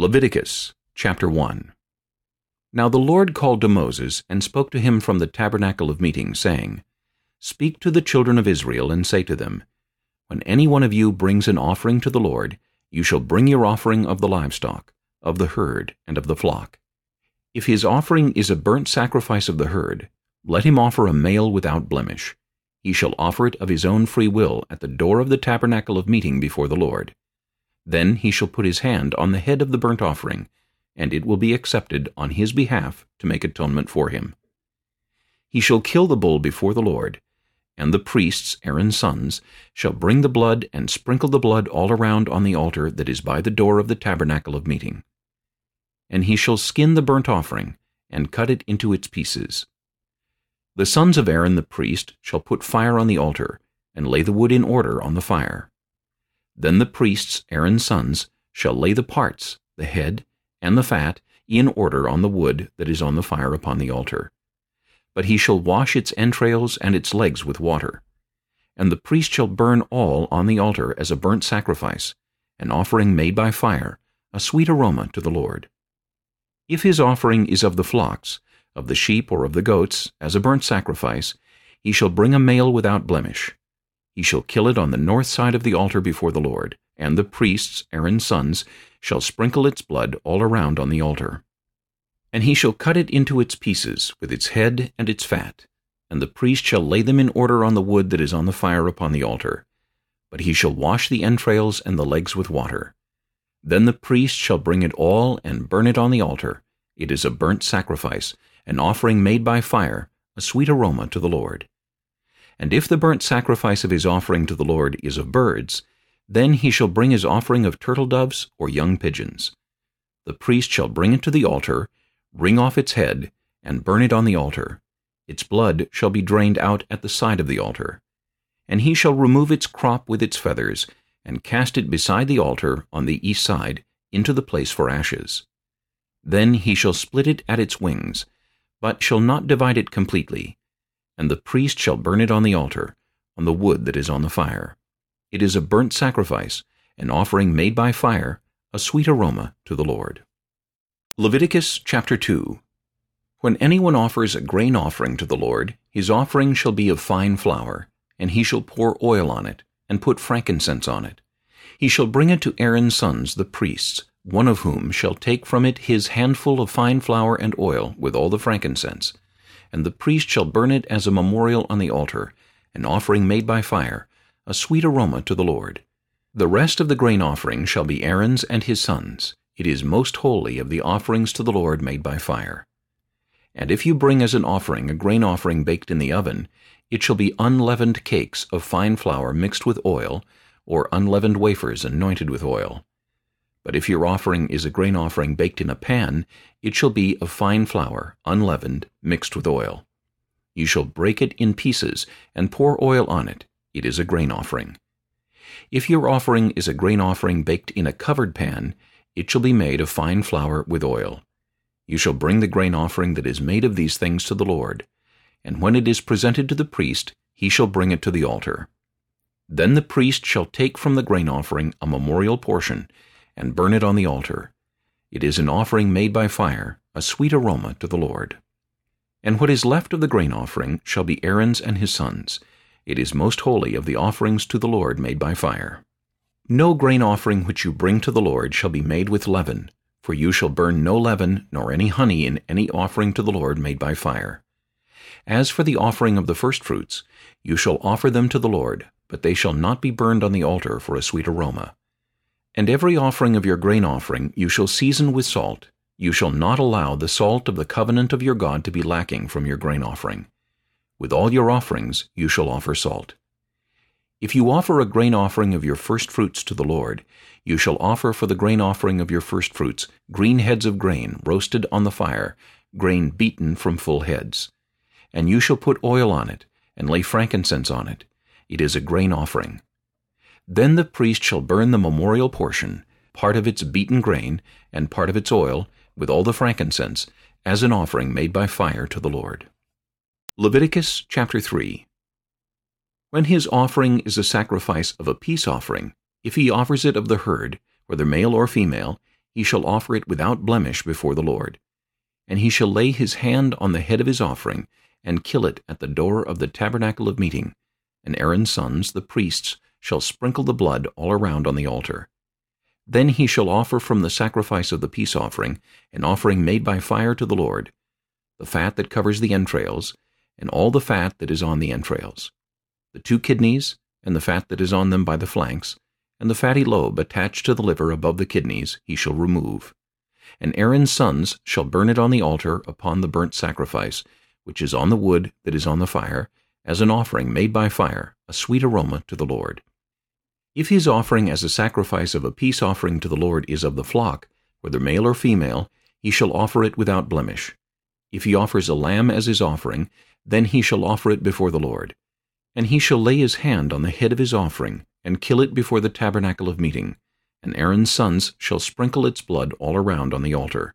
Leviticus chapter 1 Now the Lord called to Moses, and spoke to him from the tabernacle of meeting, saying, Speak to the children of Israel, and say to them, When any one of you brings an offering to the Lord, you shall bring your offering of the livestock, of the herd, and of the flock. If his offering is a burnt sacrifice of the herd, let him offer a male without blemish. He shall offer it of his own free will at the door of the tabernacle of meeting before the Lord. Then he shall put his hand on the head of the burnt offering, and it will be accepted on his behalf to make atonement for him. He shall kill the bull before the Lord, and the priests, Aaron's sons, shall bring the blood and sprinkle the blood all around on the altar that is by the door of the tabernacle of meeting. And he shall skin the burnt offering, and cut it into its pieces. The sons of Aaron the priest shall put fire on the altar, and lay the wood in order on the fire. Then the priests, Aaron's sons, shall lay the parts, the head, and the fat, in order on the wood that is on the fire upon the altar. But he shall wash its entrails and its legs with water. And the priest shall burn all on the altar as a burnt sacrifice, an offering made by fire, a sweet aroma to the Lord. If his offering is of the flocks, of the sheep or of the goats, as a burnt sacrifice, he shall bring a male without blemish. He shall kill it on the north side of the altar before the Lord, and the priests, Aaron's sons, shall sprinkle its blood all around on the altar. And he shall cut it into its pieces, with its head and its fat, and the priest shall lay them in order on the wood that is on the fire upon the altar. But he shall wash the entrails and the legs with water. Then the priest shall bring it all and burn it on the altar. It is a burnt sacrifice, an offering made by fire, a sweet aroma to the Lord. And if the burnt sacrifice of his offering to the Lord is of birds, then he shall bring his offering of turtle doves or young pigeons. The priest shall bring it to the altar, wring off its head, and burn it on the altar. Its blood shall be drained out at the side of the altar. And he shall remove its crop with its feathers, and cast it beside the altar on the east side into the place for ashes. Then he shall split it at its wings, but shall not divide it completely, and the priest shall burn it on the altar, on the wood that is on the fire. It is a burnt sacrifice, an offering made by fire, a sweet aroma to the Lord. Leviticus chapter 2 When anyone offers a grain offering to the Lord, his offering shall be of fine flour, and he shall pour oil on it, and put frankincense on it. He shall bring it to Aaron's sons, the priests, one of whom shall take from it his handful of fine flour and oil with all the frankincense, and the priest shall burn it as a memorial on the altar, an offering made by fire, a sweet aroma to the Lord. The rest of the grain offering shall be Aaron's and his sons. It is most holy of the offerings to the Lord made by fire. And if you bring as an offering a grain offering baked in the oven, it shall be unleavened cakes of fine flour mixed with oil, or unleavened wafers anointed with oil. But if your offering is a grain offering baked in a pan, it shall be of fine flour, unleavened, mixed with oil. You shall break it in pieces, and pour oil on it. It is a grain offering. If your offering is a grain offering baked in a covered pan, it shall be made of fine flour with oil. You shall bring the grain offering that is made of these things to the Lord, and when it is presented to the priest, he shall bring it to the altar. Then the priest shall take from the grain offering a memorial portion, and burn it on the altar. It is an offering made by fire, a sweet aroma to the Lord. And what is left of the grain offering shall be Aaron's and his sons. It is most holy of the offerings to the Lord made by fire. No grain offering which you bring to the Lord shall be made with leaven, for you shall burn no leaven nor any honey in any offering to the Lord made by fire. As for the offering of the firstfruits, you shall offer them to the Lord, but they shall not be burned on the altar for a sweet aroma. And every offering of your grain offering you shall season with salt. You shall not allow the salt of the covenant of your God to be lacking from your grain offering. With all your offerings you shall offer salt. If you offer a grain offering of your firstfruits to the Lord, you shall offer for the grain offering of your firstfruits green heads of grain roasted on the fire, grain beaten from full heads. And you shall put oil on it, and lay frankincense on it. It is a grain offering. Then the priest shall burn the memorial portion, part of its beaten grain, and part of its oil, with all the frankincense, as an offering made by fire to the Lord. Leviticus chapter 3 When his offering is a sacrifice of a peace offering, if he offers it of the herd, whether male or female, he shall offer it without blemish before the Lord. And he shall lay his hand on the head of his offering, and kill it at the door of the tabernacle of meeting. And Aaron's sons, the priests, shall sprinkle the blood all around on the altar. Then he shall offer from the sacrifice of the peace offering an offering made by fire to the Lord, the fat that covers the entrails, and all the fat that is on the entrails, the two kidneys, and the fat that is on them by the flanks, and the fatty lobe attached to the liver above the kidneys he shall remove. And Aaron's sons shall burn it on the altar upon the burnt sacrifice, which is on the wood that is on the fire, as an offering made by fire, a sweet aroma to the Lord. If his offering as a sacrifice of a peace offering to the Lord is of the flock, whether male or female, he shall offer it without blemish. If he offers a lamb as his offering, then he shall offer it before the Lord. And he shall lay his hand on the head of his offering, and kill it before the tabernacle of meeting, and Aaron's sons shall sprinkle its blood all around on the altar.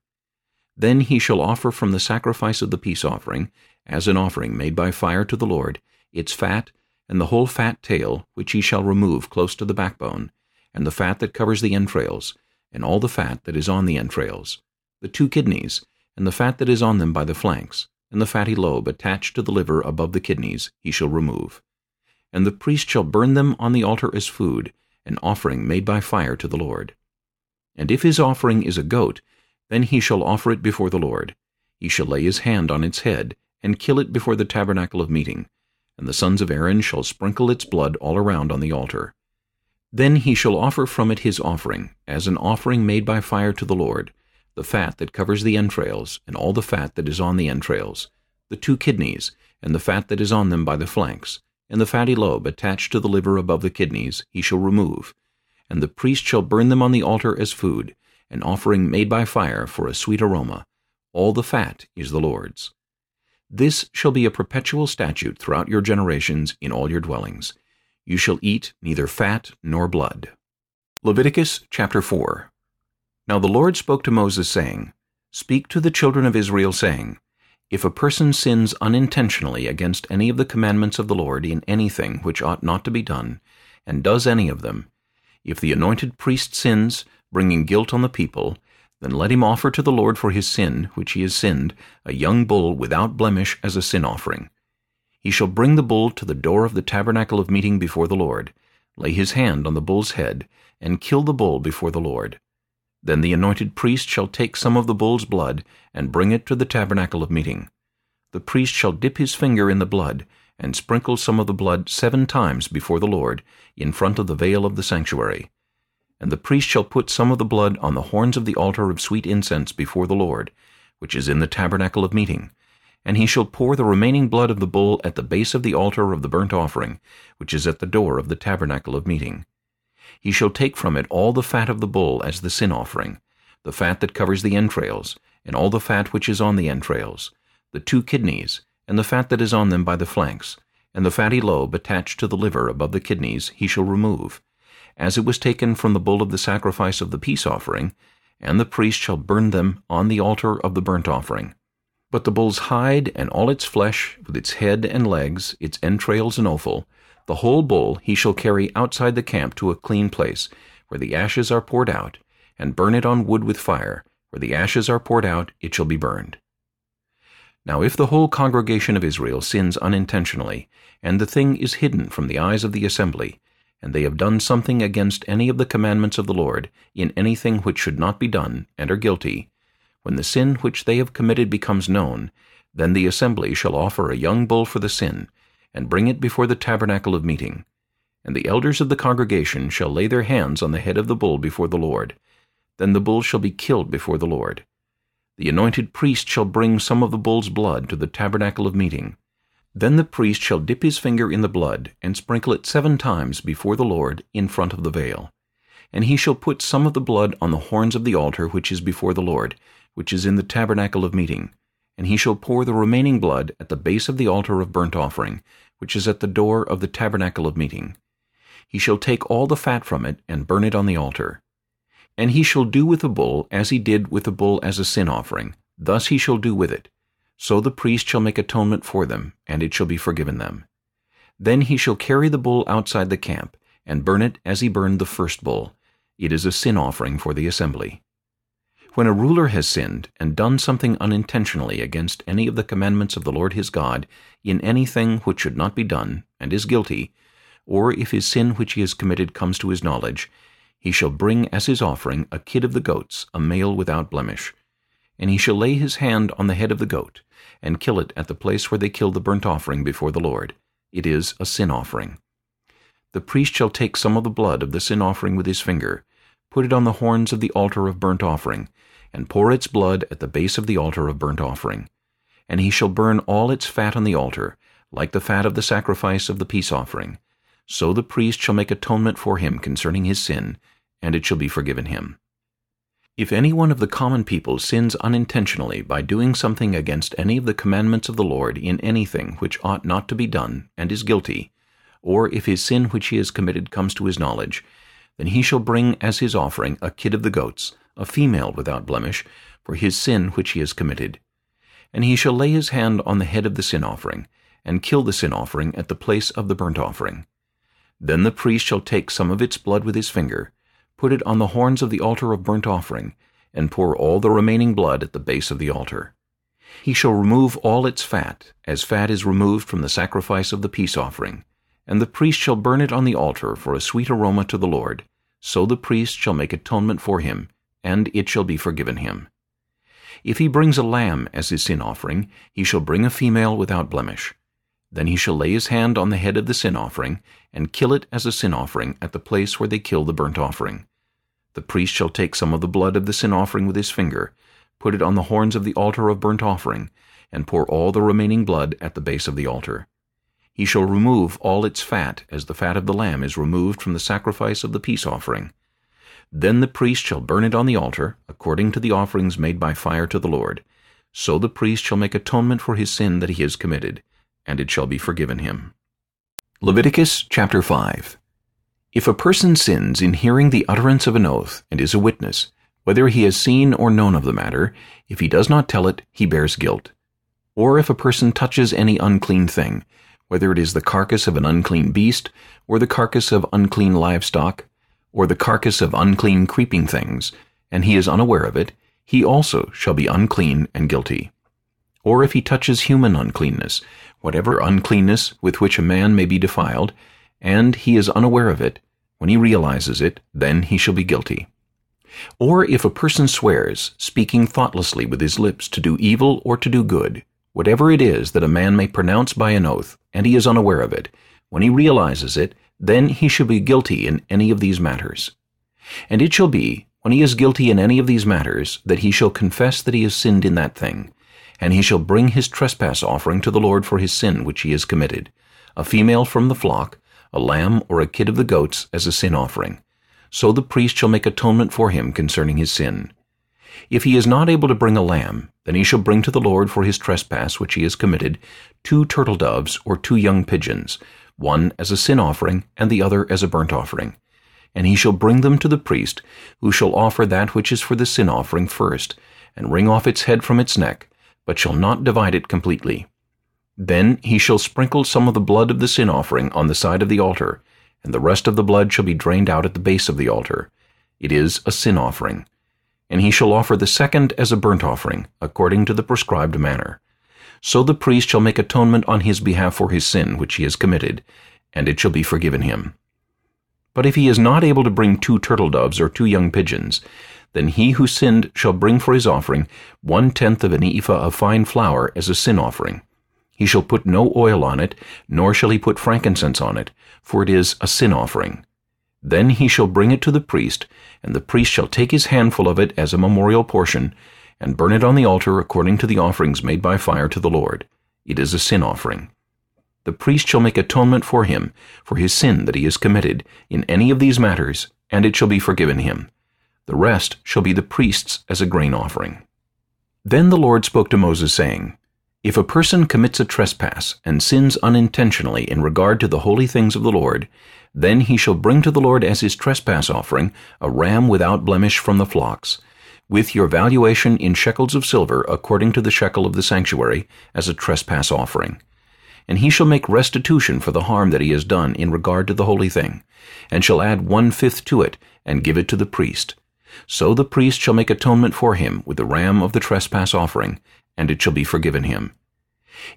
Then he shall offer from the sacrifice of the peace offering, as an offering made by fire to the Lord, its fat, and the whole fat tail, which he shall remove close to the backbone, and the fat that covers the entrails, and all the fat that is on the entrails, the two kidneys, and the fat that is on them by the flanks, and the fatty lobe attached to the liver above the kidneys, he shall remove. And the priest shall burn them on the altar as food, an offering made by fire to the Lord. And if his offering is a goat, then he shall offer it before the Lord. He shall lay his hand on its head, and kill it before the tabernacle of meeting, and the sons of Aaron shall sprinkle its blood all around on the altar. Then he shall offer from it his offering, as an offering made by fire to the Lord, the fat that covers the entrails, and all the fat that is on the entrails, the two kidneys, and the fat that is on them by the flanks, and the fatty lobe attached to the liver above the kidneys, he shall remove. And the priest shall burn them on the altar as food, an offering made by fire for a sweet aroma. All the fat is the Lord's. This shall be a perpetual statute throughout your generations in all your dwellings. You shall eat neither fat nor blood. Leviticus chapter 4 Now the Lord spoke to Moses, saying, Speak to the children of Israel, saying, If a person sins unintentionally against any of the commandments of the Lord in anything which ought not to be done, and does any of them, if the anointed priest sins, bringing guilt on the people, then let him offer to the Lord for his sin, which he has sinned, a young bull without blemish as a sin offering. He shall bring the bull to the door of the tabernacle of meeting before the Lord, lay his hand on the bull's head, and kill the bull before the Lord. Then the anointed priest shall take some of the bull's blood, and bring it to the tabernacle of meeting. The priest shall dip his finger in the blood, and sprinkle some of the blood seven times before the Lord, in front of the veil of the sanctuary. And the priest shall put some of the blood on the horns of the altar of sweet incense before the Lord, which is in the tabernacle of meeting. And he shall pour the remaining blood of the bull at the base of the altar of the burnt offering, which is at the door of the tabernacle of meeting. He shall take from it all the fat of the bull as the sin offering, the fat that covers the entrails, and all the fat which is on the entrails, the two kidneys, and the fat that is on them by the flanks, and the fatty lobe attached to the liver above the kidneys he shall remove, as it was taken from the bull of the sacrifice of the peace offering, and the priest shall burn them on the altar of the burnt offering. But the bull's hide and all its flesh, with its head and legs, its entrails and offal, the whole bull he shall carry outside the camp to a clean place, where the ashes are poured out, and burn it on wood with fire. Where the ashes are poured out, it shall be burned. Now if the whole congregation of Israel sins unintentionally, and the thing is hidden from the eyes of the assembly, and they have done something against any of the commandments of the Lord, in anything which should not be done, and are guilty, when the sin which they have committed becomes known, then the assembly shall offer a young bull for the sin, and bring it before the tabernacle of meeting. And the elders of the congregation shall lay their hands on the head of the bull before the Lord. Then the bull shall be killed before the Lord. The anointed priest shall bring some of the bull's blood to the tabernacle of meeting, then the priest shall dip his finger in the blood, and sprinkle it seven times before the Lord in front of the veil. And he shall put some of the blood on the horns of the altar which is before the Lord, which is in the tabernacle of meeting. And he shall pour the remaining blood at the base of the altar of burnt offering, which is at the door of the tabernacle of meeting. He shall take all the fat from it, and burn it on the altar. And he shall do with the bull as he did with the bull as a sin offering. Thus he shall do with it. So the priest shall make atonement for them, and it shall be forgiven them. Then he shall carry the bull outside the camp, and burn it as he burned the first bull. It is a sin offering for the assembly. When a ruler has sinned and done something unintentionally against any of the commandments of the Lord his God in anything which should not be done, and is guilty, or if his sin which he has committed comes to his knowledge, he shall bring as his offering a kid of the goats, a male without blemish. And he shall lay his hand on the head of the goat, and kill it at the place where they kill the burnt offering before the Lord. It is a sin offering. The priest shall take some of the blood of the sin offering with his finger, put it on the horns of the altar of burnt offering, and pour its blood at the base of the altar of burnt offering. And he shall burn all its fat on the altar, like the fat of the sacrifice of the peace offering. So the priest shall make atonement for him concerning his sin, and it shall be forgiven him. If any one of the common people sins unintentionally by doing something against any of the commandments of the Lord in anything which ought not to be done, and is guilty, or if his sin which he has committed comes to his knowledge, then he shall bring as his offering a kid of the goats, a female without blemish, for his sin which he has committed. And he shall lay his hand on the head of the sin offering, and kill the sin offering at the place of the burnt offering. Then the priest shall take some of its blood with his finger, put it on the horns of the altar of burnt offering, and pour all the remaining blood at the base of the altar. He shall remove all its fat, as fat is removed from the sacrifice of the peace offering, and the priest shall burn it on the altar for a sweet aroma to the Lord. So the priest shall make atonement for him, and it shall be forgiven him. If he brings a lamb as his sin offering, he shall bring a female without blemish. Then he shall lay his hand on the head of the sin offering, and kill it as a sin offering at the place where they kill the burnt offering. The priest shall take some of the blood of the sin offering with his finger, put it on the horns of the altar of burnt offering, and pour all the remaining blood at the base of the altar. He shall remove all its fat, as the fat of the lamb is removed from the sacrifice of the peace offering. Then the priest shall burn it on the altar, according to the offerings made by fire to the Lord. So the priest shall make atonement for his sin that he has committed, and it shall be forgiven him. Leviticus chapter 5 If a person sins in hearing the utterance of an oath, and is a witness, whether he has seen or known of the matter, if he does not tell it, he bears guilt. Or if a person touches any unclean thing, whether it is the carcass of an unclean beast, or the carcass of unclean livestock, or the carcass of unclean creeping things, and he is unaware of it, he also shall be unclean and guilty. Or if he touches human uncleanness, whatever uncleanness with which a man may be defiled, and he is unaware of it, when he realizes it, then he shall be guilty. Or if a person swears, speaking thoughtlessly with his lips to do evil or to do good, whatever it is that a man may pronounce by an oath, and he is unaware of it, when he realizes it, then he shall be guilty in any of these matters. And it shall be, when he is guilty in any of these matters, that he shall confess that he has sinned in that thing, and he shall bring his trespass offering to the Lord for his sin which he has committed, a female from the flock, a lamb or a kid of the goats as a sin offering. So the priest shall make atonement for him concerning his sin. If he is not able to bring a lamb, then he shall bring to the Lord for his trespass which he has committed two turtle doves or two young pigeons, one as a sin offering and the other as a burnt offering. And he shall bring them to the priest, who shall offer that which is for the sin offering first, and wring off its head from its neck, but shall not divide it completely. Then he shall sprinkle some of the blood of the sin offering on the side of the altar, and the rest of the blood shall be drained out at the base of the altar. It is a sin offering and he shall offer the second as a burnt offering, according to the prescribed manner. So the priest shall make atonement on his behalf for his sin which he has committed, and it shall be forgiven him. But if he is not able to bring two turtle doves or two young pigeons, then he who sinned shall bring for his offering one-tenth of an ephah of fine flour as a sin offering. He shall put no oil on it, nor shall he put frankincense on it, for it is a sin offering. Then he shall bring it to the priest, and the priest shall take his handful of it as a memorial portion, and burn it on the altar according to the offerings made by fire to the Lord. It is a sin offering. The priest shall make atonement for him, for his sin that he has committed, in any of these matters, and it shall be forgiven him. The rest shall be the priest's as a grain offering. Then the Lord spoke to Moses, saying, If a person commits a trespass, and sins unintentionally in regard to the holy things of the Lord, then he shall bring to the Lord as his trespass offering a ram without blemish from the flocks, with your valuation in shekels of silver according to the shekel of the sanctuary, as a trespass offering. And he shall make restitution for the harm that he has done in regard to the holy thing, and shall add one-fifth to it, and give it to the priest. So the priest shall make atonement for him with the ram of the trespass offering, and it shall be forgiven him.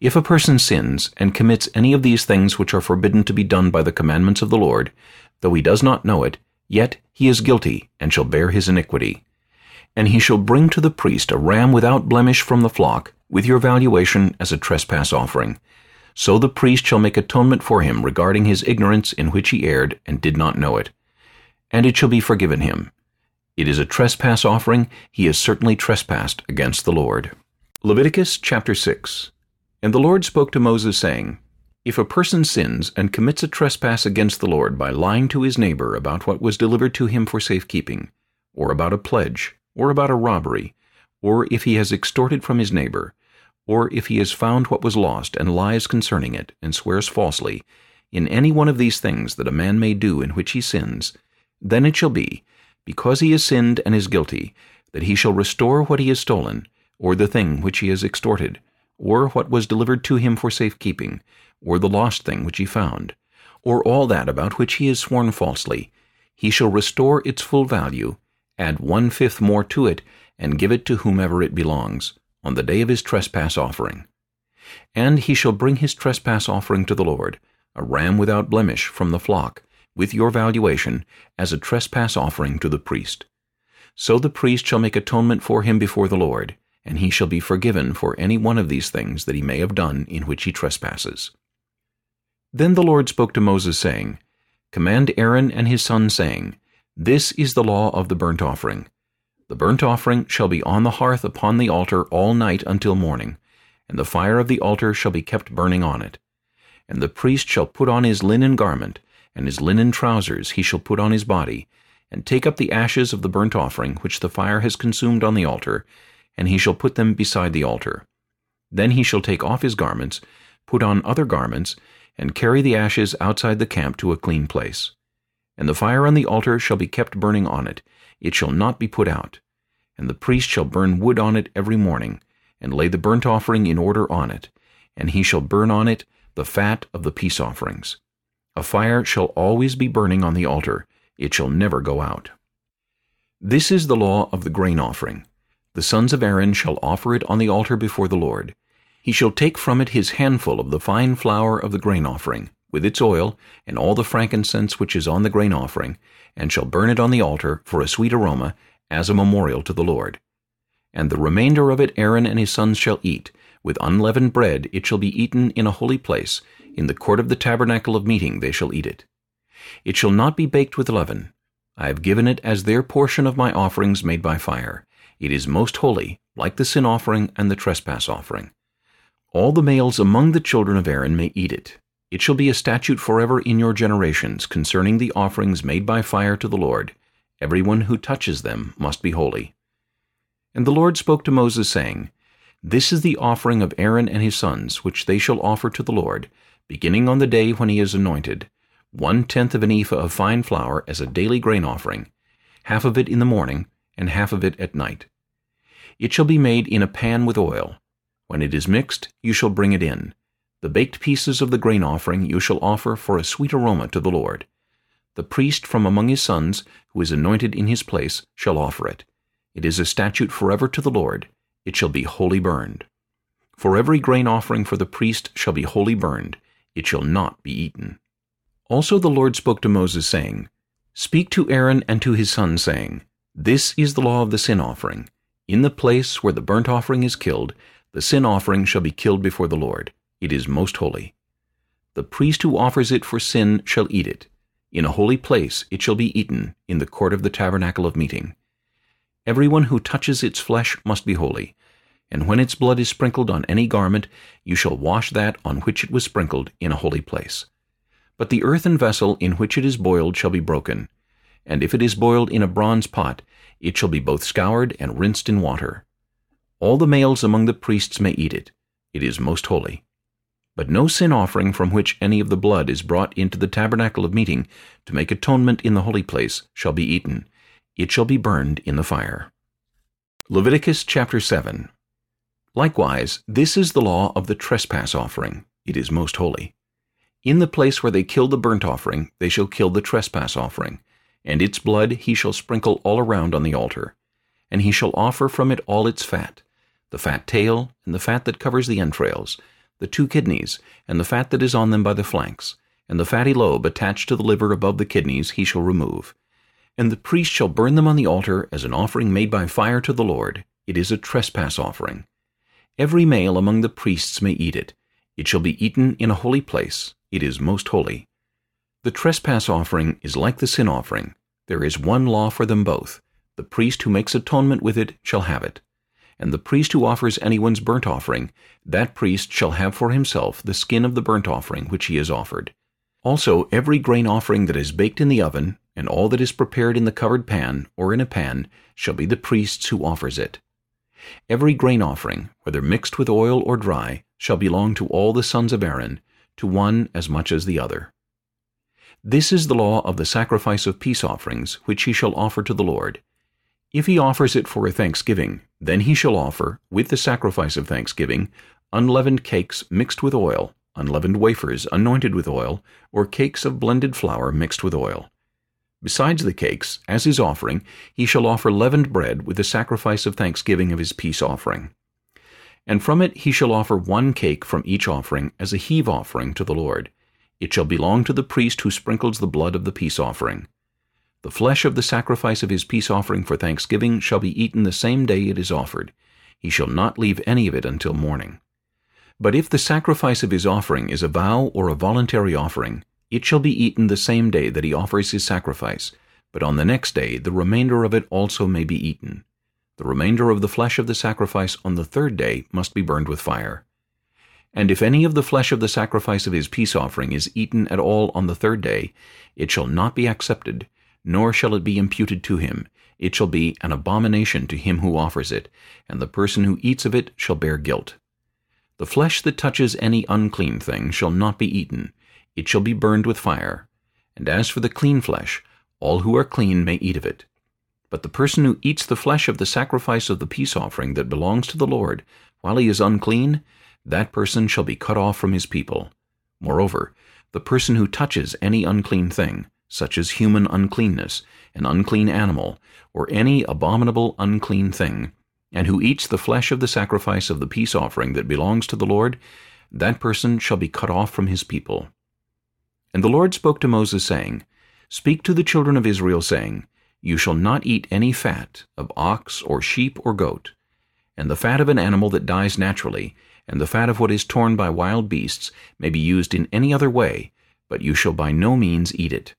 If a person sins and commits any of these things which are forbidden to be done by the commandments of the Lord, though he does not know it, yet he is guilty, and shall bear his iniquity. And he shall bring to the priest a ram without blemish from the flock, with your valuation as a trespass offering. So the priest shall make atonement for him regarding his ignorance in which he erred and did not know it. And it shall be forgiven him. It is a trespass offering, he has certainly trespassed against the Lord. Leviticus chapter 6 And the Lord spoke to Moses, saying, If a person sins and commits a trespass against the Lord by lying to his neighbor about what was delivered to him for safekeeping, or about a pledge, or about a robbery, or if he has extorted from his neighbor, or if he has found what was lost and lies concerning it, and swears falsely, in any one of these things that a man may do in which he sins, then it shall be, because he has sinned and is guilty, that he shall restore what he has stolen, or the thing which he has extorted, or what was delivered to him for safekeeping, or the lost thing which he found, or all that about which he has sworn falsely, he shall restore its full value, add one-fifth more to it, and give it to whomever it belongs, on the day of his trespass offering. And he shall bring his trespass offering to the Lord, a ram without blemish from the flock, with your valuation, as a trespass offering to the priest. So the priest shall make atonement for him before the Lord, and he shall be forgiven for any one of these things that he may have done in which he trespasses. Then the Lord spoke to Moses, saying, Command Aaron and his sons, saying, This is the law of the burnt offering. The burnt offering shall be on the hearth upon the altar all night until morning, and the fire of the altar shall be kept burning on it. And the priest shall put on his linen garment, and his linen trousers he shall put on his body, and take up the ashes of the burnt offering which the fire has consumed on the altar, and he shall put them beside the altar. Then he shall take off his garments, put on other garments, and carry the ashes outside the camp to a clean place. And the fire on the altar shall be kept burning on it, it shall not be put out. And the priest shall burn wood on it every morning, and lay the burnt offering in order on it, and he shall burn on it the fat of the peace offerings. A fire shall always be burning on the altar, it shall never go out. This is the law of the grain offering. The sons of Aaron shall offer it on the altar before the Lord. He shall take from it his handful of the fine flour of the grain offering, with its oil, and all the frankincense which is on the grain offering, and shall burn it on the altar for a sweet aroma, as a memorial to the Lord. And the remainder of it Aaron and his sons shall eat. With unleavened bread it shall be eaten in a holy place, in the court of the tabernacle of meeting they shall eat it. It shall not be baked with leaven. I have given it as their portion of my offerings made by fire. It is most holy, like the sin offering and the trespass offering. All the males among the children of Aaron may eat it. It shall be a statute forever in your generations concerning the offerings made by fire to the Lord. Every one who touches them must be holy. And the Lord spoke to Moses, saying, This is the offering of Aaron and his sons, which they shall offer to the Lord, beginning on the day when he is anointed, one-tenth of an ephah of fine flour as a daily grain offering, half of it in the morning, and half of it at night. It shall be made in a pan with oil. When it is mixed, you shall bring it in. The baked pieces of the grain offering you shall offer for a sweet aroma to the Lord. The priest from among his sons, who is anointed in his place, shall offer it. It is a statute forever to the Lord. It shall be wholly burned. For every grain offering for the priest shall be wholly burned it shall not be eaten. Also the Lord spoke to Moses, saying, Speak to Aaron and to his sons, saying, This is the law of the sin offering. In the place where the burnt offering is killed, the sin offering shall be killed before the Lord. It is most holy. The priest who offers it for sin shall eat it. In a holy place it shall be eaten, in the court of the tabernacle of meeting. Everyone who touches its flesh must be holy, and when its blood is sprinkled on any garment, you shall wash that on which it was sprinkled in a holy place. But the earthen vessel in which it is boiled shall be broken, and if it is boiled in a bronze pot, it shall be both scoured and rinsed in water. All the males among the priests may eat it. It is most holy. But no sin offering from which any of the blood is brought into the tabernacle of meeting to make atonement in the holy place shall be eaten. It shall be burned in the fire. Leviticus chapter 7 Likewise, this is the law of the trespass offering. It is most holy. In the place where they kill the burnt offering, they shall kill the trespass offering. and its blood he shall sprinkle all around on the altar. And he shall offer from it all its fat, the fat tail, and the fat that covers the entrails, the two kidneys, and the fat that is on them by the flanks, and the fatty lobe attached to the liver above the kidneys he shall remove. And the priest shall burn them on the altar as an offering made by fire to the Lord. It is a trespass offering. Every male among the priests may eat it. It shall be eaten in a holy place. It is most holy. The trespass offering is like the sin offering. There is one law for them both. The priest who makes atonement with it shall have it. And the priest who offers anyone's burnt offering, that priest shall have for himself the skin of the burnt offering which he has offered. Also every grain offering that is baked in the oven, and all that is prepared in the covered pan, or in a pan, shall be the priest's who offers it. Every grain offering, whether mixed with oil or dry, shall belong to all the sons of Aaron, to one as much as the other. This is the law of the sacrifice of peace offerings, which he shall offer to the Lord. If he offers it for a thanksgiving, then he shall offer, with the sacrifice of thanksgiving, unleavened cakes mixed with oil, unleavened wafers anointed with oil, or cakes of blended flour mixed with oil. Besides the cakes, as his offering, he shall offer leavened bread with the sacrifice of thanksgiving of his peace offering. And from it he shall offer one cake from each offering as a heave offering to the Lord. It shall belong to the priest who sprinkles the blood of the peace offering. The flesh of the sacrifice of his peace offering for thanksgiving shall be eaten the same day it is offered. He shall not leave any of it until morning. But if the sacrifice of his offering is a vow or a voluntary offering, it shall be eaten the same day that he offers his sacrifice, but on the next day the remainder of it also may be eaten. The remainder of the flesh of the sacrifice on the third day must be burned with fire. And if any of the flesh of the sacrifice of his peace offering is eaten at all on the third day, it shall not be accepted, nor shall it be imputed to him. It shall be an abomination to him who offers it, and the person who eats of it shall bear guilt. The flesh that touches any unclean thing shall not be eaten, it shall be burned with fire. And as for the clean flesh, all who are clean may eat of it. But the person who eats the flesh of the sacrifice of the peace offering that belongs to the Lord, while he is unclean, that person shall be cut off from his people. Moreover, the person who touches any unclean thing, such as human uncleanness, an unclean animal, or any abominable unclean thing, and who eats the flesh of the sacrifice of the peace offering that belongs to the Lord, that person shall be cut off from his people. And the Lord spoke to Moses, saying, Speak to the children of Israel, saying, You shall not eat any fat of ox or sheep or goat, and the fat of an animal that dies naturally, and the fat of what is torn by wild beasts may be used in any other way, but you shall by no means eat it.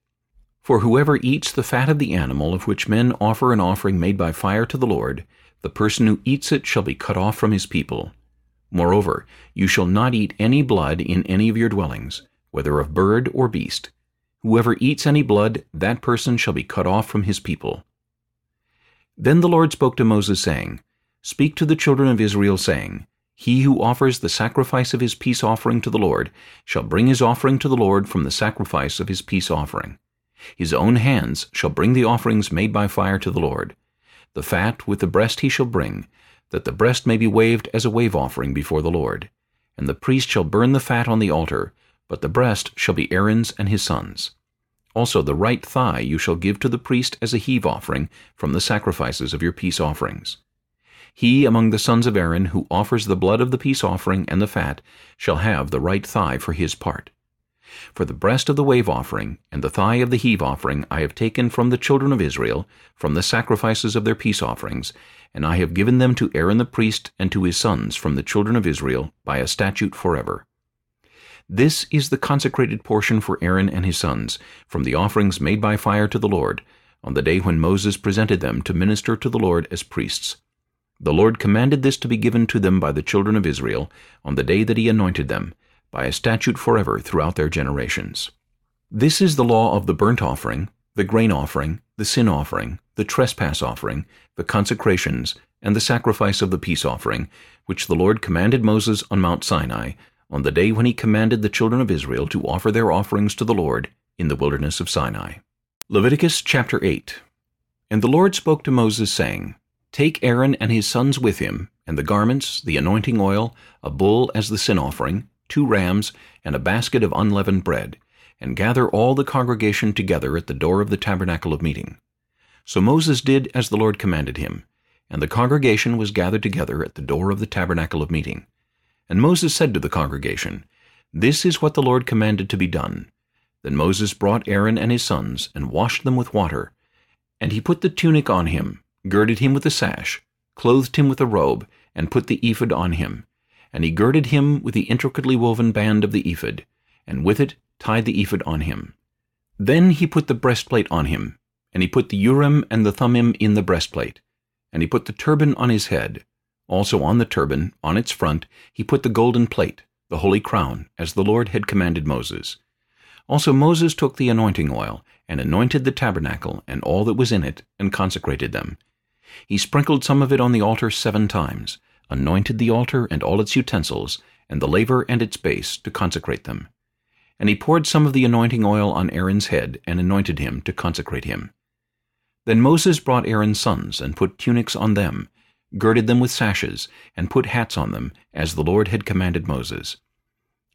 For whoever eats the fat of the animal of which men offer an offering made by fire to the Lord, the person who eats it shall be cut off from his people. Moreover, you shall not eat any blood in any of your dwellings, whether of bird or beast. Whoever eats any blood, that person shall be cut off from his people. Then the Lord spoke to Moses, saying, Speak to the children of Israel, saying, He who offers the sacrifice of his peace offering to the Lord shall bring his offering to the Lord from the sacrifice of his peace offering. His own hands shall bring the offerings made by fire to the Lord. The fat with the breast he shall bring, that the breast may be waved as a wave offering before the Lord. And the priest shall burn the fat on the altar, but the breast shall be Aaron's and his sons. Also the right thigh you shall give to the priest as a heave offering from the sacrifices of your peace offerings. He among the sons of Aaron who offers the blood of the peace offering and the fat shall have the right thigh for his part. For the breast of the wave offering and the thigh of the heave offering I have taken from the children of Israel, from the sacrifices of their peace offerings, and I have given them to Aaron the priest and to his sons from the children of Israel by a statute forever. This is the consecrated portion for Aaron and his sons, from the offerings made by fire to the Lord, on the day when Moses presented them to minister to the Lord as priests. The Lord commanded this to be given to them by the children of Israel, on the day that he anointed them, by a statute forever throughout their generations. This is the law of the burnt offering, the grain offering, the sin offering, the trespass offering, the consecrations, and the sacrifice of the peace offering, which the Lord commanded Moses on Mount Sinai, on the day when he commanded the children of Israel to offer their offerings to the Lord in the wilderness of Sinai. Leviticus chapter 8 And the Lord spoke to Moses, saying, Take Aaron and his sons with him, and the garments, the anointing oil, a bull as the sin offering, two rams, and a basket of unleavened bread, and gather all the congregation together at the door of the tabernacle of meeting. So Moses did as the Lord commanded him, and the congregation was gathered together at the door of the tabernacle of meeting. And Moses said to the congregation, This is what the Lord commanded to be done. Then Moses brought Aaron and his sons, and washed them with water. And he put the tunic on him, girded him with a sash, clothed him with a robe, and put the ephod on him. And he girded him with the intricately woven band of the ephod, and with it tied the ephod on him. Then he put the breastplate on him, and he put the Urim and the Thummim in the breastplate. And he put the turban on his head. Also on the turban, on its front, he put the golden plate, the holy crown, as the Lord had commanded Moses. Also Moses took the anointing oil, and anointed the tabernacle and all that was in it, and consecrated them. He sprinkled some of it on the altar seven times, anointed the altar and all its utensils, and the laver and its base, to consecrate them. And he poured some of the anointing oil on Aaron's head, and anointed him to consecrate him. Then Moses brought Aaron's sons, and put tunics on them, girded them with sashes, and put hats on them, as the Lord had commanded Moses.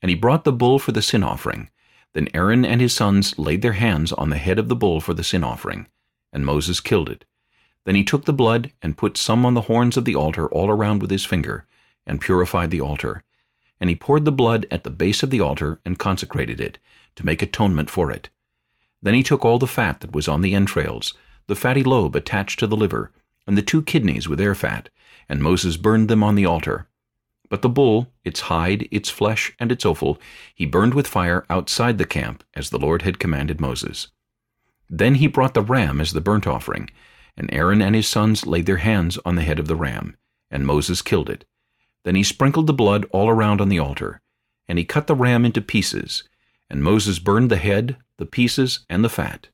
And he brought the bull for the sin offering. Then Aaron and his sons laid their hands on the head of the bull for the sin offering, and Moses killed it. Then he took the blood, and put some on the horns of the altar all around with his finger, and purified the altar. And he poured the blood at the base of the altar, and consecrated it, to make atonement for it. Then he took all the fat that was on the entrails, the fatty lobe attached to the liver, and the two kidneys with their fat, and Moses burned them on the altar. But the bull, its hide, its flesh, and its offal, he burned with fire outside the camp, as the Lord had commanded Moses. Then he brought the ram as the burnt offering, and Aaron and his sons laid their hands on the head of the ram, and Moses killed it. Then he sprinkled the blood all around on the altar, and he cut the ram into pieces, and Moses burned the head, the pieces, and the fat.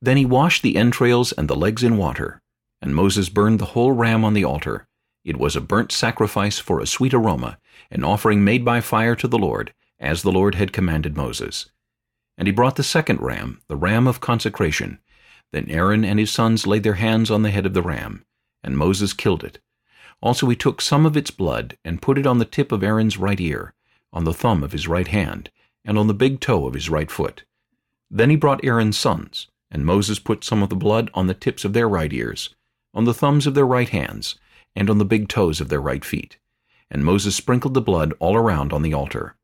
Then he washed the entrails and the legs in water, and Moses burned the whole ram on the altar. It was a burnt sacrifice for a sweet aroma, an offering made by fire to the Lord, as the Lord had commanded Moses. And he brought the second ram, the ram of consecration. Then Aaron and his sons laid their hands on the head of the ram, and Moses killed it. Also he took some of its blood, and put it on the tip of Aaron's right ear, on the thumb of his right hand, and on the big toe of his right foot. Then he brought Aaron's sons, and Moses put some of the blood on the tips of their right ears, on the thumbs of their right hands, and on the big toes of their right feet. And Moses sprinkled the blood all around on the altar.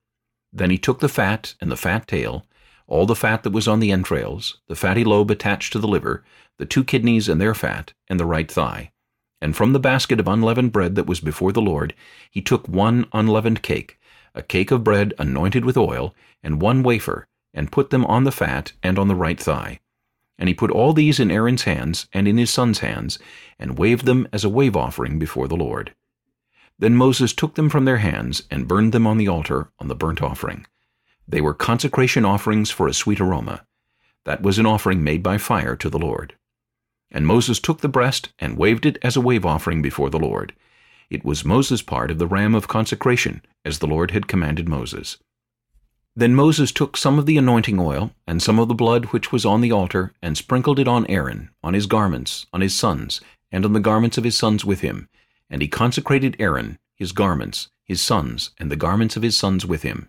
Then he took the fat and the fat tail, all the fat that was on the entrails, the fatty lobe attached to the liver, the two kidneys and their fat, and the right thigh. And from the basket of unleavened bread that was before the Lord, he took one unleavened cake, a cake of bread anointed with oil, and one wafer, and put them on the fat and on the right thigh. And he put all these in Aaron's hands and in his son's hands, and waved them as a wave offering before the Lord. Then Moses took them from their hands, and burned them on the altar on the burnt offering. They were consecration offerings for a sweet aroma. That was an offering made by fire to the Lord. And Moses took the breast, and waved it as a wave offering before the Lord. It was Moses' part of the ram of consecration, as the Lord had commanded Moses. Then Moses took some of the anointing oil, and some of the blood which was on the altar, and sprinkled it on Aaron, on his garments, on his sons, and on the garments of his sons with him. And he consecrated Aaron, his garments, his sons, and the garments of his sons with him.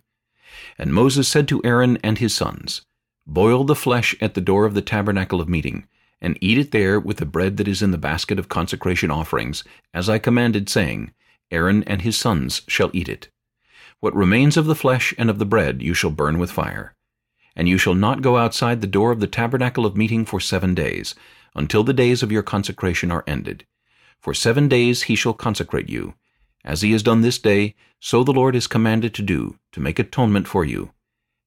And Moses said to Aaron and his sons, Boil the flesh at the door of the tabernacle of meeting, and eat it there with the bread that is in the basket of consecration offerings, as I commanded, saying, Aaron and his sons shall eat it. What remains of the flesh and of the bread you shall burn with fire. And you shall not go outside the door of the tabernacle of meeting for seven days, until the days of your consecration are ended. For seven days he shall consecrate you. As he has done this day, so the Lord is commanded to do, to make atonement for you.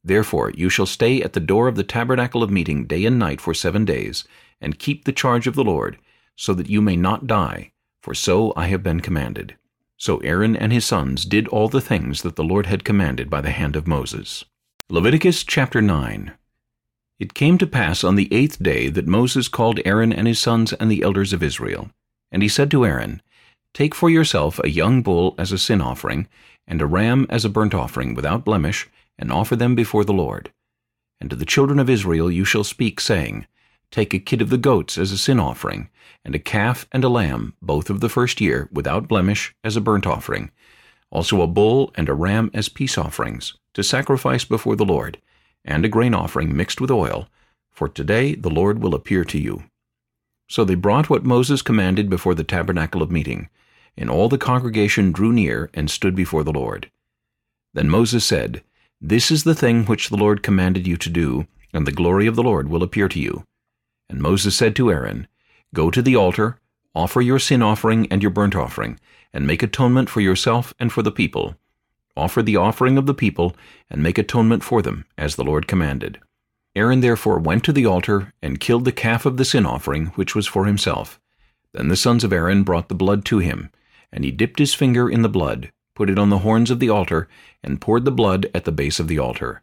Therefore you shall stay at the door of the tabernacle of meeting day and night for seven days, and keep the charge of the Lord, so that you may not die, for so I have been commanded. So Aaron and his sons did all the things that the Lord had commanded by the hand of Moses. Leviticus chapter 9 It came to pass on the eighth day that Moses called Aaron and his sons and the elders of Israel. And he said to Aaron, Take for yourself a young bull as a sin offering, and a ram as a burnt offering without blemish, and offer them before the Lord. And to the children of Israel you shall speak, saying, Take a kid of the goats as a sin offering, and a calf and a lamb, both of the first year, without blemish, as a burnt offering, also a bull and a ram as peace offerings, to sacrifice before the Lord, and a grain offering mixed with oil, for today the Lord will appear to you. So they brought what Moses commanded before the tabernacle of meeting, and all the congregation drew near and stood before the Lord. Then Moses said, This is the thing which the Lord commanded you to do, and the glory of the Lord will appear to you. And Moses said to Aaron, Go to the altar, offer your sin offering and your burnt offering, and make atonement for yourself and for the people. Offer the offering of the people, and make atonement for them, as the Lord commanded. Aaron therefore went to the altar, and killed the calf of the sin offering, which was for himself. Then the sons of Aaron brought the blood to him, and he dipped his finger in the blood, put it on the horns of the altar, and poured the blood at the base of the altar.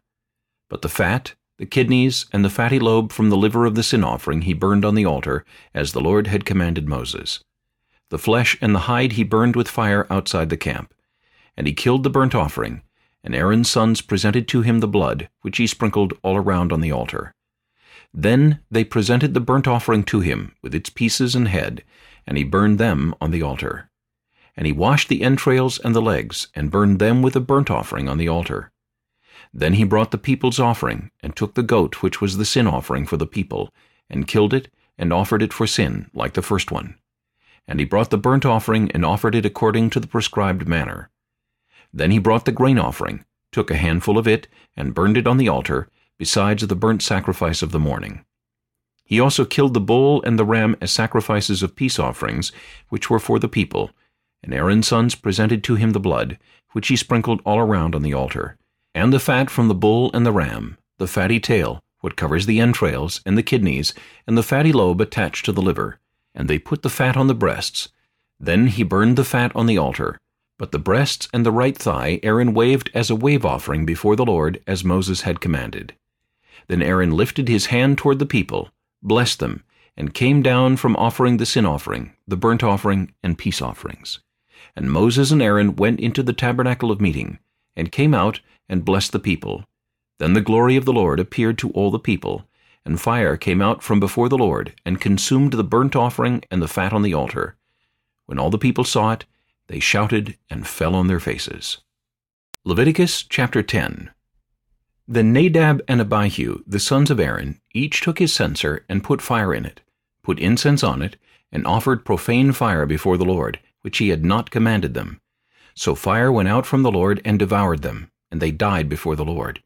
But the fat, the kidneys, and the fatty lobe from the liver of the sin offering he burned on the altar, as the Lord had commanded Moses. The flesh and the hide he burned with fire outside the camp. And he killed the burnt offering, and Aaron's sons presented to him the blood, which he sprinkled all around on the altar. Then they presented the burnt offering to him, with its pieces and head, and he burned them on the altar. And he washed the entrails and the legs, and burned them with a burnt offering on the altar. Then he brought the people's offering, and took the goat which was the sin offering for the people, and killed it, and offered it for sin, like the first one. And he brought the burnt offering, and offered it according to the prescribed manner. Then he brought the grain offering, took a handful of it, and burned it on the altar, besides the burnt sacrifice of the morning. He also killed the bull and the ram as sacrifices of peace offerings, which were for the people, and Aaron's sons presented to him the blood, which he sprinkled all around on the altar and the fat from the bull and the ram, the fatty tail, what covers the entrails, and the kidneys, and the fatty lobe attached to the liver. And they put the fat on the breasts. Then he burned the fat on the altar. But the breasts and the right thigh Aaron waved as a wave offering before the Lord, as Moses had commanded. Then Aaron lifted his hand toward the people, blessed them, and came down from offering the sin offering, the burnt offering, and peace offerings. And Moses and Aaron went into the tabernacle of meeting, and came out, and blessed the people. Then the glory of the Lord appeared to all the people, and fire came out from before the Lord, and consumed the burnt offering and the fat on the altar. When all the people saw it, they shouted and fell on their faces. Leviticus chapter 10 Then Nadab and Abihu, the sons of Aaron, each took his censer and put fire in it, put incense on it, and offered profane fire before the Lord, which he had not commanded them. So fire went out from the Lord and devoured them, and they died before the Lord.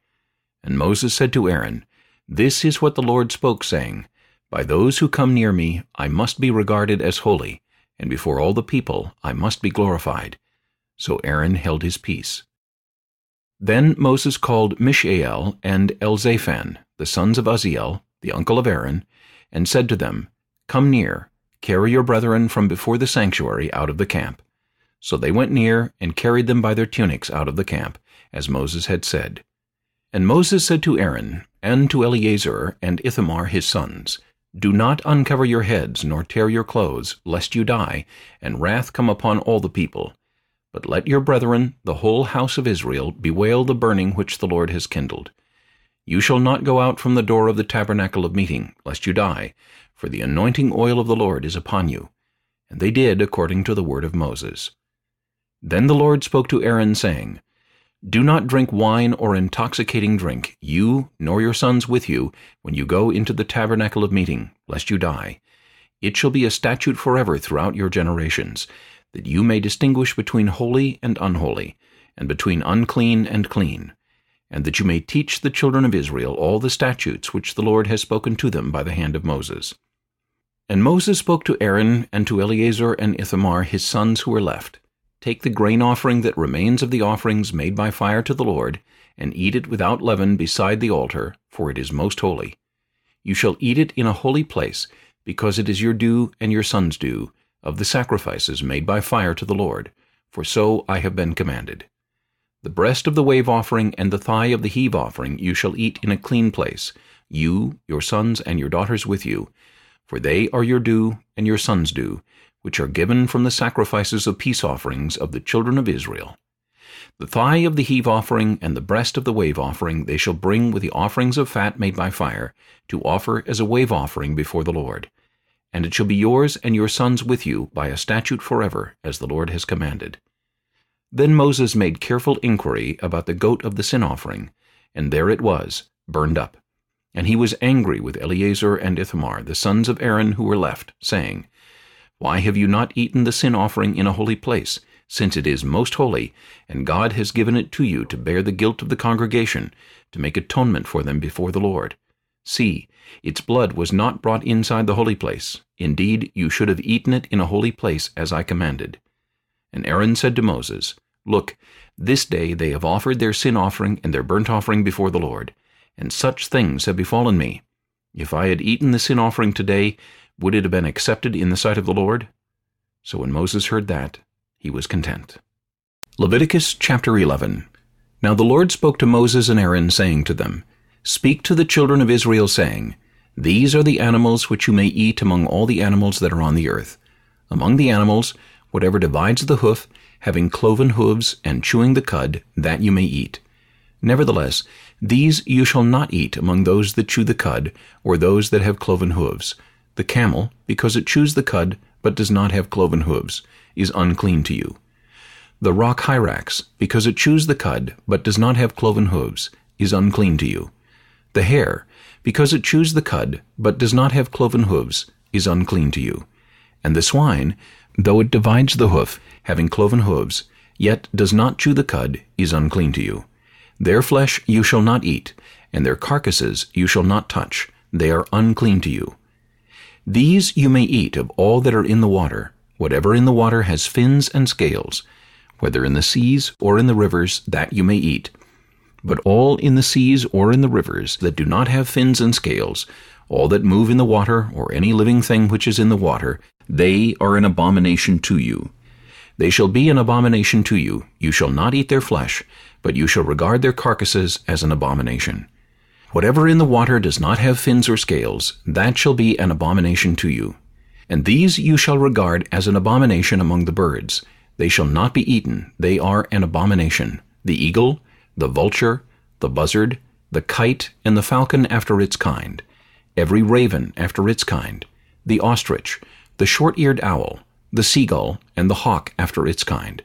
And Moses said to Aaron, This is what the Lord spoke, saying, By those who come near me I must be regarded as holy, and before all the people I must be glorified. So Aaron held his peace. Then Moses called Mishael and Elzaphan, the sons of Uzziel, the uncle of Aaron, and said to them, Come near, carry your brethren from before the sanctuary out of the camp. So they went near and carried them by their tunics out of the camp, as Moses had said. And Moses said to Aaron, and to Eleazar and Ithamar his sons, Do not uncover your heads, nor tear your clothes, lest you die, and wrath come upon all the people. But let your brethren, the whole house of Israel, bewail the burning which the Lord has kindled. You shall not go out from the door of the tabernacle of meeting, lest you die, for the anointing oil of the Lord is upon you. And they did according to the word of Moses. Then the Lord spoke to Aaron, saying, do not drink wine or intoxicating drink, you nor your sons with you, when you go into the tabernacle of meeting, lest you die. It shall be a statute forever throughout your generations, that you may distinguish between holy and unholy, and between unclean and clean, and that you may teach the children of Israel all the statutes which the Lord has spoken to them by the hand of Moses. And Moses spoke to Aaron and to Eleazar and Ithamar his sons who were left, Take the grain offering that remains of the offerings made by fire to the Lord, and eat it without leaven beside the altar, for it is most holy. You shall eat it in a holy place, because it is your due and your son's due, of the sacrifices made by fire to the Lord, for so I have been commanded. The breast of the wave offering and the thigh of the heave offering you shall eat in a clean place, you, your sons, and your daughters with you, for they are your due and your son's due, which are given from the sacrifices of peace offerings of the children of Israel. The thigh of the heave offering and the breast of the wave offering they shall bring with the offerings of fat made by fire, to offer as a wave offering before the Lord. And it shall be yours and your sons with you by a statute forever, as the Lord has commanded. Then Moses made careful inquiry about the goat of the sin offering, and there it was, burned up. And he was angry with Eleazar and Ithamar, the sons of Aaron who were left, saying, Why have you not eaten the sin offering in a holy place, since it is most holy, and God has given it to you to bear the guilt of the congregation, to make atonement for them before the Lord? See, its blood was not brought inside the holy place. Indeed, you should have eaten it in a holy place, as I commanded. And Aaron said to Moses, Look, this day they have offered their sin offering and their burnt offering before the Lord, and such things have befallen me. If I had eaten the sin offering today, would it have been accepted in the sight of the Lord? So when Moses heard that, he was content. Leviticus chapter 11 Now the Lord spoke to Moses and Aaron, saying to them, Speak to the children of Israel, saying, These are the animals which you may eat among all the animals that are on the earth. Among the animals, whatever divides the hoof, having cloven hooves, and chewing the cud, that you may eat. Nevertheless, these you shall not eat among those that chew the cud, or those that have cloven hooves. The camel, because it chews the cud, but does not have cloven hooves, is unclean to you. The rock hyrax, because it chews the cud, but does not have cloven hooves, is unclean to you. The hare, because it chews the cud, but does not have cloven hooves, is unclean to you. And the swine, though it divides the hoof, having cloven hooves, yet does not chew the cud, is unclean to you. Their flesh you shall not eat, and their carcasses you shall not touch, they are unclean to you. These you may eat of all that are in the water, whatever in the water has fins and scales, whether in the seas or in the rivers, that you may eat. But all in the seas or in the rivers that do not have fins and scales, all that move in the water, or any living thing which is in the water, they are an abomination to you. They shall be an abomination to you. You shall not eat their flesh, but you shall regard their carcasses as an abomination. Whatever in the water does not have fins or scales, that shall be an abomination to you. And these you shall regard as an abomination among the birds. They shall not be eaten, they are an abomination. The eagle, the vulture, the buzzard, the kite, and the falcon after its kind, every raven after its kind, the ostrich, the short-eared owl, the seagull, and the hawk after its kind,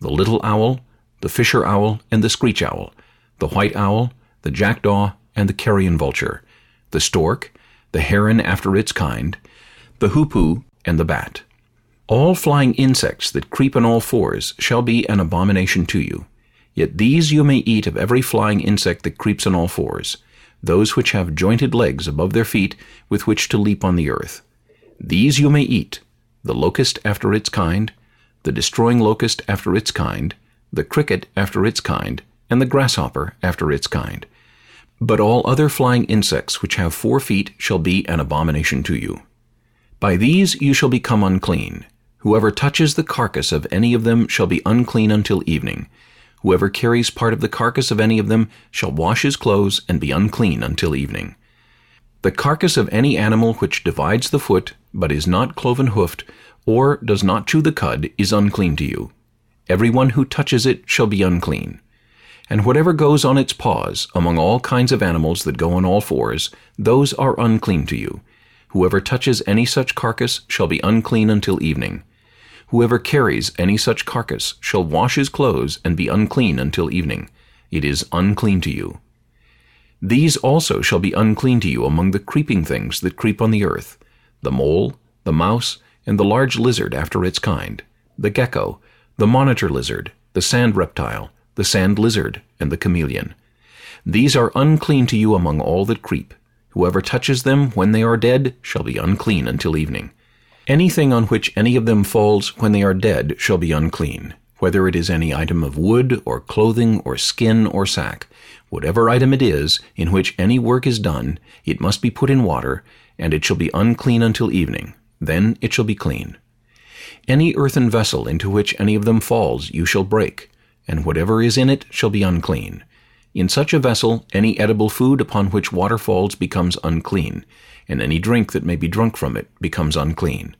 the little owl, the fisher owl, and the screech owl, the white owl, the jackdaw, and the carrion vulture, the stork, the heron after its kind, the hoopoe, and the bat. All flying insects that creep on all fours shall be an abomination to you. Yet these you may eat of every flying insect that creeps on all fours, those which have jointed legs above their feet with which to leap on the earth. These you may eat, the locust after its kind, the destroying locust after its kind, the cricket after its kind, and the grasshopper after its kind. But all other flying insects which have four feet shall be an abomination to you. By these you shall become unclean. Whoever touches the carcass of any of them shall be unclean until evening. Whoever carries part of the carcass of any of them shall wash his clothes and be unclean until evening. The carcass of any animal which divides the foot, but is not cloven-hoofed, or does not chew the cud, is unclean to you. Everyone who touches it shall be unclean. And whatever goes on its paws, among all kinds of animals that go on all fours, those are unclean to you. Whoever touches any such carcass shall be unclean until evening. Whoever carries any such carcass shall wash his clothes and be unclean until evening. It is unclean to you. These also shall be unclean to you among the creeping things that creep on the earth, the mole, the mouse, and the large lizard after its kind, the gecko, the monitor lizard, the sand reptile, the sand lizard, and the chameleon. These are unclean to you among all that creep. Whoever touches them when they are dead shall be unclean until evening. Anything on which any of them falls when they are dead shall be unclean, whether it is any item of wood, or clothing, or skin, or sack. Whatever item it is, in which any work is done, it must be put in water, and it shall be unclean until evening. Then it shall be clean. Any earthen vessel into which any of them falls you shall break, and whatever is in it shall be unclean. In such a vessel any edible food upon which water falls becomes unclean, and any drink that may be drunk from it becomes unclean.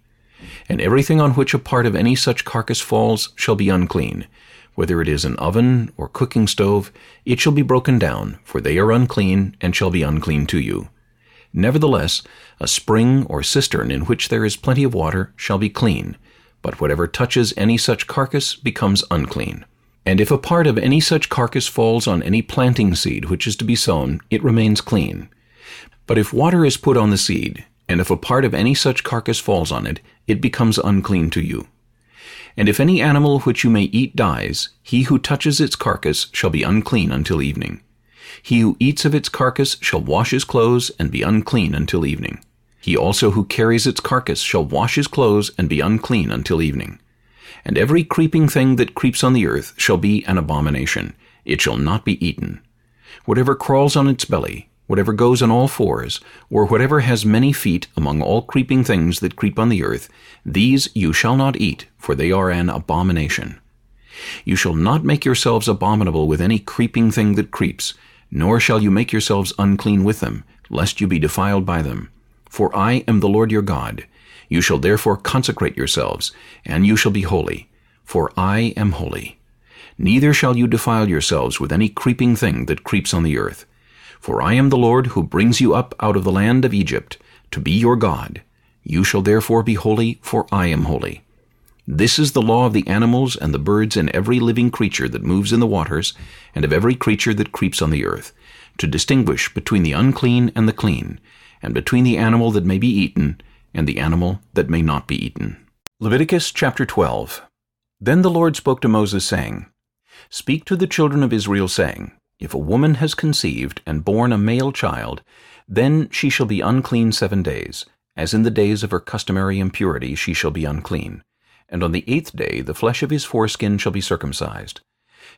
And everything on which a part of any such carcass falls shall be unclean. Whether it is an oven or cooking stove, it shall be broken down, for they are unclean, and shall be unclean to you. Nevertheless, a spring or cistern in which there is plenty of water shall be clean, but whatever touches any such carcass becomes unclean. And if a part of any such carcass falls on any planting seed which is to be sown, it remains clean. But if water is put on the seed, and if a part of any such carcass falls on it, it becomes unclean to you. And if any animal which you may eat dies, he who touches its carcass shall be unclean until evening. He who eats of its carcass shall wash his clothes and be unclean until evening. He also who carries its carcass shall wash his clothes and be unclean until evening. And every creeping thing that creeps on the earth shall be an abomination. It shall not be eaten. Whatever crawls on its belly, whatever goes on all fours, or whatever has many feet among all creeping things that creep on the earth, these you shall not eat, for they are an abomination. You shall not make yourselves abominable with any creeping thing that creeps, nor shall you make yourselves unclean with them, lest you be defiled by them. For I am the Lord your God. You shall therefore consecrate yourselves, and you shall be holy, for I am holy. Neither shall you defile yourselves with any creeping thing that creeps on the earth. For I am the Lord who brings you up out of the land of Egypt, to be your God. You shall therefore be holy, for I am holy. This is the law of the animals and the birds and every living creature that moves in the waters, and of every creature that creeps on the earth, to distinguish between the unclean and the clean, and between the animal that may be eaten and the animal that may not be eaten. Leviticus chapter 12 Then the Lord spoke to Moses, saying, Speak to the children of Israel, saying, if a woman has conceived and borne a male child, then she shall be unclean seven days, as in the days of her customary impurity she shall be unclean. And on the eighth day the flesh of his foreskin shall be circumcised.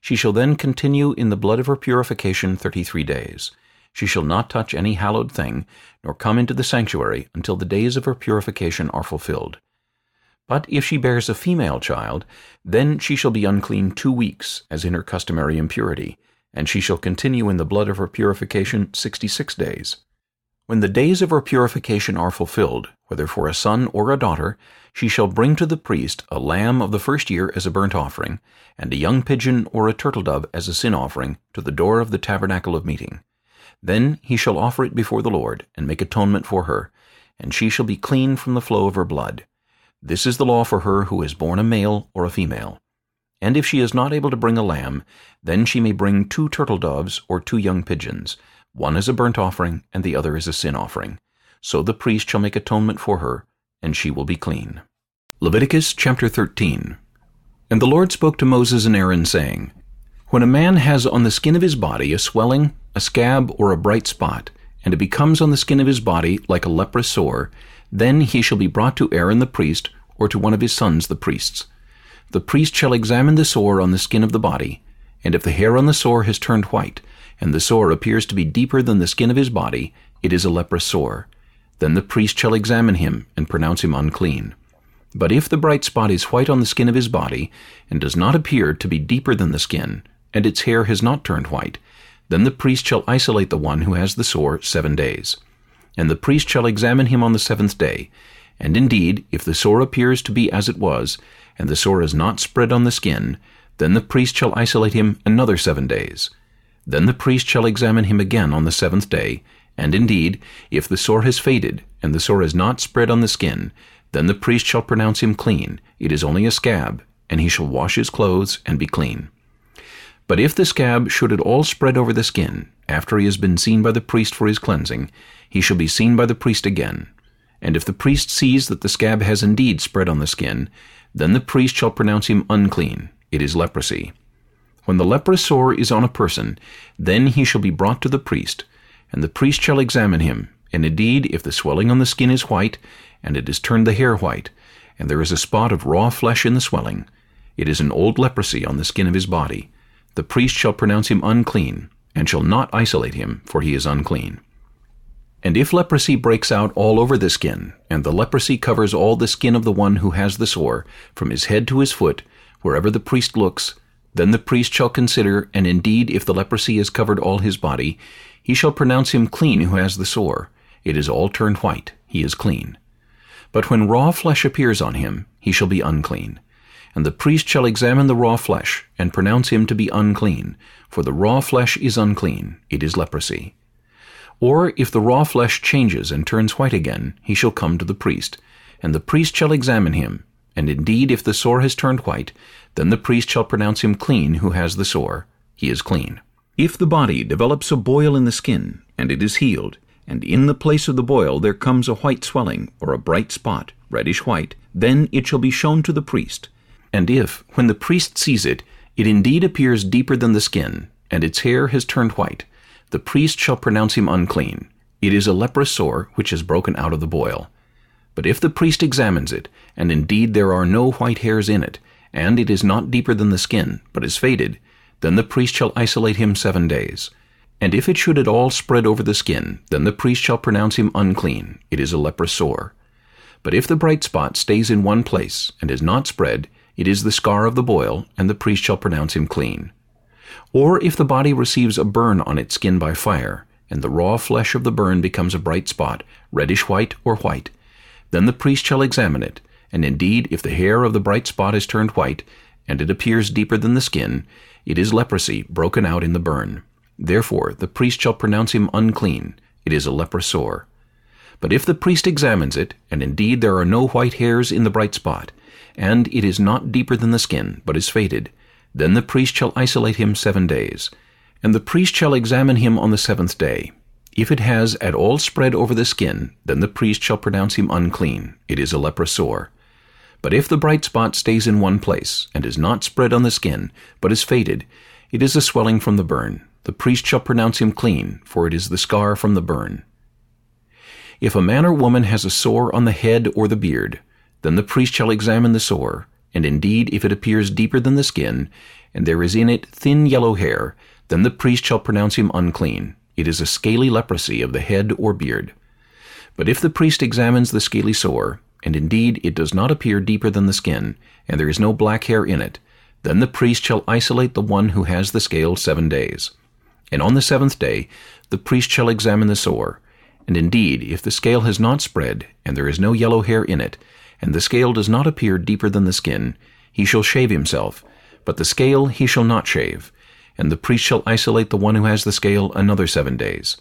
She shall then continue in the blood of her purification thirty-three days. She shall not touch any hallowed thing, nor come into the sanctuary until the days of her purification are fulfilled. But if she bears a female child, then she shall be unclean two weeks, as in her customary impurity, and she shall continue in the blood of her purification sixty-six days. When the days of her purification are fulfilled, whether for a son or a daughter, she shall bring to the priest a lamb of the first year as a burnt offering, and a young pigeon or a turtle-dove as a sin offering to the door of the tabernacle of meeting. Then he shall offer it before the Lord, and make atonement for her, and she shall be clean from the flow of her blood. This is the law for her who is born a male or a female. And if she is not able to bring a lamb, then she may bring two turtle doves or two young pigeons, one is a burnt offering and the other is a sin offering. So the priest shall make atonement for her, and she will be clean. Leviticus chapter 13 And the Lord spoke to Moses and Aaron, saying, When a man has on the skin of his body a swelling, a scab, or a bright spot, and it becomes on the skin of his body like a leprous sore, then he shall be brought to Aaron the priest, or to one of his sons the priests. The priest shall examine the sore on the skin of the body, and if the hair on the sore has turned white, and the sore appears to be deeper than the skin of his body, it is a leprous sore. Then the priest shall examine him and pronounce him unclean. But if the bright spot is white on the skin of his body, and does not appear to be deeper than the skin, and its hair has not turned white, then the priest shall isolate the one who has the sore seven days. And the priest shall examine him on the seventh day, and indeed, if the sore appears to be as it was, and the sore is not spread on the skin, then the priest shall isolate him another seven days. Then the priest shall examine him again on the seventh day, and indeed, if the sore has faded, and the sore is not spread on the skin, then the priest shall pronounce him clean, it is only a scab, and he shall wash his clothes and be clean. But if the scab should at all spread over the skin, after he has been seen by the priest for his cleansing, he shall be seen by the priest again. And if the priest sees that the scab has indeed spread on the skin, then the priest shall pronounce him unclean. It is leprosy. When the leprous sore is on a person, then he shall be brought to the priest, and the priest shall examine him. And indeed, if the swelling on the skin is white, and it has turned the hair white, and there is a spot of raw flesh in the swelling, it is an old leprosy on the skin of his body. The priest shall pronounce him unclean, and shall not isolate him, for he is unclean. And if leprosy breaks out all over the skin, and the leprosy covers all the skin of the one who has the sore, from his head to his foot, wherever the priest looks, then the priest shall consider, and indeed if the leprosy has covered all his body, he shall pronounce him clean who has the sore. It is all turned white, he is clean. But when raw flesh appears on him, he shall be unclean. And the priest shall examine the raw flesh, and pronounce him to be unclean, for the raw flesh is unclean, it is leprosy. Or if the raw flesh changes and turns white again, he shall come to the priest, and the priest shall examine him, and indeed if the sore has turned white, then the priest shall pronounce him clean who has the sore. He is clean. If the body develops a boil in the skin, and it is healed, and in the place of the boil there comes a white swelling, or a bright spot, reddish white, then it shall be shown to the priest. And if, when the priest sees it, it indeed appears deeper than the skin, and its hair has turned white, the priest shall pronounce him unclean. It is a leprous sore which has broken out of the boil. But if the priest examines it, and indeed there are no white hairs in it, and it is not deeper than the skin, but is faded, then the priest shall isolate him seven days. And if it should at all spread over the skin, then the priest shall pronounce him unclean. It is a leprous sore. But if the bright spot stays in one place, and is not spread, it is the scar of the boil, and the priest shall pronounce him clean. Or if the body receives a burn on its skin by fire, and the raw flesh of the burn becomes a bright spot, reddish white or white, then the priest shall examine it, and indeed if the hair of the bright spot is turned white, and it appears deeper than the skin, it is leprosy broken out in the burn. Therefore the priest shall pronounce him unclean. It is a leprous sore. But if the priest examines it, and indeed there are no white hairs in the bright spot, and it is not deeper than the skin, but is faded, then the priest shall isolate him seven days. And the priest shall examine him on the seventh day. If it has at all spread over the skin, then the priest shall pronounce him unclean. It is a leprous sore. But if the bright spot stays in one place, and is not spread on the skin, but is faded, it is a swelling from the burn. The priest shall pronounce him clean, for it is the scar from the burn. If a man or woman has a sore on the head or the beard, then the priest shall examine the sore, and indeed if it appears deeper than the skin, and there is in it thin yellow hair, then the priest shall pronounce him unclean. It is a scaly leprosy of the head or beard. But if the priest examines the scaly sore, and indeed it does not appear deeper than the skin, and there is no black hair in it, then the priest shall isolate the one who has the scale seven days. And on the seventh day the priest shall examine the sore, and indeed if the scale has not spread, and there is no yellow hair in it, and the scale does not appear deeper than the skin, he shall shave himself, but the scale he shall not shave, and the priest shall isolate the one who has the scale another seven days.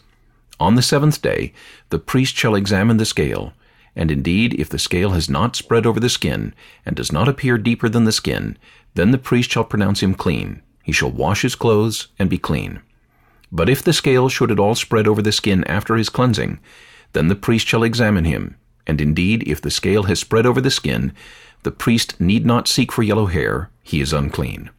On the seventh day the priest shall examine the scale, and indeed if the scale has not spread over the skin, and does not appear deeper than the skin, then the priest shall pronounce him clean. He shall wash his clothes, and be clean. But if the scale should at all spread over the skin after his cleansing, then the priest shall examine him, and indeed if the scale has spread over the skin, the priest need not seek for yellow hair, he is unclean.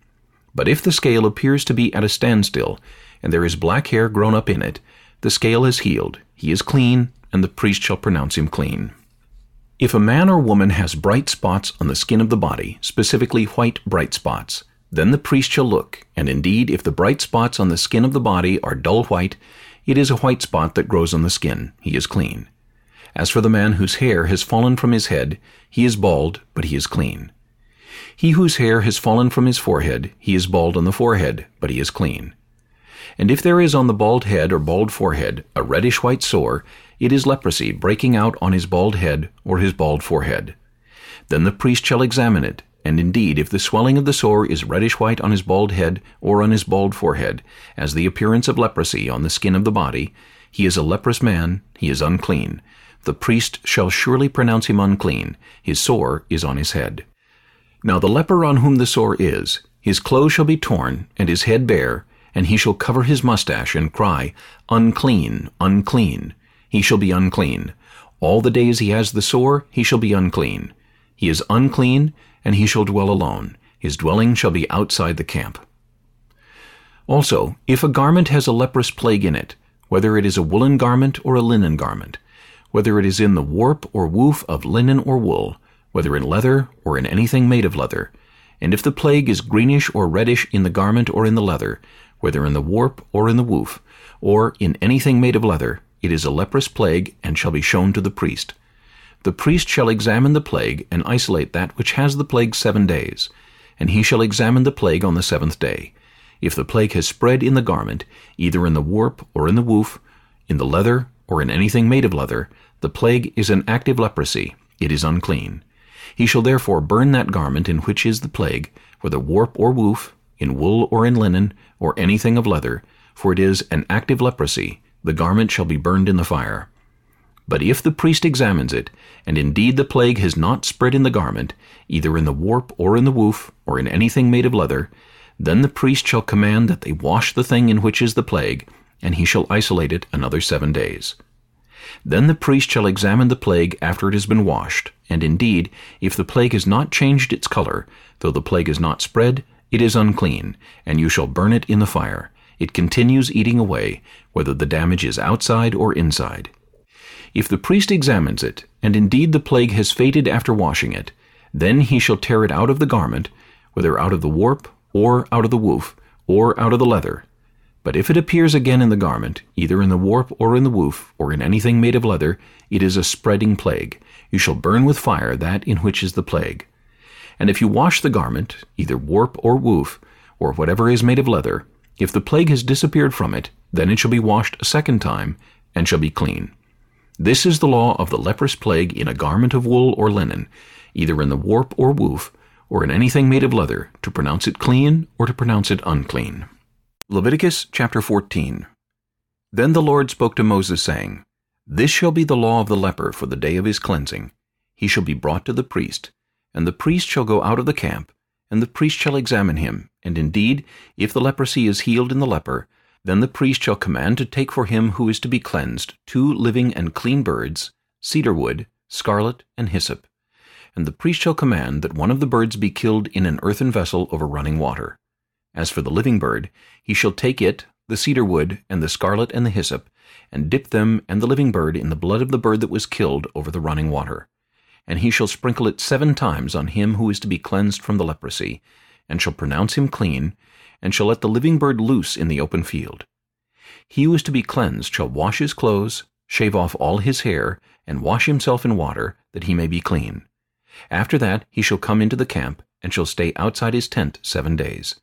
But if the scale appears to be at a standstill, and there is black hair grown up in it, the scale is healed, he is clean, and the priest shall pronounce him clean. If a man or woman has bright spots on the skin of the body, specifically white bright spots, then the priest shall look, and indeed if the bright spots on the skin of the body are dull white, it is a white spot that grows on the skin, he is clean. As for the man whose hair has fallen from his head, he is bald, but he is clean. He whose hair has fallen from his forehead, he is bald on the forehead, but he is clean. And if there is on the bald head or bald forehead a reddish white sore, it is leprosy breaking out on his bald head or his bald forehead. Then the priest shall examine it, and indeed if the swelling of the sore is reddish white on his bald head or on his bald forehead, as the appearance of leprosy on the skin of the body, he is a leprous man, he is unclean. The priest shall surely pronounce him unclean, his sore is on his head. Now the leper on whom the sore is, his clothes shall be torn, and his head bare, and he shall cover his mustache, and cry, Unclean, unclean. He shall be unclean. All the days he has the sore, he shall be unclean. He is unclean, and he shall dwell alone. His dwelling shall be outside the camp. Also, if a garment has a leprous plague in it, whether it is a woolen garment or a linen garment, whether it is in the warp or woof of linen or wool, whether in leather or in anything made of leather, and if the plague is greenish or reddish in the garment or in the leather, whether in the warp or in the woof, or in anything made of leather, it is a leprous plague, and shall be shown to the priest. The priest shall examine the plague, and isolate that which has the plague seven days, and he shall examine the plague on the seventh day. If the plague has spread in the garment, either in the warp or in the woof, in the leather or in anything made of leather, the plague is an active leprosy, it is unclean. He shall therefore burn that garment in which is the plague, whether warp or woof, in wool or in linen, or anything of leather, for it is an active leprosy, the garment shall be burned in the fire. But if the priest examines it, and indeed the plague has not spread in the garment, either in the warp or in the woof, or in anything made of leather, then the priest shall command that they wash the thing in which is the plague, and he shall isolate it another seven days. Then the priest shall examine the plague after it has been washed, and indeed, if the plague has not changed its color, though the plague is not spread, it is unclean, and you shall burn it in the fire. It continues eating away, whether the damage is outside or inside. If the priest examines it, and indeed the plague has faded after washing it, then he shall tear it out of the garment, whether out of the warp, or out of the woof, or out of the leather. But if it appears again in the garment, either in the warp or in the woof, or in anything made of leather, it is a spreading plague. You shall burn with fire that in which is the plague. And if you wash the garment, either warp or woof, or whatever is made of leather, if the plague has disappeared from it, then it shall be washed a second time, and shall be clean. This is the law of the leprous plague in a garment of wool or linen, either in the warp or woof, or in anything made of leather, to pronounce it clean or to pronounce it unclean. Leviticus chapter 14 Then the Lord spoke to Moses, saying, This shall be the law of the leper for the day of his cleansing. He shall be brought to the priest, and the priest shall go out of the camp, and the priest shall examine him, and indeed, if the leprosy is healed in the leper, then the priest shall command to take for him who is to be cleansed two living and clean birds, cedar wood, scarlet, and hyssop. And the priest shall command that one of the birds be killed in an earthen vessel over running water. As for the living bird, he shall take it, the cedar wood, and the scarlet and the hyssop, and dip them and the living bird in the blood of the bird that was killed over the running water. And he shall sprinkle it seven times on him who is to be cleansed from the leprosy, and shall pronounce him clean, and shall let the living bird loose in the open field. He who is to be cleansed shall wash his clothes, shave off all his hair, and wash himself in water, that he may be clean. After that he shall come into the camp, and shall stay outside his tent seven days.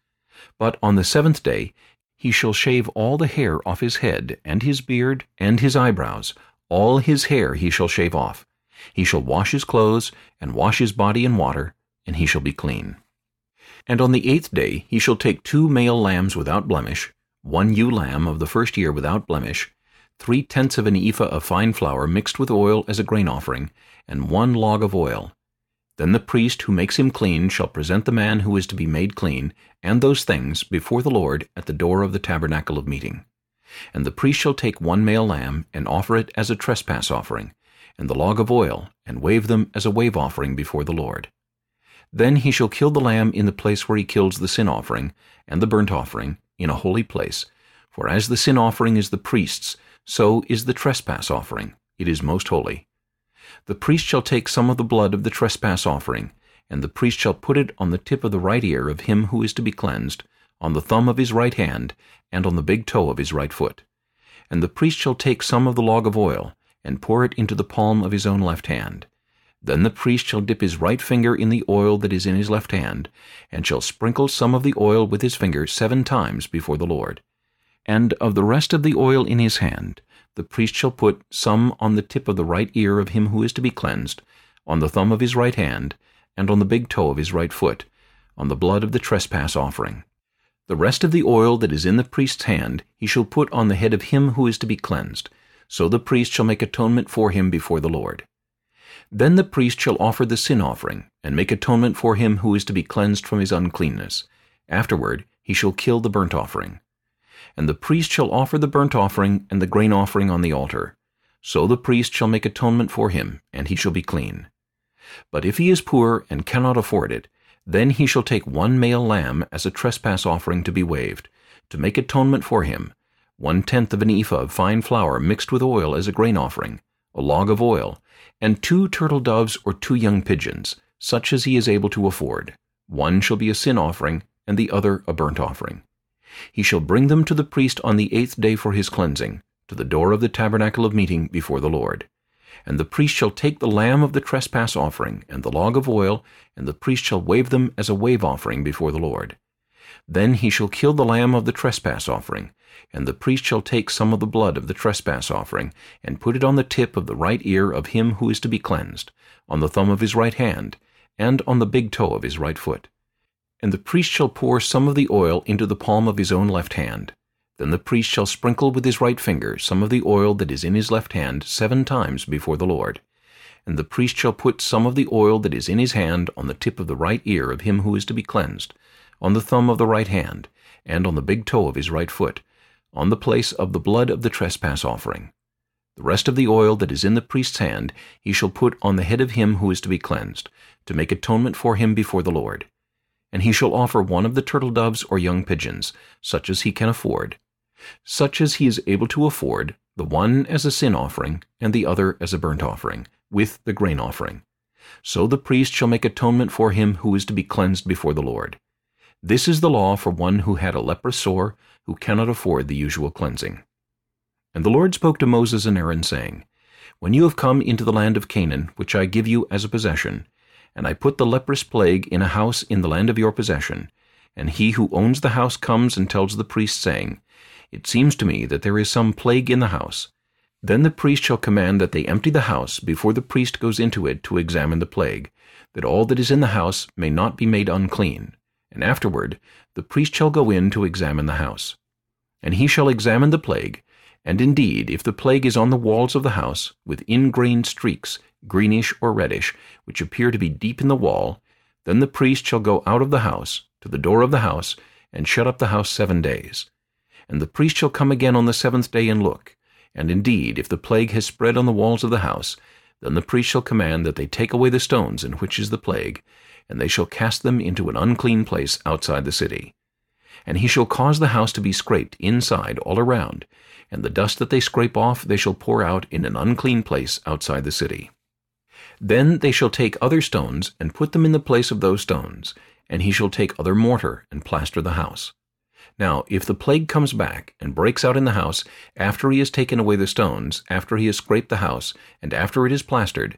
But on the seventh day he shall shave all the hair off his head, and his beard, and his eyebrows. All his hair he shall shave off. He shall wash his clothes, and wash his body in water, and he shall be clean. And on the eighth day he shall take two male lambs without blemish, one ewe lamb of the first year without blemish, three-tenths of an ephah of fine flour mixed with oil as a grain offering, and one log of oil, then the priest who makes him clean shall present the man who is to be made clean, and those things, before the Lord at the door of the tabernacle of meeting. And the priest shall take one male lamb, and offer it as a trespass offering, and the log of oil, and wave them as a wave offering before the Lord. Then he shall kill the lamb in the place where he kills the sin offering, and the burnt offering, in a holy place. For as the sin offering is the priest's, so is the trespass offering. It is most holy. The priest shall take some of the blood of the trespass offering, and the priest shall put it on the tip of the right ear of him who is to be cleansed, on the thumb of his right hand, and on the big toe of his right foot. And the priest shall take some of the log of oil, and pour it into the palm of his own left hand. Then the priest shall dip his right finger in the oil that is in his left hand, and shall sprinkle some of the oil with his finger seven times before the Lord. And of the rest of the oil in his hand, the priest shall put some on the tip of the right ear of him who is to be cleansed, on the thumb of his right hand, and on the big toe of his right foot, on the blood of the trespass offering. The rest of the oil that is in the priest's hand he shall put on the head of him who is to be cleansed. So the priest shall make atonement for him before the Lord. Then the priest shall offer the sin offering, and make atonement for him who is to be cleansed from his uncleanness. Afterward he shall kill the burnt offering. And the priest shall offer the burnt offering and the grain offering on the altar. So the priest shall make atonement for him, and he shall be clean. But if he is poor and cannot afford it, then he shall take one male lamb as a trespass offering to be waved, to make atonement for him, one-tenth of an ephah of fine flour mixed with oil as a grain offering, a log of oil, and two turtle doves or two young pigeons, such as he is able to afford. One shall be a sin offering, and the other a burnt offering. He shall bring them to the priest on the eighth day for his cleansing, to the door of the tabernacle of meeting before the Lord. And the priest shall take the lamb of the trespass offering, and the log of oil, and the priest shall wave them as a wave offering before the Lord. Then he shall kill the lamb of the trespass offering, and the priest shall take some of the blood of the trespass offering, and put it on the tip of the right ear of him who is to be cleansed, on the thumb of his right hand, and on the big toe of his right foot. And the priest shall pour some of the oil into the palm of his own left hand. Then the priest shall sprinkle with his right finger some of the oil that is in his left hand seven times before the Lord. And the priest shall put some of the oil that is in his hand on the tip of the right ear of him who is to be cleansed, on the thumb of the right hand, and on the big toe of his right foot, on the place of the blood of the trespass offering. The rest of the oil that is in the priest's hand he shall put on the head of him who is to be cleansed, to make atonement for him before the Lord. And he shall offer one of the turtle doves or young pigeons, such as he can afford, such as he is able to afford, the one as a sin offering, and the other as a burnt offering, with the grain offering. So the priest shall make atonement for him who is to be cleansed before the Lord. This is the law for one who had a leprous sore, who cannot afford the usual cleansing. And the Lord spoke to Moses and Aaron, saying, When you have come into the land of Canaan, which I give you as a possession, and I put the leprous plague in a house in the land of your possession, and he who owns the house comes and tells the priest, saying, It seems to me that there is some plague in the house. Then the priest shall command that they empty the house before the priest goes into it to examine the plague, that all that is in the house may not be made unclean. And afterward the priest shall go in to examine the house. And he shall examine the plague, and indeed, if the plague is on the walls of the house, with ingrained streaks, greenish or reddish, which appear to be deep in the wall, then the priest shall go out of the house, to the door of the house, and shut up the house seven days. And the priest shall come again on the seventh day and look. And indeed, if the plague has spread on the walls of the house, then the priest shall command that they take away the stones in which is the plague, and they shall cast them into an unclean place outside the city. And he shall cause the house to be scraped inside all around, and the dust that they scrape off they shall pour out in an unclean place outside the city. Then they shall take other stones and put them in the place of those stones, and he shall take other mortar and plaster the house. Now, if the plague comes back and breaks out in the house after he has taken away the stones, after he has scraped the house, and after it is plastered,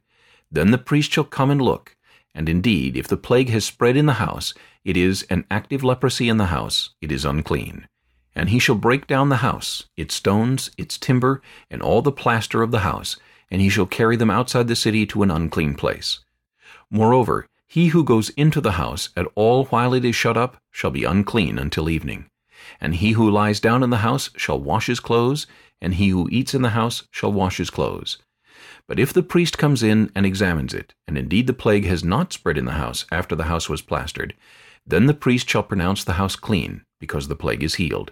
then the priest shall come and look, and indeed, if the plague has spread in the house, it is an active leprosy in the house, it is unclean. And he shall break down the house, its stones, its timber, and all the plaster of the house, and he shall carry them outside the city to an unclean place. Moreover, he who goes into the house at all while it is shut up shall be unclean until evening. And he who lies down in the house shall wash his clothes, and he who eats in the house shall wash his clothes. But if the priest comes in and examines it, and indeed the plague has not spread in the house after the house was plastered, then the priest shall pronounce the house clean, because the plague is healed.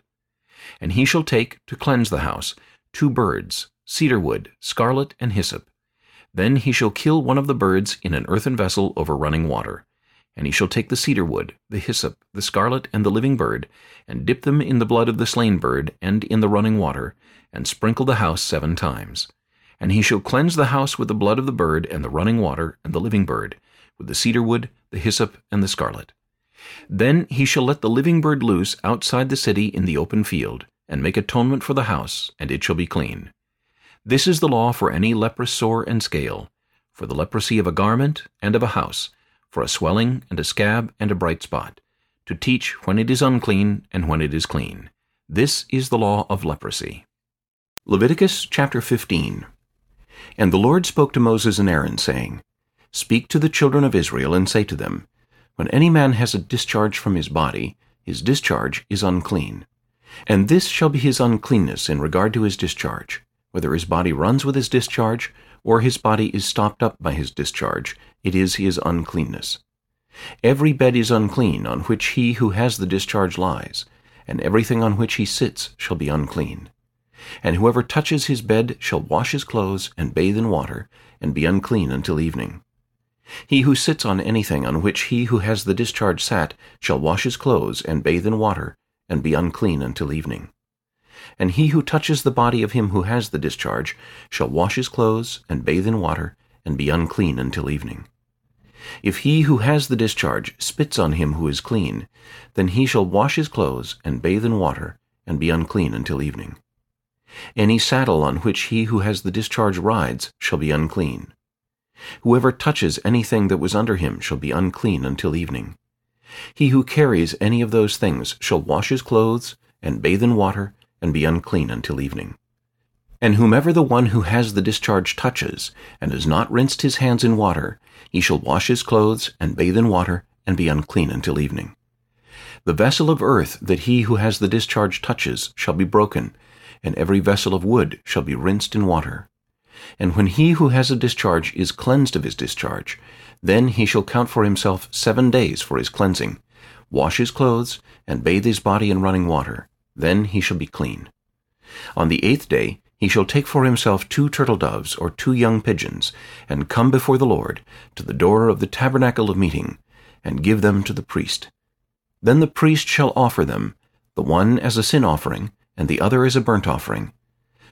And he shall take, to cleanse the house, two birds, cedar wood, scarlet, and hyssop. Then he shall kill one of the birds in an earthen vessel over running water. And he shall take the cedar wood, the hyssop, the scarlet, and the living bird, and dip them in the blood of the slain bird, and in the running water, and sprinkle the house seven times. And he shall cleanse the house with the blood of the bird, and the running water, and the living bird, with the cedar wood, the hyssop, and the scarlet. Then he shall let the living bird loose outside the city in the open field, and make atonement for the house, and it shall be clean. This is the law for any leprous sore and scale, for the leprosy of a garment and of a house, for a swelling and a scab and a bright spot, to teach when it is unclean and when it is clean. This is the law of leprosy. Leviticus chapter 15 And the Lord spoke to Moses and Aaron, saying, Speak to the children of Israel, and say to them, when any man has a discharge from his body, his discharge is unclean. And this shall be his uncleanness in regard to his discharge, whether his body runs with his discharge, or his body is stopped up by his discharge, it is his uncleanness. Every bed is unclean on which he who has the discharge lies, and everything on which he sits shall be unclean. And whoever touches his bed shall wash his clothes and bathe in water, and be unclean until evening. He who sits on anything on which he who has the discharge sat shall wash his clothes and bathe in water, and be unclean until evening. And he who touches the body of him who has the discharge shall wash his clothes and bathe in water, and be unclean until evening. If he who has the discharge spits on him who is clean, then he shall wash his clothes and bathe in water, and be unclean until evening. Any saddle on which he who has the discharge rides shall be unclean. Whoever touches anything that was under him shall be unclean until evening. He who carries any of those things shall wash his clothes, and bathe in water, and be unclean until evening. And whomever the one who has the discharge touches, and has not rinsed his hands in water, he shall wash his clothes, and bathe in water, and be unclean until evening. The vessel of earth that he who has the discharge touches shall be broken, and every vessel of wood shall be rinsed in water. And when he who has a discharge is cleansed of his discharge, then he shall count for himself seven days for his cleansing, wash his clothes, and bathe his body in running water. Then he shall be clean. On the eighth day he shall take for himself two turtle doves or two young pigeons, and come before the Lord to the door of the tabernacle of meeting, and give them to the priest. Then the priest shall offer them, the one as a sin offering, and the other as a burnt offering.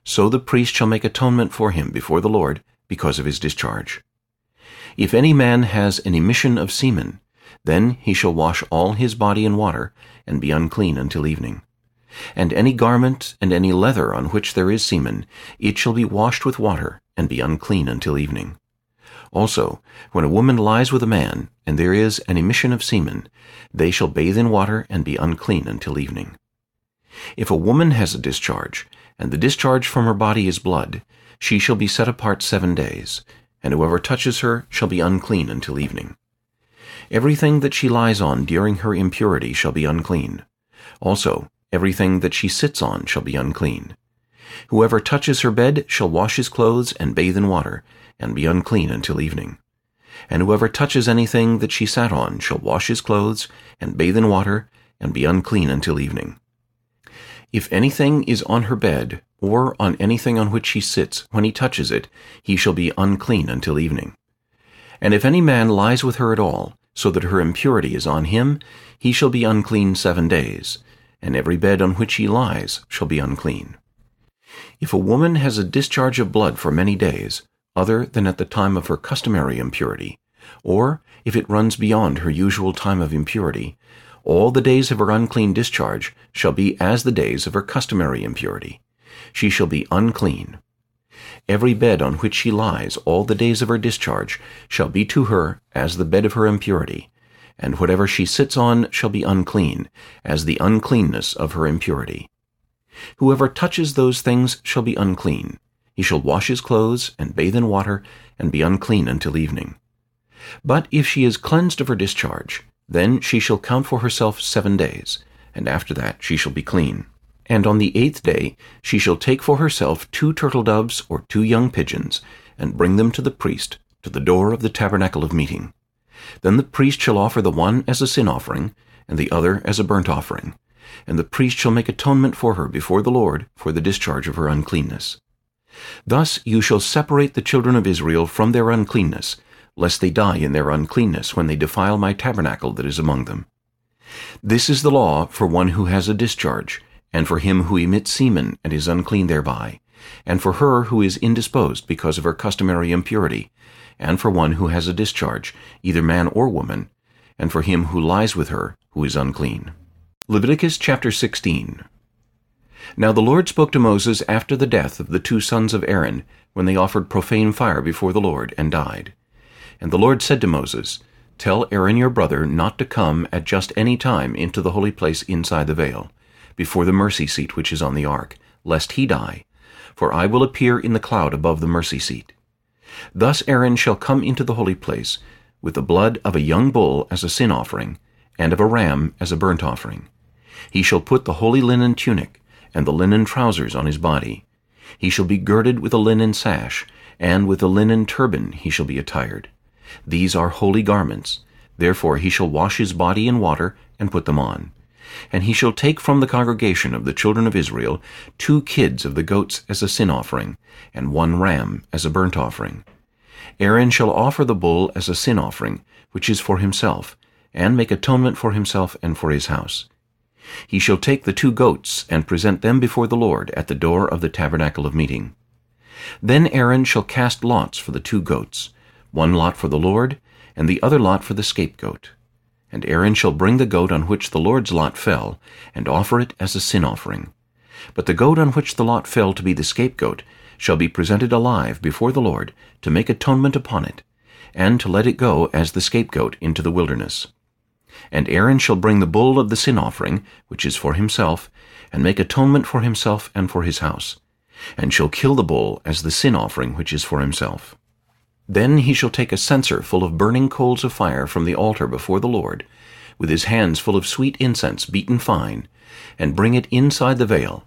So the priest shall make atonement for him before the Lord because of his discharge. If any man has an emission of semen, then he shall wash all his body in water, and be unclean until evening. And any garment and any leather on which there is semen, it shall be washed with water, and be unclean until evening. Also, when a woman lies with a man, and there is an emission of semen, they shall bathe in water and be unclean until evening. If a woman has a discharge, and the discharge from her body is blood, she shall be set apart seven days, and whoever touches her shall be unclean until evening. Everything that she lies on during her impurity shall be unclean. Also, everything that she sits on shall be unclean. Whoever touches her bed shall wash his clothes and bathe in water, and be unclean until evening. And whoever touches anything that she sat on shall wash his clothes, and bathe in water, and be unclean until evening. If anything is on her bed, or on anything on which she sits, when he touches it, he shall be unclean until evening. And if any man lies with her at all, so that her impurity is on him, he shall be unclean seven days, and every bed on which he lies shall be unclean. If a woman has a discharge of blood for many days, other than at the time of her customary impurity, or if it runs beyond her usual time of impurity, all the days of her unclean discharge shall be as the days of her customary impurity. She shall be unclean. Every bed on which she lies all the days of her discharge shall be to her as the bed of her impurity, and whatever she sits on shall be unclean, as the uncleanness of her impurity. Whoever touches those things shall be unclean. He shall wash his clothes, and bathe in water, and be unclean until evening. But if she is cleansed of her discharge, then she shall count for herself seven days, and after that she shall be clean. And on the eighth day she shall take for herself two turtle doves or two young pigeons, and bring them to the priest, to the door of the tabernacle of meeting. Then the priest shall offer the one as a sin offering, and the other as a burnt offering. And the priest shall make atonement for her before the Lord for the discharge of her uncleanness. Thus you shall separate the children of Israel from their uncleanness, lest they die in their uncleanness when they defile my tabernacle that is among them. This is the law for one who has a discharge, and for him who emits semen and is unclean thereby, and for her who is indisposed because of her customary impurity, and for one who has a discharge, either man or woman, and for him who lies with her who is unclean. Leviticus chapter 16 Now the Lord spoke to Moses after the death of the two sons of Aaron, when they offered profane fire before the Lord, and died. And the Lord said to Moses, Tell Aaron your brother not to come at just any time into the holy place inside the veil, before the mercy seat which is on the ark, lest he die, for I will appear in the cloud above the mercy seat. Thus Aaron shall come into the holy place, with the blood of a young bull as a sin offering, and of a ram as a burnt offering. He shall put the holy linen tunic, and the linen trousers on his body. He shall be girded with a linen sash, and with a linen turban he shall be attired. These are holy garments. Therefore he shall wash his body in water, and put them on. And he shall take from the congregation of the children of Israel two kids of the goats as a sin offering, and one ram as a burnt offering. Aaron shall offer the bull as a sin offering, which is for himself, and make atonement for himself and for his house. He shall take the two goats and present them before the Lord at the door of the tabernacle of meeting. Then Aaron shall cast lots for the two goats, one lot for the Lord, and the other lot for the scapegoat. And Aaron shall bring the goat on which the Lord's lot fell, and offer it as a sin offering. But the goat on which the lot fell to be the scapegoat shall be presented alive before the Lord to make atonement upon it, and to let it go as the scapegoat into the wilderness. And Aaron shall bring the bull of the sin offering, which is for himself, and make atonement for himself and for his house, and shall kill the bull as the sin offering which is for himself. Then he shall take a censer full of burning coals of fire from the altar before the Lord, with his hands full of sweet incense beaten fine, and bring it inside the veil.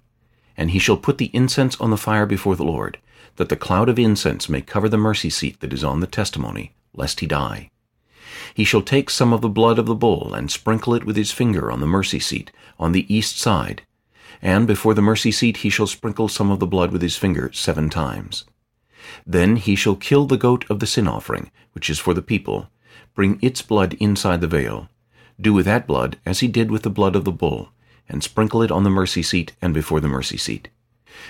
And he shall put the incense on the fire before the Lord, that the cloud of incense may cover the mercy seat that is on the testimony, lest he die. He shall take some of the blood of the bull, and sprinkle it with his finger on the mercy seat, on the east side. And before the mercy seat he shall sprinkle some of the blood with his finger seven times. Then he shall kill the goat of the sin offering, which is for the people, bring its blood inside the veil, do with that blood as he did with the blood of the bull, and sprinkle it on the mercy seat and before the mercy seat.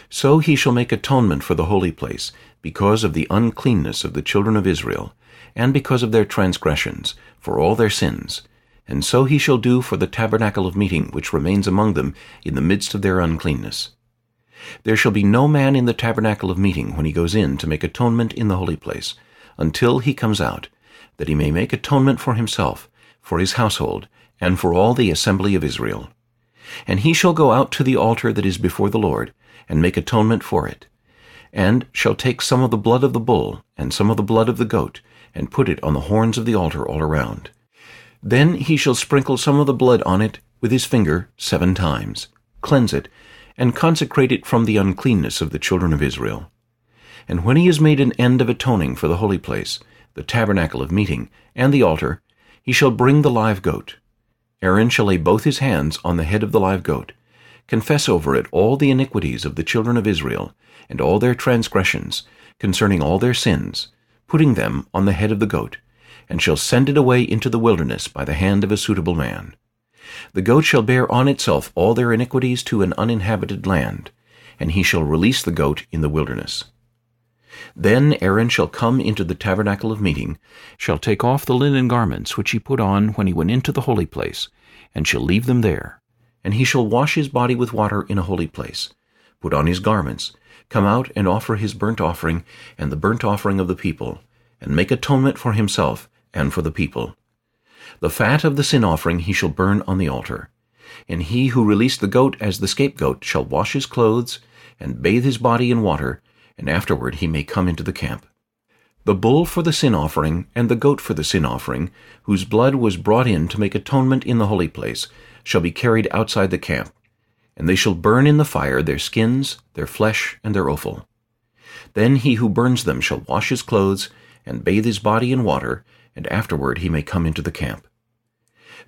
So he shall make atonement for the holy place, because of the uncleanness of the children of Israel, and because of their transgressions, for all their sins. And so he shall do for the tabernacle of meeting which remains among them in the midst of their uncleanness. There shall be no man in the tabernacle of meeting when he goes in to make atonement in the holy place, until he comes out, that he may make atonement for himself, for his household, and for all the assembly of Israel. And he shall go out to the altar that is before the Lord, and make atonement for it, and shall take some of the blood of the bull, and some of the blood of the goat, and put it on the horns of the altar all around. Then he shall sprinkle some of the blood on it with his finger seven times, cleanse it, and consecrate it from the uncleanness of the children of Israel. And when he has made an end of atoning for the holy place, the tabernacle of meeting, and the altar, he shall bring the live goat. Aaron shall lay both his hands on the head of the live goat, confess over it all the iniquities of the children of Israel, and all their transgressions, concerning all their sins, putting them on the head of the goat, and shall send it away into the wilderness by the hand of a suitable man. The goat shall bear on itself all their iniquities to an uninhabited land, and he shall release the goat in the wilderness. Then Aaron shall come into the tabernacle of meeting, shall take off the linen garments which he put on when he went into the holy place, and shall leave them there. And he shall wash his body with water in a holy place, put on his garments, come out and offer his burnt offering and the burnt offering of the people, and make atonement for himself and for the people. The fat of the sin offering he shall burn on the altar. And he who released the goat as the scapegoat shall wash his clothes, and bathe his body in water, and afterward he may come into the camp. The bull for the sin offering, and the goat for the sin offering, whose blood was brought in to make atonement in the holy place, shall be carried outside the camp, and they shall burn in the fire their skins, their flesh, and their offal. Then he who burns them shall wash his clothes, and bathe his body in water, and afterward he may come into the camp.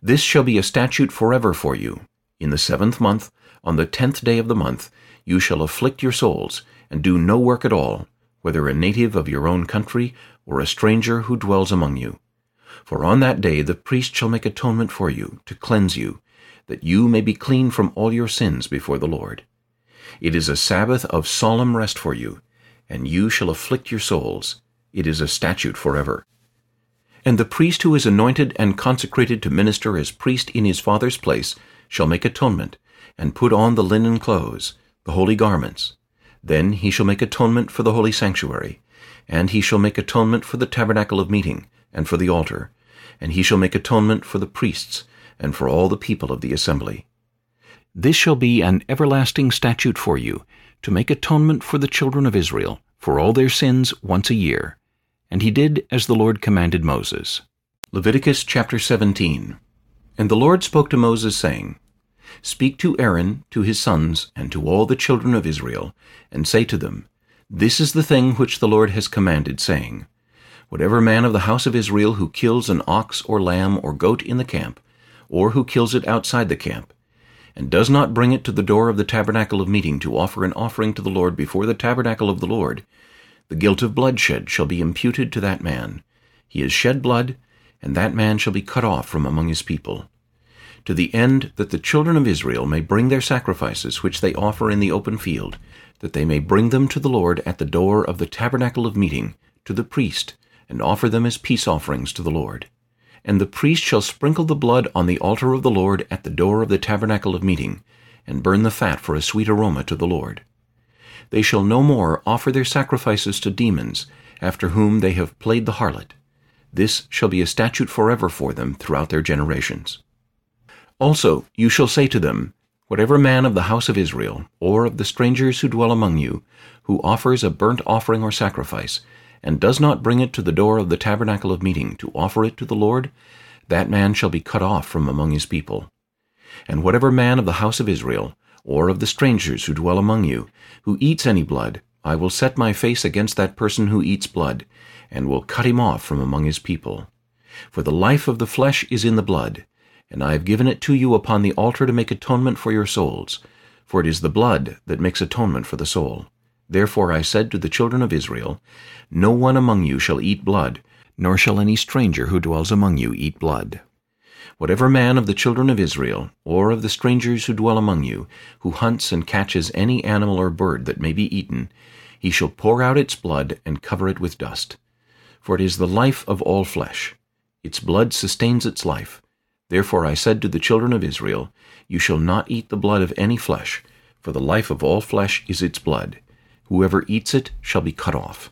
This shall be a statute forever for you. In the seventh month, on the tenth day of the month, you shall afflict your souls, and do no work at all, whether a native of your own country, or a stranger who dwells among you. For on that day the priest shall make atonement for you, to cleanse you, that you may be clean from all your sins before the Lord. It is a Sabbath of solemn rest for you, and you shall afflict your souls. It is a statute forever. And the priest who is anointed and consecrated to minister as priest in his father's place shall make atonement, and put on the linen clothes, the holy garments. Then he shall make atonement for the holy sanctuary, and he shall make atonement for the tabernacle of meeting, and for the altar, and he shall make atonement for the priests, and for all the people of the assembly. This shall be an everlasting statute for you, to make atonement for the children of Israel, for all their sins once a year, and he did as the Lord commanded Moses. Leviticus chapter 17 And the Lord spoke to Moses, saying, Speak to Aaron, to his sons, and to all the children of Israel, and say to them, This is the thing which the Lord has commanded, saying, Whatever man of the house of Israel who kills an ox or lamb or goat in the camp, or who kills it outside the camp, and does not bring it to the door of the tabernacle of meeting to offer an offering to the Lord before the tabernacle of the Lord, the guilt of bloodshed shall be imputed to that man. He has shed blood, and that man shall be cut off from among his people. To the end that the children of Israel may bring their sacrifices which they offer in the open field, that they may bring them to the Lord at the door of the tabernacle of meeting, to the priest, and offer them as peace offerings to the Lord. And the priest shall sprinkle the blood on the altar of the Lord at the door of the tabernacle of meeting, and burn the fat for a sweet aroma to the Lord they shall no more offer their sacrifices to demons, after whom they have played the harlot. This shall be a statute forever for them throughout their generations. Also you shall say to them, Whatever man of the house of Israel, or of the strangers who dwell among you, who offers a burnt offering or sacrifice, and does not bring it to the door of the tabernacle of meeting to offer it to the Lord, that man shall be cut off from among his people. And whatever man of the house of Israel, or of the strangers who dwell among you, who eats any blood, I will set my face against that person who eats blood, and will cut him off from among his people. For the life of the flesh is in the blood, and I have given it to you upon the altar to make atonement for your souls, for it is the blood that makes atonement for the soul. Therefore I said to the children of Israel, No one among you shall eat blood, nor shall any stranger who dwells among you eat blood. Whatever man of the children of Israel, or of the strangers who dwell among you, who hunts and catches any animal or bird that may be eaten, he shall pour out its blood and cover it with dust. For it is the life of all flesh. Its blood sustains its life. Therefore I said to the children of Israel, You shall not eat the blood of any flesh, for the life of all flesh is its blood. Whoever eats it shall be cut off.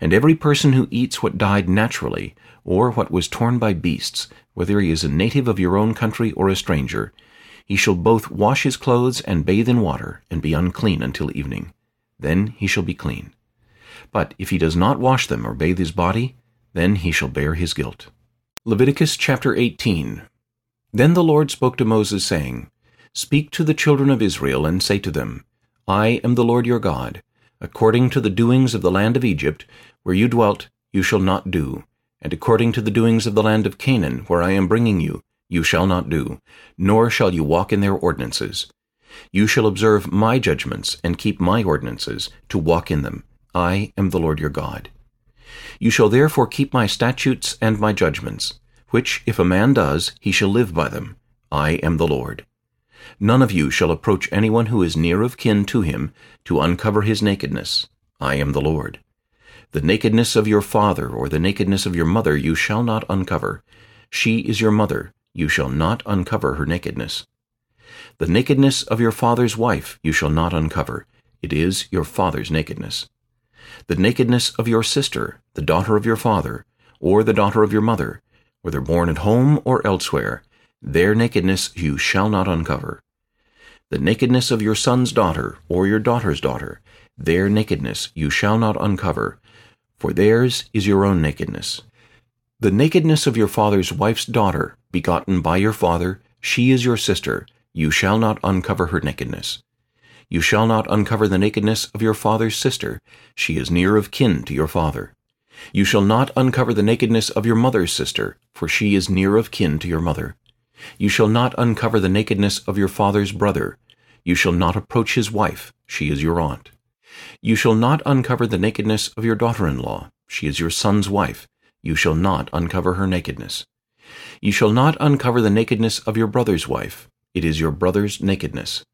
And every person who eats what died naturally, or what was torn by beasts, whether he is a native of your own country or a stranger, he shall both wash his clothes and bathe in water, and be unclean until evening. Then he shall be clean. But if he does not wash them or bathe his body, then he shall bear his guilt. Leviticus chapter 18 Then the Lord spoke to Moses, saying, Speak to the children of Israel, and say to them, I am the Lord your God. According to the doings of the land of Egypt, where you dwelt, you shall not do, and according to the doings of the land of Canaan, where I am bringing you, you shall not do, nor shall you walk in their ordinances. You shall observe my judgments, and keep my ordinances, to walk in them. I am the Lord your God. You shall therefore keep my statutes and my judgments, which if a man does, he shall live by them. I am the Lord. None of you shall approach anyone who is near of kin to him, to uncover his nakedness. I am the Lord. The nakedness of your father or the nakedness of your mother you shall not uncover. She is your mother, you shall not uncover her nakedness. The nakedness of your father's wife you shall not uncover. It is your father's nakedness. The nakedness of your sister, the daughter of your father, or the daughter of your mother, whether born at home or elsewhere, their nakedness you shall not uncover. The nakedness of your son's daughter, or your daughter's daughter, their nakedness you shall not uncover, for theirs is your own nakedness. The nakedness of your father's wife's daughter, begotten by your father, she is your sister, you shall not uncover her nakedness. You shall not uncover the nakedness of your father's sister, she is near of kin to your father. You shall not uncover the nakedness of your mother's sister, for she is near of kin to your mother. You shall not uncover the nakedness of your father's brother. You shall not approach his wife, she is your aunt. You shall not uncover the nakedness of your daughter-in-law, she is your son's wife. You shall not uncover her nakedness. You shall not uncover the nakedness of your brother's wife. It is your brother's nakedness.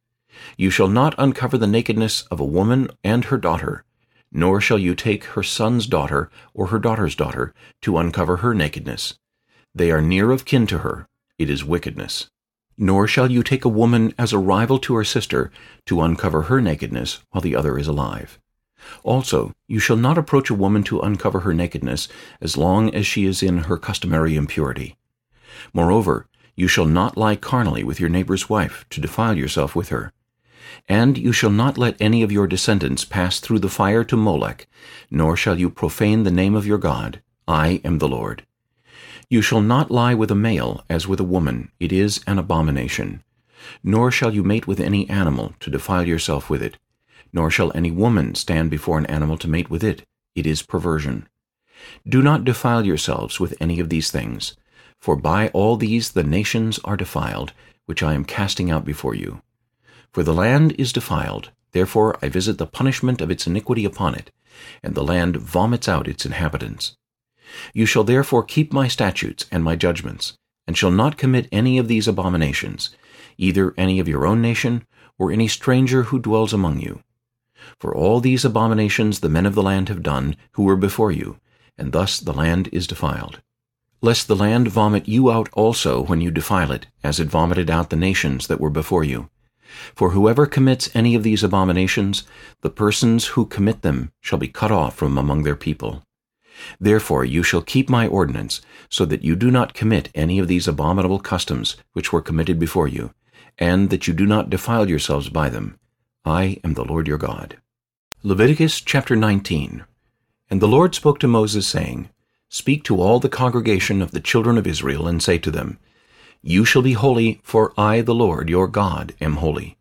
You shall not uncover the nakedness of a woman and her daughter, nor shall you take her son's daughter or her daughter's daughter to uncover her nakedness. They are near of kin to her. It is wickedness. Nor shall you take a woman as a rival to her sister to uncover her nakedness while the other is alive. Also, you shall not approach a woman to uncover her nakedness as long as she is in her customary impurity. Moreover, you shall not lie carnally with your neighbor's wife to defile yourself with her. And you shall not let any of your descendants pass through the fire to Molech, nor shall you profane the name of your God. I am the Lord. You shall not lie with a male as with a woman, it is an abomination. Nor shall you mate with any animal to defile yourself with it. Nor shall any woman stand before an animal to mate with it, it is perversion. Do not defile yourselves with any of these things, for by all these the nations are defiled, which I am casting out before you. For the land is defiled, therefore I visit the punishment of its iniquity upon it, and the land vomits out its inhabitants. You shall therefore keep my statutes and my judgments, and shall not commit any of these abominations, either any of your own nation, or any stranger who dwells among you. For all these abominations the men of the land have done, who were before you, and thus the land is defiled. Lest the land vomit you out also when you defile it, as it vomited out the nations that were before you. For whoever commits any of these abominations, the persons who commit them shall be cut off from among their people. Therefore you shall keep my ordinance, so that you do not commit any of these abominable customs which were committed before you, and that you do not defile yourselves by them. I am the Lord your God. Leviticus chapter 19 And the Lord spoke to Moses, saying, Speak to all the congregation of the children of Israel, and say to them, You shall be holy, for I, the Lord your God, am holy.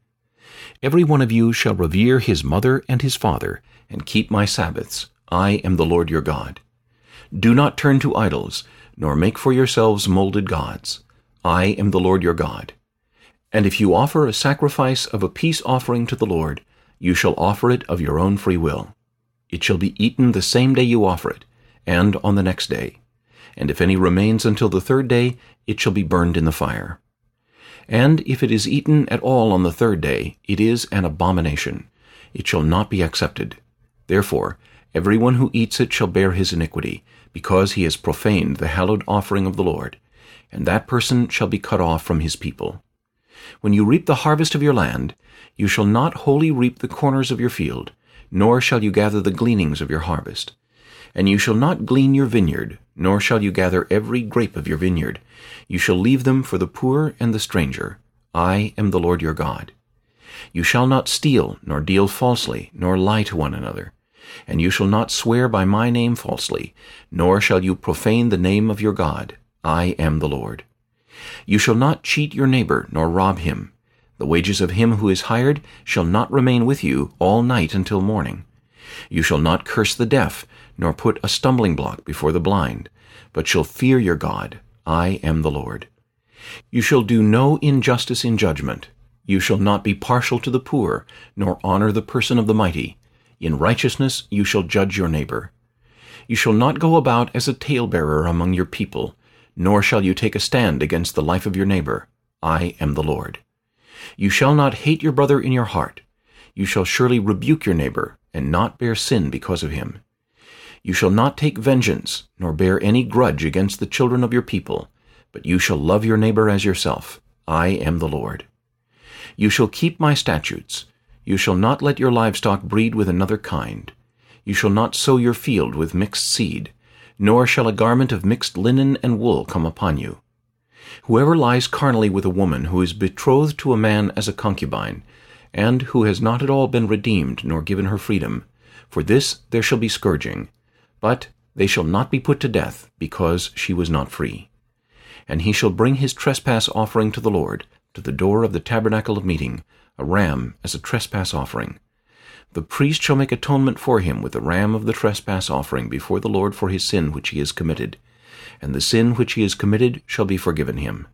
Every one of you shall revere his mother and his father, and keep my Sabbaths. I am the Lord your God. Do not turn to idols, nor make for yourselves molded gods. I am the Lord your God. And if you offer a sacrifice of a peace offering to the Lord, you shall offer it of your own free will. It shall be eaten the same day you offer it, and on the next day. And if any remains until the third day, it shall be burned in the fire. And if it is eaten at all on the third day, it is an abomination. It shall not be accepted. Therefore, every one who eats it shall bear his iniquity, because he has profaned the hallowed offering of the Lord, and that person shall be cut off from his people. When you reap the harvest of your land, you shall not wholly reap the corners of your field, nor shall you gather the gleanings of your harvest. And you shall not glean your vineyard, nor shall you gather every grape of your vineyard. You shall leave them for the poor and the stranger. I am the Lord your God. You shall not steal, nor deal falsely, nor lie to one another. And you shall not swear by my name falsely, nor shall you profane the name of your God. I am the Lord. You shall not cheat your neighbor, nor rob him. The wages of him who is hired shall not remain with you all night until morning. You shall not curse the deaf, nor put a stumbling block before the blind, but shall fear your God. I am the Lord. You shall do no injustice in judgment. You shall not be partial to the poor, nor honor the person of the mighty. In righteousness you shall judge your neighbor. You shall not go about as a talebearer among your people, nor shall you take a stand against the life of your neighbor. I am the Lord. You shall not hate your brother in your heart. You shall surely rebuke your neighbor, and not bear sin because of him. You shall not take vengeance, nor bear any grudge against the children of your people, but you shall love your neighbor as yourself. I am the Lord. You shall keep my statutes. You shall not let your livestock breed with another kind. You shall not sow your field with mixed seed, nor shall a garment of mixed linen and wool come upon you. Whoever lies carnally with a woman who is betrothed to a man as a concubine, and who has not at all been redeemed nor given her freedom, for this there shall be scourging, but they shall not be put to death, because she was not free. And he shall bring his trespass offering to the Lord, to the door of the tabernacle of meeting, a ram as a trespass offering. The priest shall make atonement for him with the ram of the trespass offering before the Lord for his sin which he has committed, and the sin which he has committed shall be forgiven him.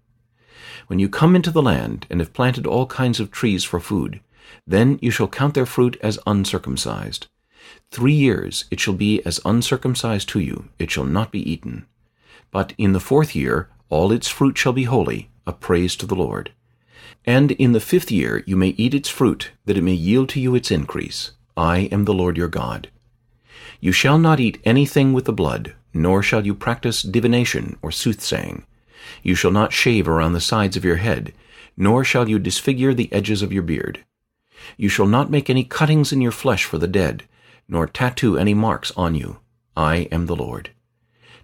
When you come into the land, and have planted all kinds of trees for food, then you shall count their fruit as uncircumcised. Three years it shall be as uncircumcised to you, it shall not be eaten. But in the fourth year all its fruit shall be holy, a praise to the Lord. And in the fifth year you may eat its fruit, that it may yield to you its increase. I am the Lord your God. You shall not eat anything with the blood, nor shall you practice divination or soothsaying. You shall not shave around the sides of your head, nor shall you disfigure the edges of your beard. You shall not make any cuttings in your flesh for the dead, nor tattoo any marks on you. I am the Lord.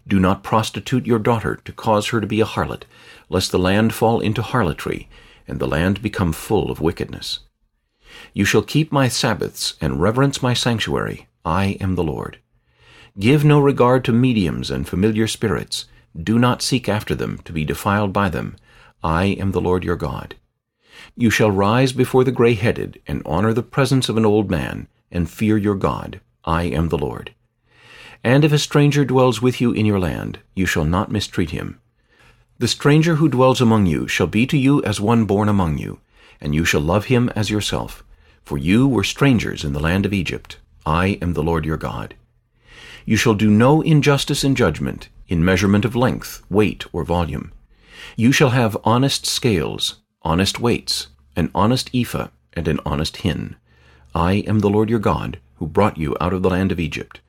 Do not prostitute your daughter to cause her to be a harlot, lest the land fall into harlotry, and the land become full of wickedness. You shall keep my Sabbaths and reverence my sanctuary. I am the Lord. Give no regard to mediums and familiar spirits. Do not seek after them to be defiled by them. I am the Lord your God. You shall rise before the gray-headed and honor the presence of an old man, and fear your God. I am the Lord. And if a stranger dwells with you in your land, you shall not mistreat him. The stranger who dwells among you shall be to you as one born among you, and you shall love him as yourself. For you were strangers in the land of Egypt. I am the Lord your God. You shall do no injustice in judgment, in measurement of length, weight, or volume. You shall have honest scales, honest weights, an honest ephah, and an honest hin. I am the Lord your God, who brought you out of the land of Egypt.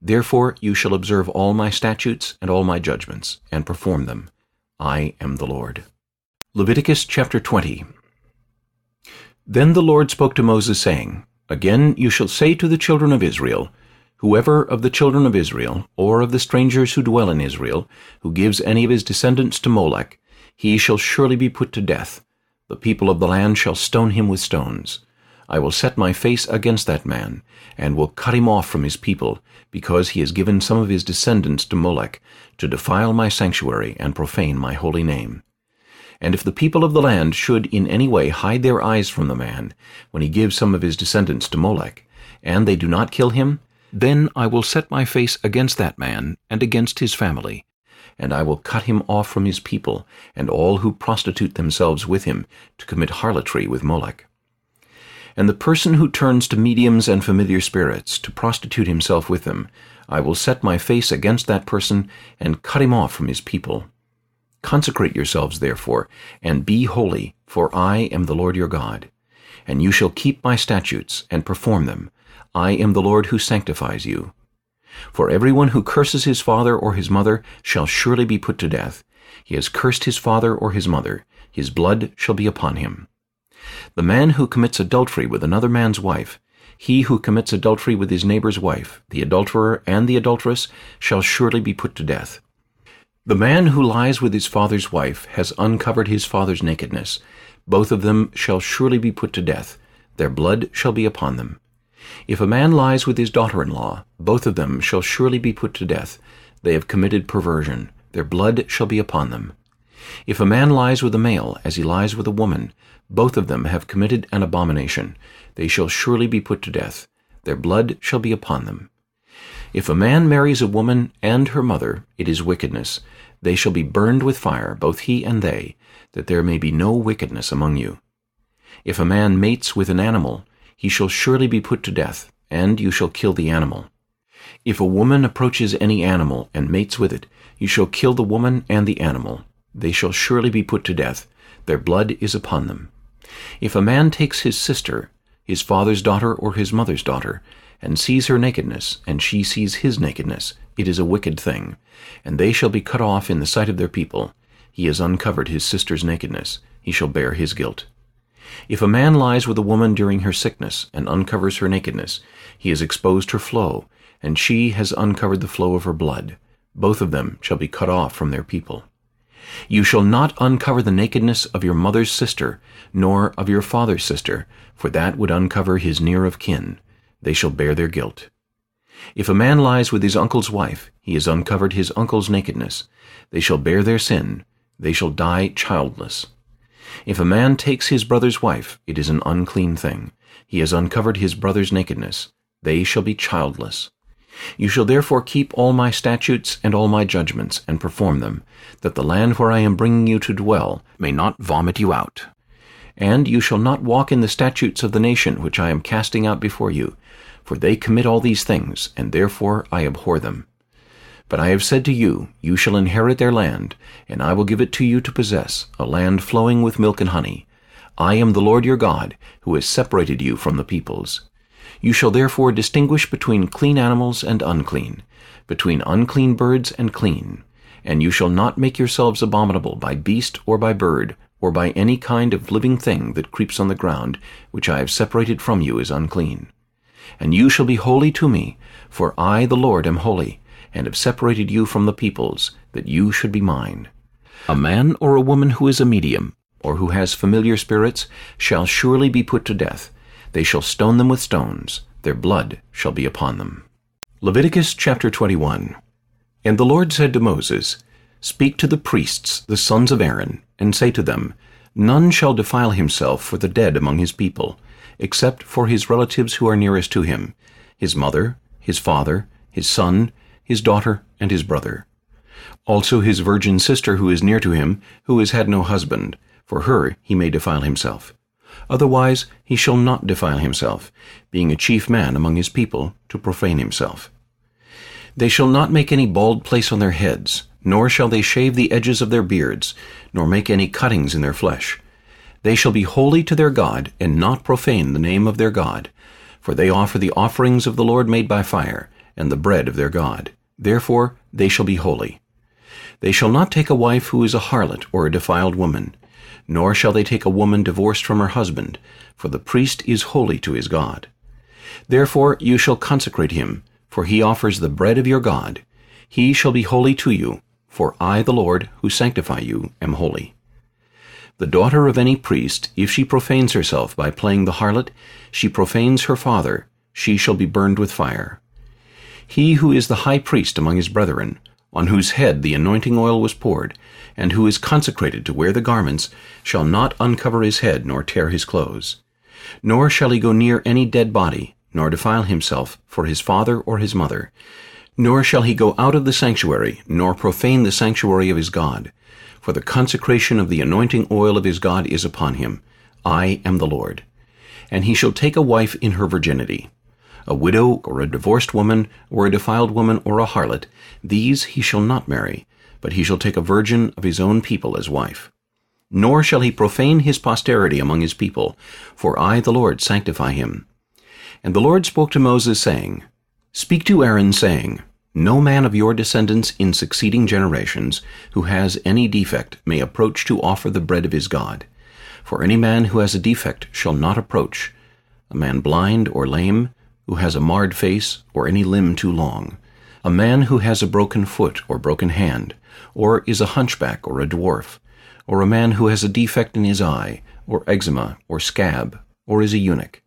Therefore you shall observe all my statutes and all my judgments, and perform them. I am the Lord. Leviticus chapter 20 Then the Lord spoke to Moses, saying, Again you shall say to the children of Israel, Whoever of the children of Israel, or of the strangers who dwell in Israel, who gives any of his descendants to Molech, he shall surely be put to death. The people of the land shall stone him with stones. I will set my face against that man, and will cut him off from his people, because he has given some of his descendants to Molech, to defile my sanctuary and profane my holy name. And if the people of the land should in any way hide their eyes from the man, when he gives some of his descendants to Molech, and they do not kill him, then I will set my face against that man and against his family, and I will cut him off from his people, and all who prostitute themselves with him to commit harlotry with Molech. And the person who turns to mediums and familiar spirits to prostitute himself with them, I will set my face against that person and cut him off from his people. Consecrate yourselves, therefore, and be holy, for I am the Lord your God. And you shall keep my statutes and perform them. I am the Lord who sanctifies you. For everyone who curses his father or his mother shall surely be put to death. He has cursed his father or his mother. His blood shall be upon him. The man who commits adultery with another man's wife, he who commits adultery with his neighbor's wife, the adulterer and the adulteress, shall surely be put to death. The man who lies with his father's wife has uncovered his father's nakedness. Both of them shall surely be put to death. Their blood shall be upon them. If a man lies with his daughter-in-law, both of them shall surely be put to death. They have committed perversion. Their blood shall be upon them. If a man lies with a male as he lies with a woman, both of them have committed an abomination. They shall surely be put to death. Their blood shall be upon them. If a man marries a woman and her mother, it is wickedness. They shall be burned with fire, both he and they, that there may be no wickedness among you. If a man mates with an animal, he shall surely be put to death, and you shall kill the animal. If a woman approaches any animal and mates with it, you shall kill the woman and the animal. They shall surely be put to death. Their blood is upon them. If a man takes his sister, his father's daughter or his mother's daughter, and sees her nakedness, and she sees his nakedness, it is a wicked thing, and they shall be cut off in the sight of their people. He has uncovered his sister's nakedness. He shall bear his guilt. If a man lies with a woman during her sickness and uncovers her nakedness, he has exposed her flow, and she has uncovered the flow of her blood. Both of them shall be cut off from their people. You shall not uncover the nakedness of your mother's sister, nor of your father's sister, for that would uncover his near of kin. They shall bear their guilt. If a man lies with his uncle's wife, he has uncovered his uncle's nakedness. They shall bear their sin. They shall die childless. If a man takes his brother's wife, it is an unclean thing. He has uncovered his brother's nakedness. They shall be childless. You shall therefore keep all my statutes and all my judgments, and perform them, that the land where I am bringing you to dwell may not vomit you out. And you shall not walk in the statutes of the nation which I am casting out before you, for they commit all these things, and therefore I abhor them. But I have said to you, You shall inherit their land, and I will give it to you to possess, a land flowing with milk and honey. I am the Lord your God, who has separated you from the peoples. You shall therefore distinguish between clean animals and unclean, between unclean birds and clean. And you shall not make yourselves abominable by beast or by bird, or by any kind of living thing that creeps on the ground, which I have separated from you as unclean. And you shall be holy to me, for I the Lord am holy, and have separated you from the peoples, that you should be mine. A man or a woman who is a medium, or who has familiar spirits, shall surely be put to death, they shall stone them with stones. Their blood shall be upon them. Leviticus chapter 21 And the Lord said to Moses, Speak to the priests, the sons of Aaron, and say to them, None shall defile himself for the dead among his people, except for his relatives who are nearest to him, his mother, his father, his son, his daughter, and his brother. Also his virgin sister who is near to him, who has had no husband, for her he may defile himself. Otherwise he shall not defile himself, being a chief man among his people, to profane himself. They shall not make any bald place on their heads, nor shall they shave the edges of their beards, nor make any cuttings in their flesh. They shall be holy to their God, and not profane the name of their God, for they offer the offerings of the Lord made by fire, and the bread of their God. Therefore they shall be holy. They shall not take a wife who is a harlot or a defiled woman, nor shall they take a woman divorced from her husband, for the priest is holy to his God. Therefore you shall consecrate him, for he offers the bread of your God. He shall be holy to you, for I, the Lord, who sanctify you, am holy. The daughter of any priest, if she profanes herself by playing the harlot, she profanes her father, she shall be burned with fire. He who is the high priest among his brethren, on whose head the anointing oil was poured, and who is consecrated to wear the garments, shall not uncover his head nor tear his clothes. Nor shall he go near any dead body, nor defile himself for his father or his mother. Nor shall he go out of the sanctuary, nor profane the sanctuary of his God. For the consecration of the anointing oil of his God is upon him. I am the Lord. And he shall take a wife in her virginity. A widow, or a divorced woman, or a defiled woman, or a harlot, these he shall not marry, but he shall take a virgin of his own people as wife. Nor shall he profane his posterity among his people, for I, the Lord, sanctify him. And the Lord spoke to Moses, saying, Speak to Aaron, saying, No man of your descendants in succeeding generations, who has any defect, may approach to offer the bread of his God. For any man who has a defect shall not approach, a man blind or lame, who has a marred face, or any limb too long, a man who has a broken foot or broken hand, or is a hunchback or a dwarf, or a man who has a defect in his eye, or eczema, or scab, or is a eunuch.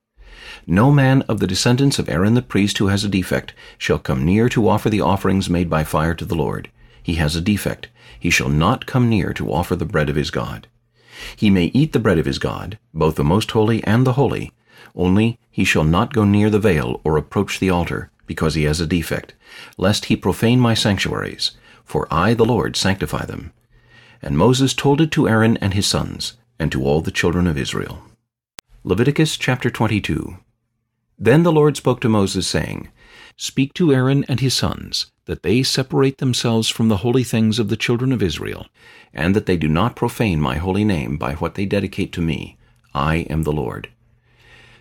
No man of the descendants of Aaron the priest who has a defect shall come near to offer the offerings made by fire to the Lord. He has a defect. He shall not come near to offer the bread of his God. He may eat the bread of his God, both the most holy and the holy, only he shall not go near the veil or approach the altar, because he has a defect, lest he profane my sanctuaries, for I, the Lord, sanctify them. And Moses told it to Aaron and his sons, and to all the children of Israel. Leviticus chapter 22 Then the Lord spoke to Moses, saying, Speak to Aaron and his sons, that they separate themselves from the holy things of the children of Israel, and that they do not profane my holy name by what they dedicate to me. I am the Lord.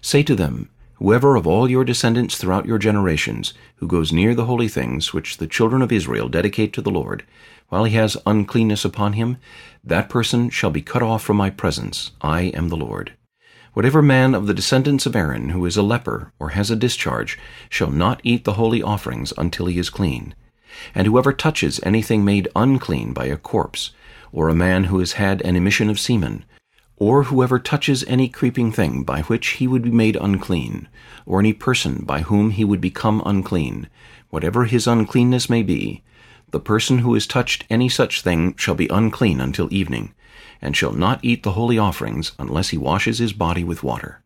Say to them, Whoever of all your descendants throughout your generations, who goes near the holy things which the children of Israel dedicate to the Lord, while he has uncleanness upon him, that person shall be cut off from my presence. I am the Lord. Whatever man of the descendants of Aaron who is a leper or has a discharge shall not eat the holy offerings until he is clean. And whoever touches anything made unclean by a corpse, or a man who has had an emission of semen, or whoever touches any creeping thing by which he would be made unclean, or any person by whom he would become unclean, whatever his uncleanness may be, the person who has touched any such thing shall be unclean until evening, and shall not eat the holy offerings unless he washes his body with water.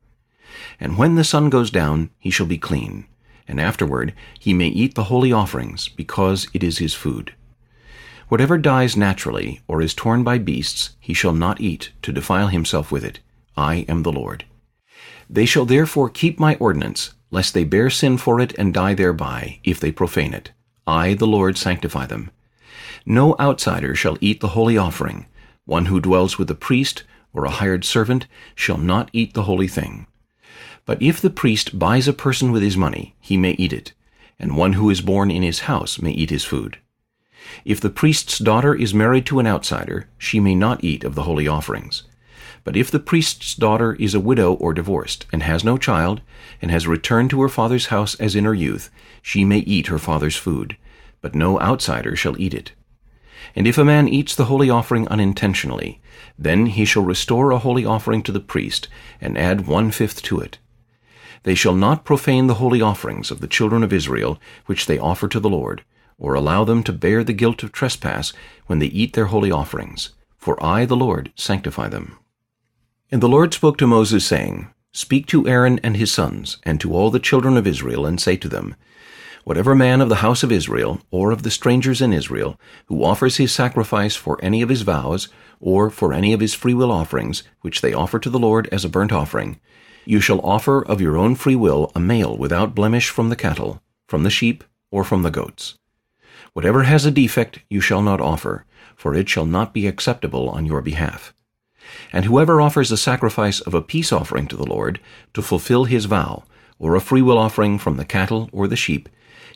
And when the sun goes down, he shall be clean, and afterward he may eat the holy offerings, because it is his food. Whatever dies naturally, or is torn by beasts, he shall not eat, to defile himself with it. I am the Lord. They shall therefore keep my ordinance, lest they bear sin for it and die thereby, if they profane it. I, the Lord, sanctify them. No outsider shall eat the holy offering. One who dwells with a priest, or a hired servant, shall not eat the holy thing. But if the priest buys a person with his money, he may eat it, and one who is born in his house may eat his food. If the priest's daughter is married to an outsider, she may not eat of the holy offerings. But if the priest's daughter is a widow or divorced, and has no child, and has returned to her father's house as in her youth, she may eat her father's food, but no outsider shall eat it. And if a man eats the holy offering unintentionally, then he shall restore a holy offering to the priest, and add one-fifth to it. They shall not profane the holy offerings of the children of Israel, which they offer to the Lord, or allow them to bear the guilt of trespass when they eat their holy offerings. For I, the Lord, sanctify them. And the Lord spoke to Moses, saying, Speak to Aaron and his sons, and to all the children of Israel, and say to them, Whatever man of the house of Israel, or of the strangers in Israel, who offers his sacrifice for any of his vows, or for any of his freewill offerings, which they offer to the Lord as a burnt offering, you shall offer of your own free will a male without blemish from the cattle, from the sheep, or from the goats. Whatever has a defect you shall not offer, for it shall not be acceptable on your behalf. And whoever offers a sacrifice of a peace offering to the Lord, to fulfill his vow, or a freewill offering from the cattle or the sheep,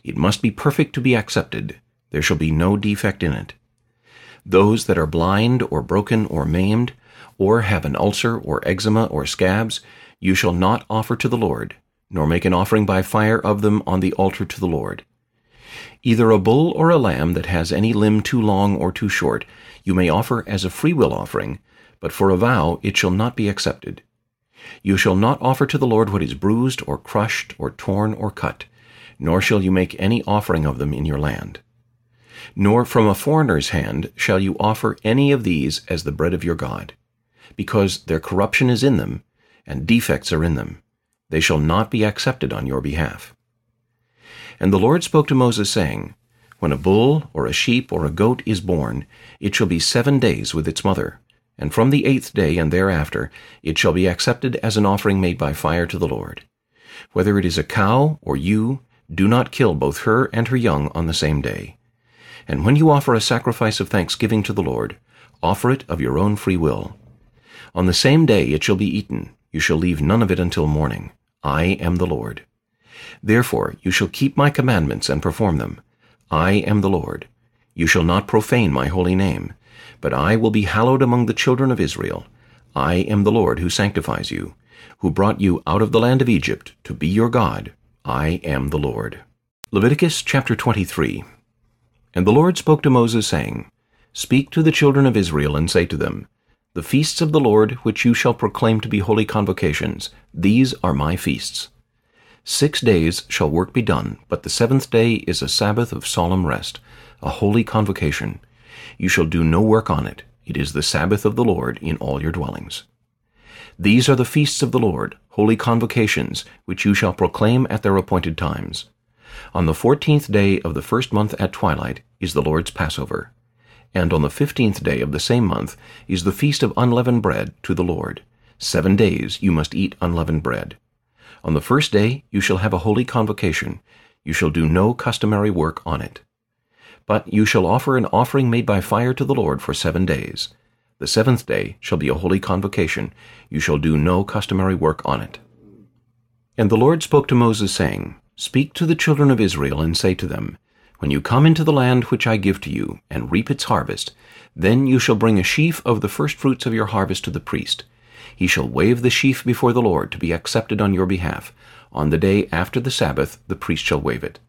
it must be perfect to be accepted. There shall be no defect in it. Those that are blind or broken or maimed, or have an ulcer or eczema or scabs, you shall not offer to the Lord, nor make an offering by fire of them on the altar to the Lord. Either a bull or a lamb that has any limb too long or too short, you may offer as a freewill offering, but for a vow it shall not be accepted. You shall not offer to the Lord what is bruised, or crushed, or torn, or cut, nor shall you make any offering of them in your land. Nor from a foreigner's hand shall you offer any of these as the bread of your God, because their corruption is in them, and defects are in them. They shall not be accepted on your behalf. And the Lord spoke to Moses, saying, When a bull, or a sheep, or a goat is born, it shall be seven days with its mother, and from the eighth day and thereafter it shall be accepted as an offering made by fire to the Lord. Whether it is a cow or ewe, do not kill both her and her young on the same day. And when you offer a sacrifice of thanksgiving to the Lord, offer it of your own free will. On the same day it shall be eaten. You shall leave none of it until morning. I am the Lord. Therefore you shall keep my commandments and perform them. I am the Lord. You shall not profane my holy name, but I will be hallowed among the children of Israel. I am the Lord who sanctifies you, who brought you out of the land of Egypt to be your God. I am the Lord. Leviticus chapter 23 And the Lord spoke to Moses, saying, Speak to the children of Israel, and say to them, The feasts of the Lord, which you shall proclaim to be holy convocations, these are my feasts. Six days shall work be done, but the seventh day is a Sabbath of solemn rest, a holy convocation. You shall do no work on it. It is the Sabbath of the Lord in all your dwellings. These are the feasts of the Lord, holy convocations, which you shall proclaim at their appointed times. On the fourteenth day of the first month at twilight is the Lord's Passover. And on the fifteenth day of the same month is the feast of unleavened bread to the Lord. Seven days you must eat unleavened bread. On the first day you shall have a holy convocation. You shall do no customary work on it. But you shall offer an offering made by fire to the Lord for seven days. The seventh day shall be a holy convocation. You shall do no customary work on it. And the Lord spoke to Moses, saying, Speak to the children of Israel, and say to them, When you come into the land which I give to you, and reap its harvest, then you shall bring a sheaf of the firstfruits of your harvest to the priest. He shall wave the sheaf before the Lord to be accepted on your behalf. On the day after the Sabbath the priest shall wave it.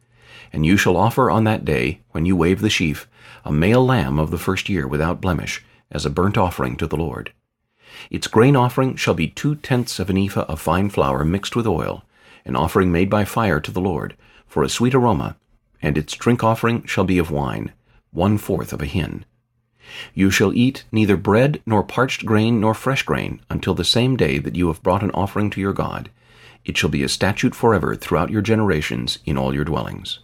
And you shall offer on that day, when you wave the sheaf, a male lamb of the first year without blemish, as a burnt offering to the Lord. Its grain offering shall be two-tenths of an ephah of fine flour mixed with oil, an offering made by fire to the Lord, for a sweet aroma, and its drink offering shall be of wine, one-fourth of a hin. You shall eat neither bread nor parched grain nor fresh grain until the same day that you have brought an offering to your God. It shall be a statute forever throughout your generations in all your dwellings.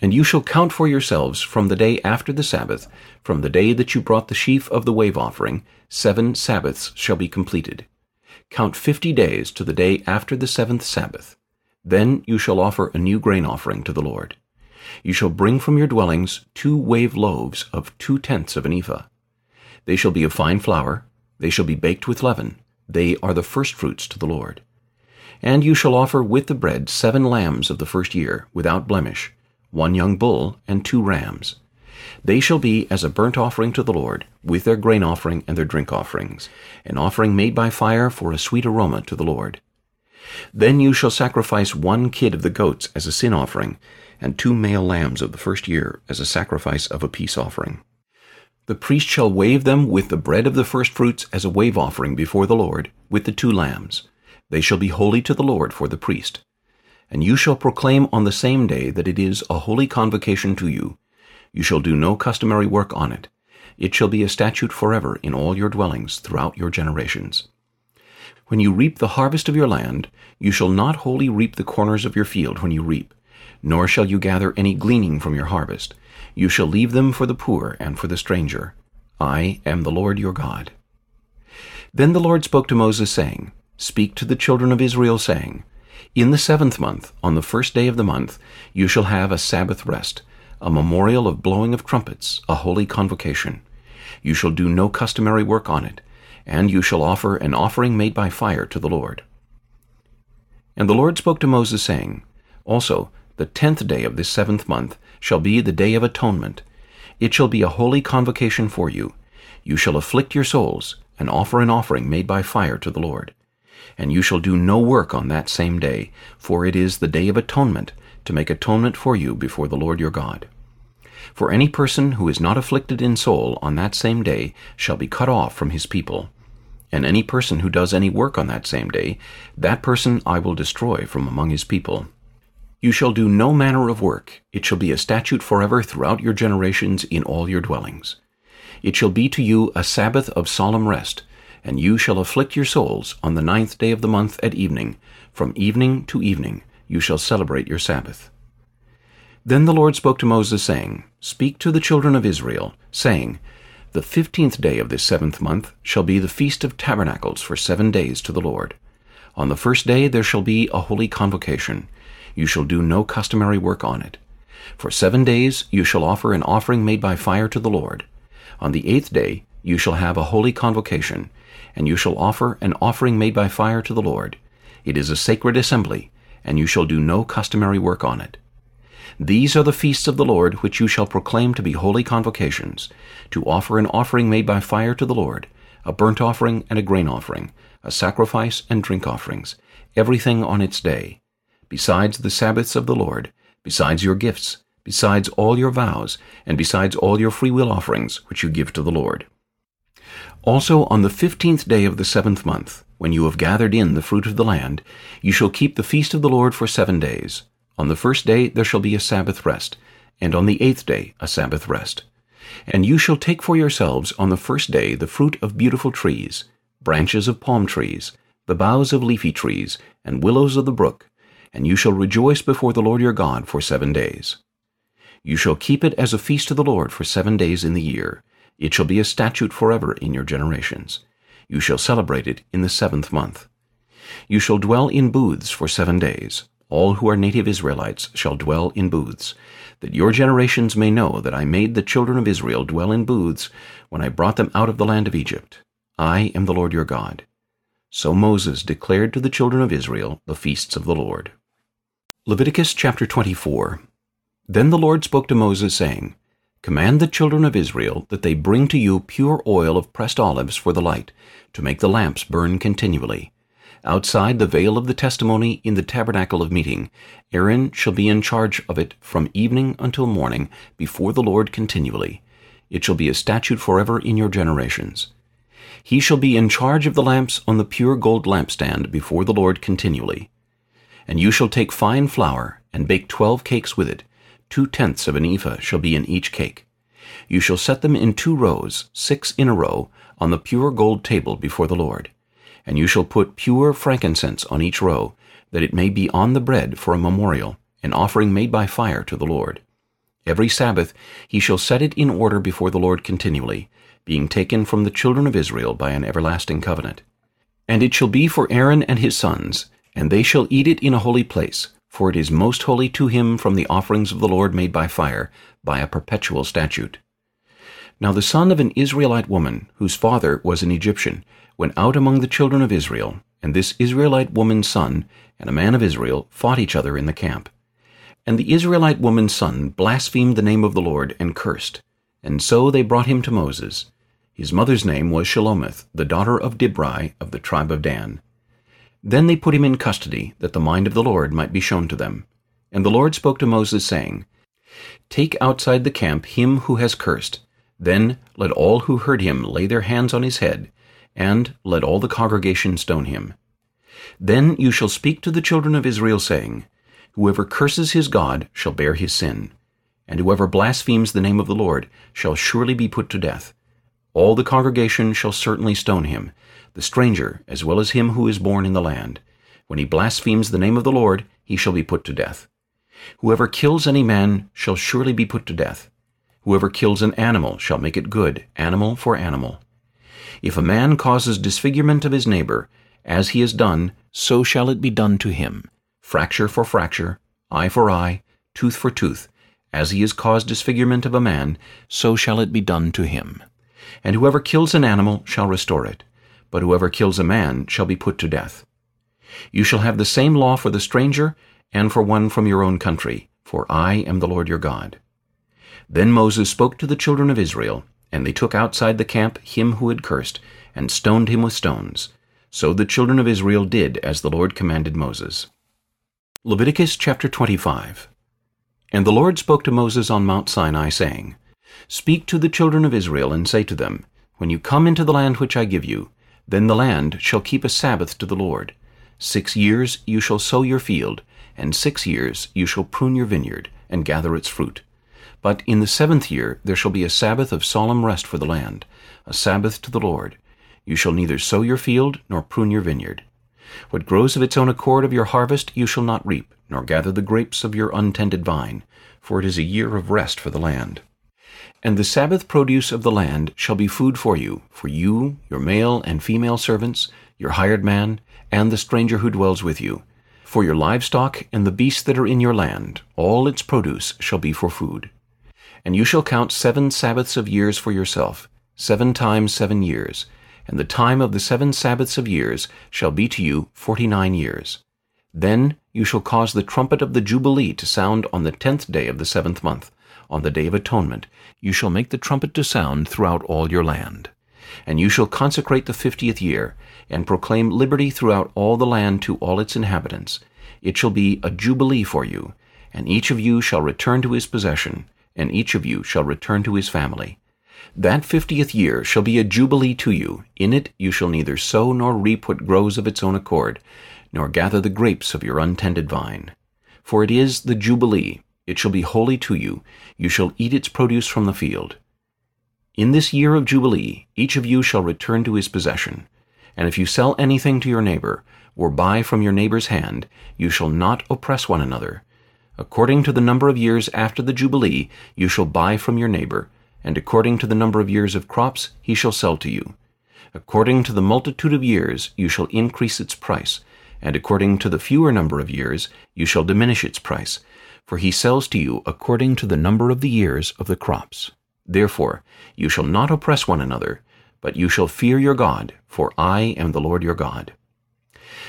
And you shall count for yourselves from the day after the Sabbath, from the day that you brought the sheaf of the wave offering, seven Sabbaths shall be completed. Count fifty days to the day after the seventh Sabbath. Then you shall offer a new grain offering to the Lord. You shall bring from your dwellings two wave loaves of two-tenths of an ephah. They shall be of fine flour, they shall be baked with leaven, they are the firstfruits to the Lord. And you shall offer with the bread seven lambs of the first year, without blemish, one young bull, and two rams. They shall be as a burnt offering to the Lord, with their grain offering and their drink offerings, an offering made by fire for a sweet aroma to the Lord. Then you shall sacrifice one kid of the goats as a sin offering, and two male lambs of the first year as a sacrifice of a peace offering. The priest shall wave them with the bread of the firstfruits as a wave offering before the Lord, with the two lambs. They shall be holy to the Lord for the priest. And you shall proclaim on the same day that it is a holy convocation to you. You shall do no customary work on it. It shall be a statute forever in all your dwellings throughout your generations. When you reap the harvest of your land, you shall not wholly reap the corners of your field when you reap, nor shall you gather any gleaning from your harvest. You shall leave them for the poor and for the stranger. I am the Lord your God. Then the Lord spoke to Moses, saying, Speak to the children of Israel, saying, in the seventh month, on the first day of the month, you shall have a Sabbath rest, a memorial of blowing of trumpets, a holy convocation. You shall do no customary work on it, and you shall offer an offering made by fire to the Lord. And the Lord spoke to Moses, saying, Also, the tenth day of this seventh month shall be the day of atonement. It shall be a holy convocation for you. You shall afflict your souls, and offer an offering made by fire to the Lord and you shall do no work on that same day, for it is the day of atonement, to make atonement for you before the Lord your God. For any person who is not afflicted in soul on that same day shall be cut off from his people. And any person who does any work on that same day, that person I will destroy from among his people. You shall do no manner of work. It shall be a statute forever throughout your generations in all your dwellings. It shall be to you a Sabbath of solemn rest, and you shall afflict your souls on the ninth day of the month at evening. From evening to evening you shall celebrate your Sabbath. Then the Lord spoke to Moses, saying, Speak to the children of Israel, saying, The fifteenth day of this seventh month shall be the feast of tabernacles for seven days to the Lord. On the first day there shall be a holy convocation. You shall do no customary work on it. For seven days you shall offer an offering made by fire to the Lord. On the eighth day you shall have a holy convocation, and you shall offer an offering made by fire to the Lord. It is a sacred assembly, and you shall do no customary work on it. These are the feasts of the Lord which you shall proclaim to be holy convocations, to offer an offering made by fire to the Lord, a burnt offering and a grain offering, a sacrifice and drink offerings, everything on its day, besides the Sabbaths of the Lord, besides your gifts, besides all your vows, and besides all your freewill offerings which you give to the Lord. Also on the fifteenth day of the seventh month, when you have gathered in the fruit of the land, you shall keep the feast of the Lord for seven days. On the first day there shall be a Sabbath rest, and on the eighth day a Sabbath rest. And you shall take for yourselves on the first day the fruit of beautiful trees, branches of palm trees, the boughs of leafy trees, and willows of the brook, and you shall rejoice before the Lord your God for seven days. You shall keep it as a feast to the Lord for seven days in the year. It shall be a statute forever in your generations. You shall celebrate it in the seventh month. You shall dwell in booths for seven days all who are native Israelites shall dwell in booths, that your generations may know that I made the children of Israel dwell in booths when I brought them out of the land of Egypt. I am the Lord your God. So Moses declared to the children of Israel the feasts of the Lord. Leviticus chapter 24 Then the Lord spoke to Moses, saying, Command the children of Israel that they bring to you pure oil of pressed olives for the light, to make the lamps burn continually. Outside the veil of the testimony in the tabernacle of meeting, Aaron shall be in charge of it from evening until morning before the Lord continually. It shall be a statute forever in your generations. He shall be in charge of the lamps on the pure gold lampstand before the Lord continually. And you shall take fine flour, and bake twelve cakes with it. Two tenths of an ephah shall be in each cake. You shall set them in two rows, six in a row, on the pure gold table before the Lord. And you shall put pure frankincense on each row, that it may be on the bread for a memorial, an offering made by fire to the Lord. Every Sabbath he shall set it in order before the Lord continually, being taken from the children of Israel by an everlasting covenant. And it shall be for Aaron and his sons, and they shall eat it in a holy place, for it is most holy to him from the offerings of the Lord made by fire, by a perpetual statute. Now the son of an Israelite woman, whose father was an Egyptian, went out among the children of Israel, and this Israelite woman's son and a man of Israel fought each other in the camp. And the Israelite woman's son blasphemed the name of the Lord and cursed. And so they brought him to Moses. His mother's name was Shelomith, the daughter of Dibri of the tribe of Dan. Then they put him in custody, that the mind of the Lord might be shown to them. And the Lord spoke to Moses, saying, Take outside the camp him who has cursed. Then let all who heard him lay their hands on his head, and let all the congregation stone him. Then you shall speak to the children of Israel, saying, Whoever curses his God shall bear his sin, and whoever blasphemes the name of the Lord shall surely be put to death. All the congregation shall certainly stone him, the stranger as well as him who is born in the land. When he blasphemes the name of the Lord, he shall be put to death. Whoever kills any man shall surely be put to death. Whoever kills an animal shall make it good, animal for animal. If a man causes disfigurement of his neighbor, as he has done, so shall it be done to him. Fracture for fracture, eye for eye, tooth for tooth. As he has caused disfigurement of a man, so shall it be done to him. And whoever kills an animal shall restore it, but whoever kills a man shall be put to death. You shall have the same law for the stranger and for one from your own country, for I am the Lord your God. Then Moses spoke to the children of Israel, and they took outside the camp him who had cursed, and stoned him with stones. So the children of Israel did as the Lord commanded Moses. Leviticus chapter 25 And the Lord spoke to Moses on Mount Sinai, saying, Speak to the children of Israel, and say to them, When you come into the land which I give you, then the land shall keep a Sabbath to the Lord. Six years you shall sow your field, and six years you shall prune your vineyard, and gather its fruit. But in the seventh year there shall be a Sabbath of solemn rest for the land, a Sabbath to the Lord. You shall neither sow your field, nor prune your vineyard. What grows of its own accord of your harvest you shall not reap, nor gather the grapes of your untended vine, for it is a year of rest for the land. And the Sabbath produce of the land shall be food for you, for you, your male and female servants, your hired man, and the stranger who dwells with you. For your livestock and the beasts that are in your land, all its produce shall be for food. And you shall count seven Sabbaths of years for yourself, seven times seven years, and the time of the seven Sabbaths of years shall be to you forty-nine years. Then you shall cause the trumpet of the Jubilee to sound on the tenth day of the seventh month, on the day of atonement, you shall make the trumpet to sound throughout all your land. And you shall consecrate the fiftieth year, and proclaim liberty throughout all the land to all its inhabitants. It shall be a jubilee for you, and each of you shall return to his possession, and each of you shall return to his family. That fiftieth year shall be a jubilee to you. In it you shall neither sow nor reap what grows of its own accord, nor gather the grapes of your untended vine. For it is the jubilee, it shall be holy to you. You shall eat its produce from the field. In this year of Jubilee, each of you shall return to his possession. And if you sell anything to your neighbor, or buy from your neighbor's hand, you shall not oppress one another. According to the number of years after the Jubilee, you shall buy from your neighbor, and according to the number of years of crops, he shall sell to you. According to the multitude of years, you shall increase its price, and according to the fewer number of years, you shall diminish its price, for he sells to you according to the number of the years of the crops. Therefore you shall not oppress one another, but you shall fear your God, for I am the Lord your God.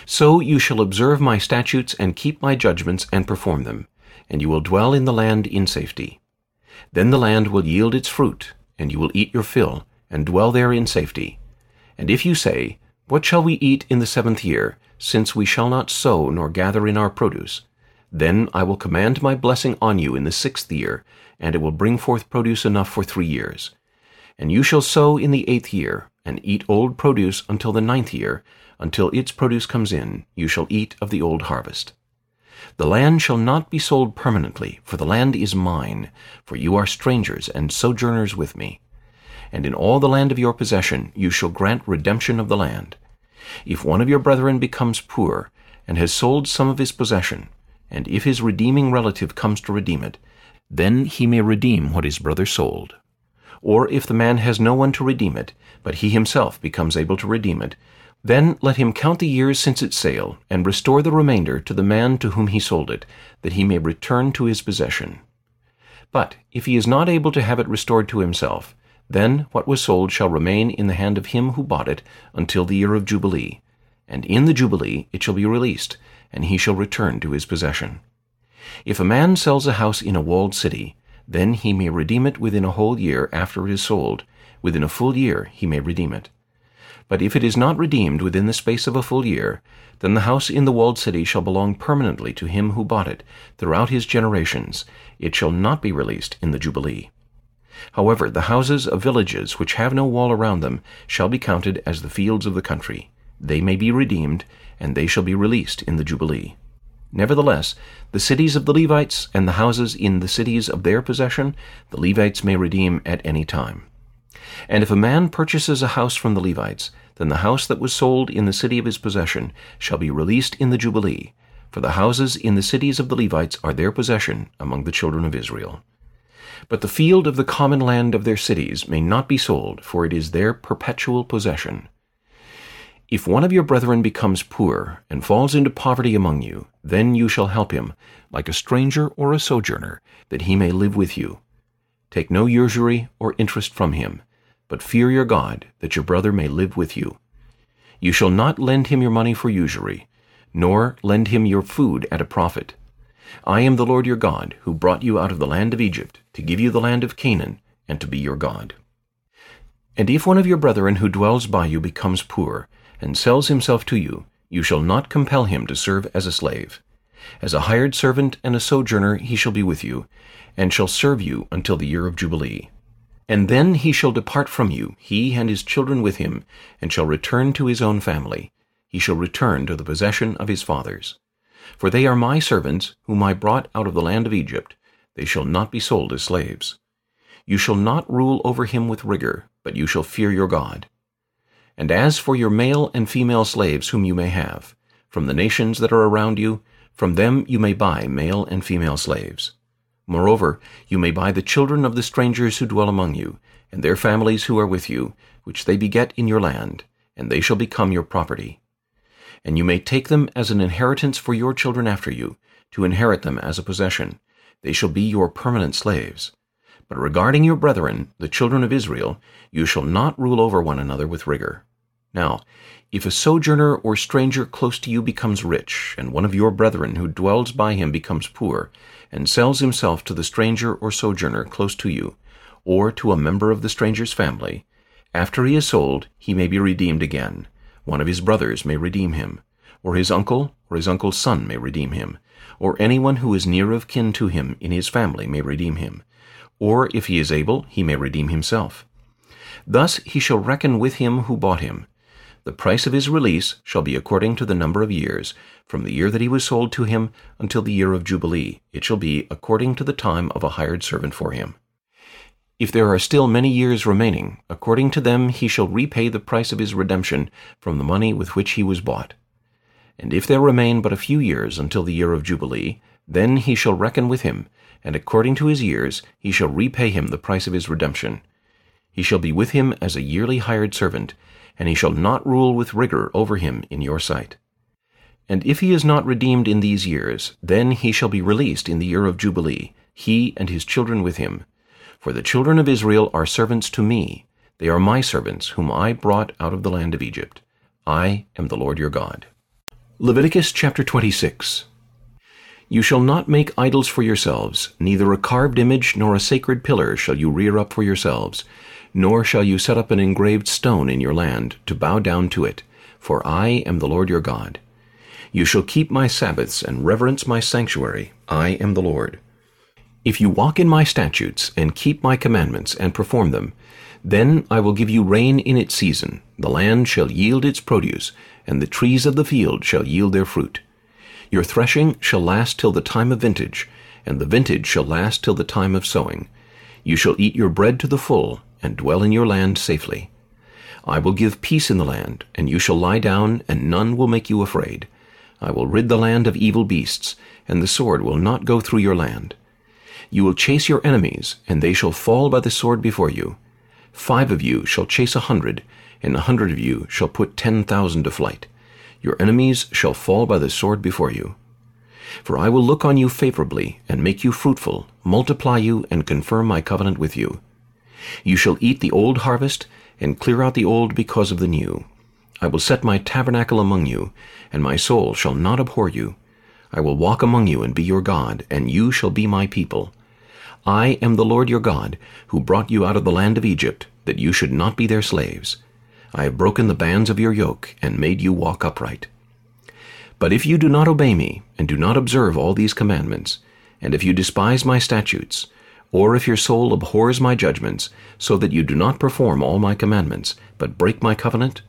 So you shall observe my statutes and keep my judgments and perform them, and you will dwell in the land in safety. Then the land will yield its fruit, and you will eat your fill, and dwell there in safety. And if you say, What shall we eat in the seventh year, since we shall not sow nor gather in our produce? Then I will command my blessing on you in the sixth year, and it will bring forth produce enough for three years. And you shall sow in the eighth year, and eat old produce until the ninth year, until its produce comes in, you shall eat of the old harvest. The land shall not be sold permanently, for the land is mine, for you are strangers and sojourners with me. And in all the land of your possession you shall grant redemption of the land. If one of your brethren becomes poor, and has sold some of his possession, and if his redeeming relative comes to redeem it, then he may redeem what his brother sold. Or if the man has no one to redeem it, but he himself becomes able to redeem it, then let him count the years since its sale, and restore the remainder to the man to whom he sold it, that he may return to his possession. But if he is not able to have it restored to himself, then what was sold shall remain in the hand of him who bought it until the year of Jubilee, and in the Jubilee it shall be released, and he shall return to his possession. If a man sells a house in a walled city, then he may redeem it within a whole year after it is sold. Within a full year he may redeem it. But if it is not redeemed within the space of a full year, then the house in the walled city shall belong permanently to him who bought it, throughout his generations. It shall not be released in the Jubilee. However, the houses of villages which have no wall around them shall be counted as the fields of the country. They may be redeemed, and they shall be released in the Jubilee. Nevertheless, the cities of the Levites and the houses in the cities of their possession, the Levites may redeem at any time. And if a man purchases a house from the Levites, then the house that was sold in the city of his possession shall be released in the Jubilee, for the houses in the cities of the Levites are their possession among the children of Israel. But the field of the common land of their cities may not be sold, for it is their perpetual possession. If one of your brethren becomes poor, and falls into poverty among you, then you shall help him, like a stranger or a sojourner, that he may live with you. Take no usury or interest from him, but fear your God, that your brother may live with you. You shall not lend him your money for usury, nor lend him your food at a profit. I am the Lord your God, who brought you out of the land of Egypt, to give you the land of Canaan, and to be your God. And if one of your brethren who dwells by you becomes poor, and sells himself to you, you shall not compel him to serve as a slave. As a hired servant and a sojourner he shall be with you, and shall serve you until the year of Jubilee. And then he shall depart from you, he and his children with him, and shall return to his own family. He shall return to the possession of his fathers. For they are my servants, whom I brought out of the land of Egypt. They shall not be sold as slaves. You shall not rule over him with rigor, but you shall fear your God. And as for your male and female slaves whom you may have, from the nations that are around you, from them you may buy male and female slaves. Moreover, you may buy the children of the strangers who dwell among you, and their families who are with you, which they beget in your land, and they shall become your property. And you may take them as an inheritance for your children after you, to inherit them as a possession. They shall be your permanent slaves. But regarding your brethren, the children of Israel, you shall not rule over one another with rigor. Now, if a sojourner or stranger close to you becomes rich, and one of your brethren who dwells by him becomes poor, and sells himself to the stranger or sojourner close to you, or to a member of the stranger's family, after he is sold, he may be redeemed again. One of his brothers may redeem him, or his uncle or his uncle's son may redeem him, or anyone who is near of kin to him in his family may redeem him, or if he is able, he may redeem himself. Thus he shall reckon with him who bought him, the price of his release shall be according to the number of years, from the year that he was sold to him until the year of Jubilee. It shall be according to the time of a hired servant for him. If there are still many years remaining, according to them he shall repay the price of his redemption from the money with which he was bought. And if there remain but a few years until the year of Jubilee, then he shall reckon with him, and according to his years he shall repay him the price of his redemption. He shall be with him as a yearly hired servant, and he shall not rule with rigor over him in your sight. And if he is not redeemed in these years, then he shall be released in the year of Jubilee, he and his children with him. For the children of Israel are servants to me. They are my servants, whom I brought out of the land of Egypt. I am the Lord your God. Leviticus chapter 26 You shall not make idols for yourselves, neither a carved image nor a sacred pillar shall you rear up for yourselves, nor shall you set up an engraved stone in your land, to bow down to it, for I am the Lord your God. You shall keep my Sabbaths and reverence my sanctuary. I am the Lord. If you walk in my statutes, and keep my commandments, and perform them, then I will give you rain in its season, the land shall yield its produce, and the trees of the field shall yield their fruit. Your threshing shall last till the time of vintage, and the vintage shall last till the time of sowing. You shall eat your bread to the full, and dwell in your land safely. I will give peace in the land, and you shall lie down, and none will make you afraid. I will rid the land of evil beasts, and the sword will not go through your land. You will chase your enemies, and they shall fall by the sword before you. Five of you shall chase a hundred, and a hundred of you shall put ten thousand to flight. Your enemies shall fall by the sword before you. For I will look on you favorably, and make you fruitful, multiply you, and confirm my covenant with you. You shall eat the old harvest, and clear out the old because of the new. I will set my tabernacle among you, and my soul shall not abhor you. I will walk among you and be your God, and you shall be my people. I am the Lord your God, who brought you out of the land of Egypt, that you should not be their slaves. I have broken the bands of your yoke, and made you walk upright. But if you do not obey me, and do not observe all these commandments, and if you despise my statutes, or if your soul abhors my judgments, so that you do not perform all my commandments, but break my covenant,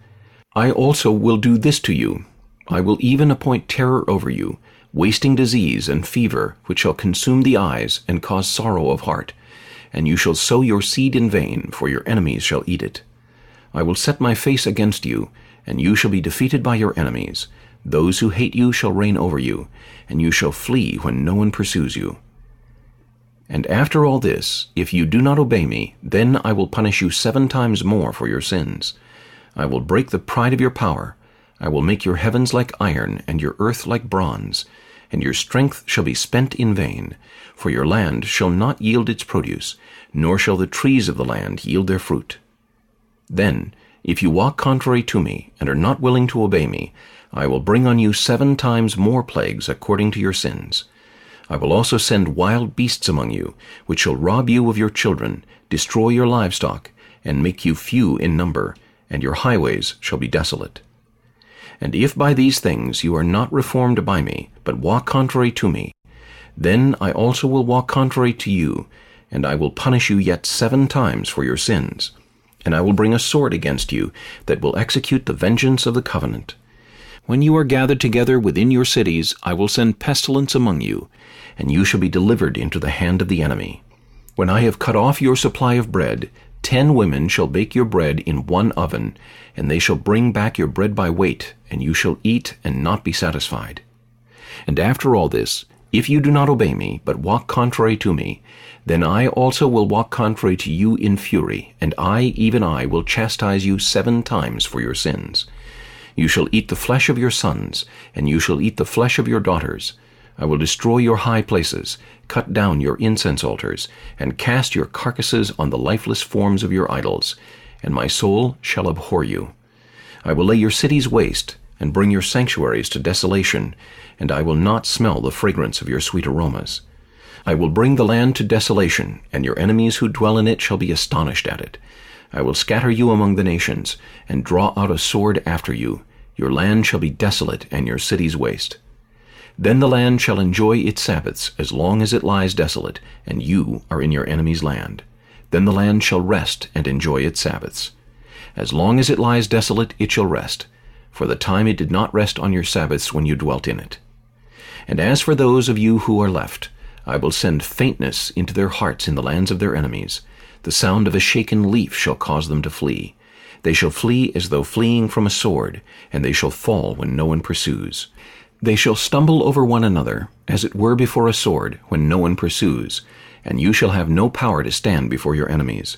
I also will do this to you. I will even appoint terror over you, wasting disease and fever, which shall consume the eyes and cause sorrow of heart. And you shall sow your seed in vain, for your enemies shall eat it. I will set my face against you, and you shall be defeated by your enemies. Those who hate you shall reign over you, and you shall flee when no one pursues you. And after all this, if you do not obey me, then I will punish you seven times more for your sins. I will break the pride of your power. I will make your heavens like iron, and your earth like bronze. And your strength shall be spent in vain. For your land shall not yield its produce, nor shall the trees of the land yield their fruit. Then, if you walk contrary to me, and are not willing to obey me, I will bring on you seven times more plagues according to your sins. I will also send wild beasts among you, which shall rob you of your children, destroy your livestock, and make you few in number, and your highways shall be desolate. And if by these things you are not reformed by me, but walk contrary to me, then I also will walk contrary to you, and I will punish you yet seven times for your sins. And I will bring a sword against you that will execute the vengeance of the covenant. When you are gathered together within your cities, I will send pestilence among you, and you shall be delivered into the hand of the enemy. When I have cut off your supply of bread, ten women shall bake your bread in one oven, and they shall bring back your bread by weight, and you shall eat and not be satisfied. And after all this, if you do not obey me, but walk contrary to me, then I also will walk contrary to you in fury, and I, even I, will chastise you seven times for your sins. You shall eat the flesh of your sons, and you shall eat the flesh of your daughters. I will destroy your high places, cut down your incense altars, and cast your carcasses on the lifeless forms of your idols, and my soul shall abhor you. I will lay your cities waste, and bring your sanctuaries to desolation, and I will not smell the fragrance of your sweet aromas. I will bring the land to desolation, and your enemies who dwell in it shall be astonished at it. I will scatter you among the nations, and draw out a sword after you. Your land shall be desolate, and your cities waste. Then the land shall enjoy its Sabbaths as long as it lies desolate, and you are in your enemy's land. Then the land shall rest and enjoy its Sabbaths. As long as it lies desolate, it shall rest, for the time it did not rest on your Sabbaths when you dwelt in it. And as for those of you who are left, I will send faintness into their hearts in the lands of their enemies. The sound of a shaken leaf shall cause them to flee. They shall flee as though fleeing from a sword, and they shall fall when no one pursues. They shall stumble over one another, as it were before a sword, when no one pursues, and you shall have no power to stand before your enemies.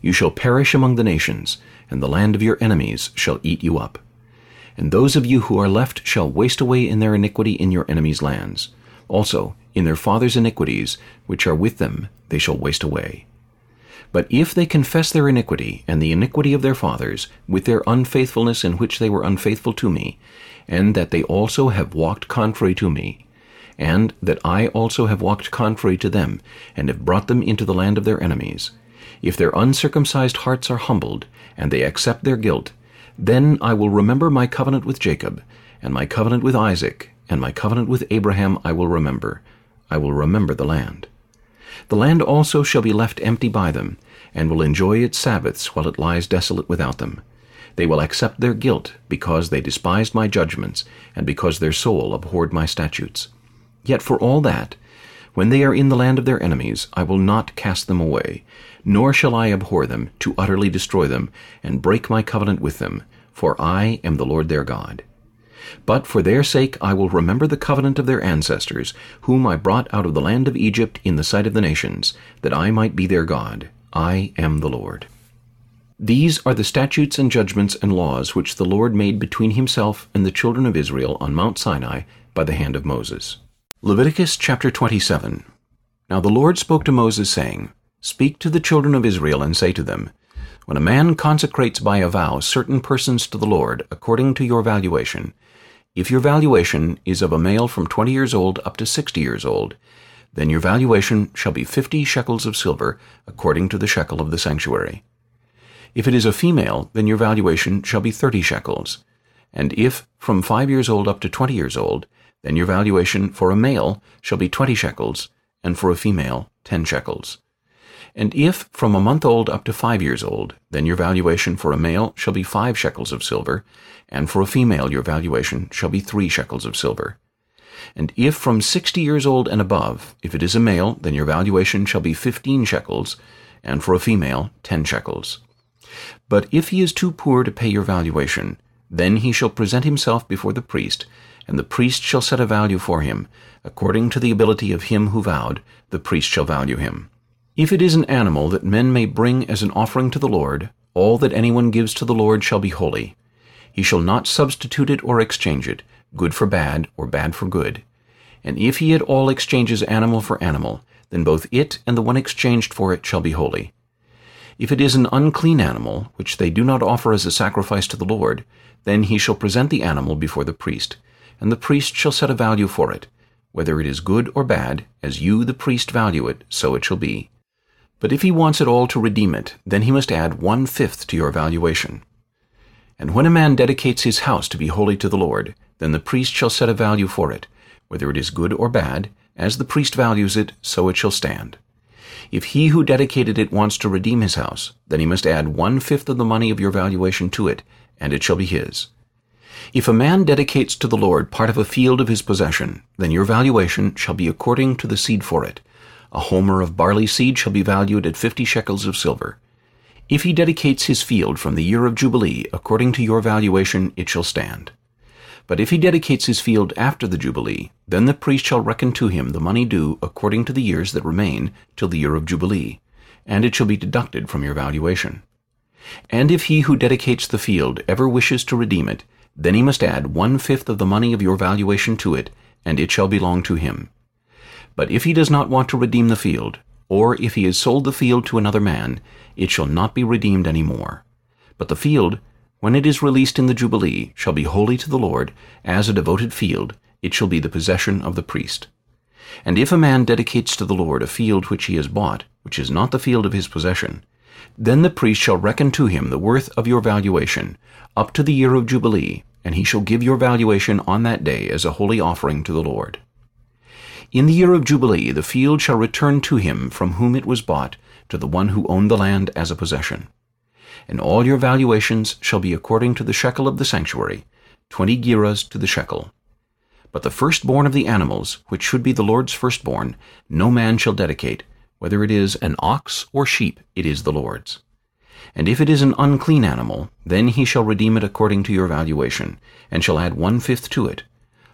You shall perish among the nations, and the land of your enemies shall eat you up. And those of you who are left shall waste away in their iniquity in your enemies' lands. Also, in their fathers' iniquities, which are with them, they shall waste away. But if they confess their iniquity and the iniquity of their fathers, with their unfaithfulness in which they were unfaithful to me, and that they also have walked contrary to me, and that I also have walked contrary to them, and have brought them into the land of their enemies, if their uncircumcised hearts are humbled, and they accept their guilt, then I will remember my covenant with Jacob, and my covenant with Isaac, and my covenant with Abraham I will remember. I will remember the land. The land also shall be left empty by them, and will enjoy its Sabbaths while it lies desolate without them. They will accept their guilt, because they despised my judgments, and because their soul abhorred my statutes. Yet for all that, when they are in the land of their enemies, I will not cast them away, nor shall I abhor them, to utterly destroy them, and break my covenant with them, for I am the Lord their God. But for their sake I will remember the covenant of their ancestors, whom I brought out of the land of Egypt in the sight of the nations, that I might be their God. I am the Lord. These are the statutes and judgments and laws which the Lord made between himself and the children of Israel on Mount Sinai by the hand of Moses. Leviticus chapter 27 Now the Lord spoke to Moses, saying, Speak to the children of Israel, and say to them, when a man consecrates by a vow certain persons to the Lord according to your valuation, if your valuation is of a male from twenty years old up to sixty years old, then your valuation shall be fifty shekels of silver according to the shekel of the sanctuary. If it is a female, then your valuation shall be thirty shekels. And if from five years old up to twenty years old, then your valuation for a male shall be twenty shekels, and for a female ten shekels. And if from a month old up to five years old, then your valuation for a male shall be five shekels of silver, and for a female your valuation shall be three shekels of silver. And if from sixty years old and above, if it is a male, then your valuation shall be fifteen shekels, and for a female ten shekels. But if he is too poor to pay your valuation, then he shall present himself before the priest, and the priest shall set a value for him, according to the ability of him who vowed, the priest shall value him. If it is an animal that men may bring as an offering to the Lord, all that anyone gives to the Lord shall be holy. He shall not substitute it or exchange it, good for bad or bad for good. And if he at all exchanges animal for animal, then both it and the one exchanged for it shall be holy. If it is an unclean animal, which they do not offer as a sacrifice to the Lord, then he shall present the animal before the priest, and the priest shall set a value for it. Whether it is good or bad, as you the priest value it, so it shall be. But if he wants at all to redeem it, then he must add one-fifth to your valuation. And when a man dedicates his house to be holy to the Lord, then the priest shall set a value for it, whether it is good or bad, as the priest values it, so it shall stand. If he who dedicated it wants to redeem his house, then he must add one-fifth of the money of your valuation to it, and it shall be his. If a man dedicates to the Lord part of a field of his possession, then your valuation shall be according to the seed for it. A homer of barley seed shall be valued at fifty shekels of silver. If he dedicates his field from the year of Jubilee, according to your valuation it shall stand. But if he dedicates his field after the Jubilee, then the priest shall reckon to him the money due according to the years that remain till the year of Jubilee, and it shall be deducted from your valuation. And if he who dedicates the field ever wishes to redeem it, then he must add one-fifth of the money of your valuation to it, and it shall belong to him. But if he does not want to redeem the field, or if he has sold the field to another man, it shall not be redeemed any more. But the field, when it is released in the Jubilee, shall be holy to the Lord, as a devoted field, it shall be the possession of the priest. And if a man dedicates to the Lord a field which he has bought, which is not the field of his possession, then the priest shall reckon to him the worth of your valuation, up to the year of Jubilee, and he shall give your valuation on that day as a holy offering to the Lord. In the year of Jubilee the field shall return to him from whom it was bought, to the one who owned the land as a possession. And all your valuations shall be according to the shekel of the sanctuary, twenty gerahs to the shekel. But the firstborn of the animals, which should be the Lord's firstborn, no man shall dedicate, whether it is an ox or sheep, it is the Lord's. And if it is an unclean animal, then he shall redeem it according to your valuation, and shall add one-fifth to it,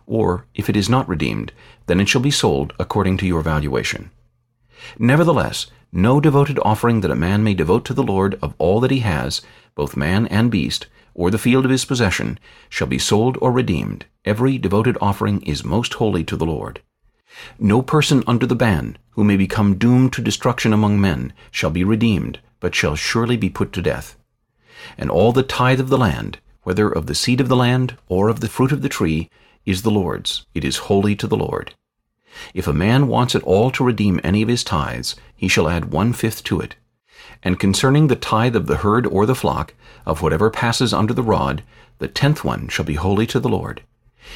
or if it is not redeemed, then it shall be sold according to your valuation. Nevertheless, no devoted offering that a man may devote to the Lord of all that he has, both man and beast, or the field of his possession, shall be sold or redeemed. Every devoted offering is most holy to the Lord. No person under the ban, who may become doomed to destruction among men, shall be redeemed, but shall surely be put to death. And all the tithe of the land, whether of the seed of the land or of the fruit of the tree, is the Lord's. It is holy to the Lord. If a man wants at all to redeem any of his tithes, he shall add one-fifth to it. And concerning the tithe of the herd or the flock, of whatever passes under the rod, the tenth one shall be holy to the Lord.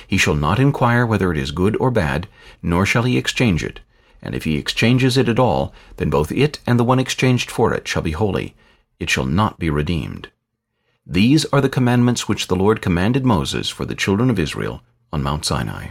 He shall not inquire whether it is good or bad, nor shall he exchange it. And if he exchanges it at all, then both it and the one exchanged for it shall be holy. It shall not be redeemed. These are the commandments which the Lord commanded Moses for the children of Israel, on Mount Sinai.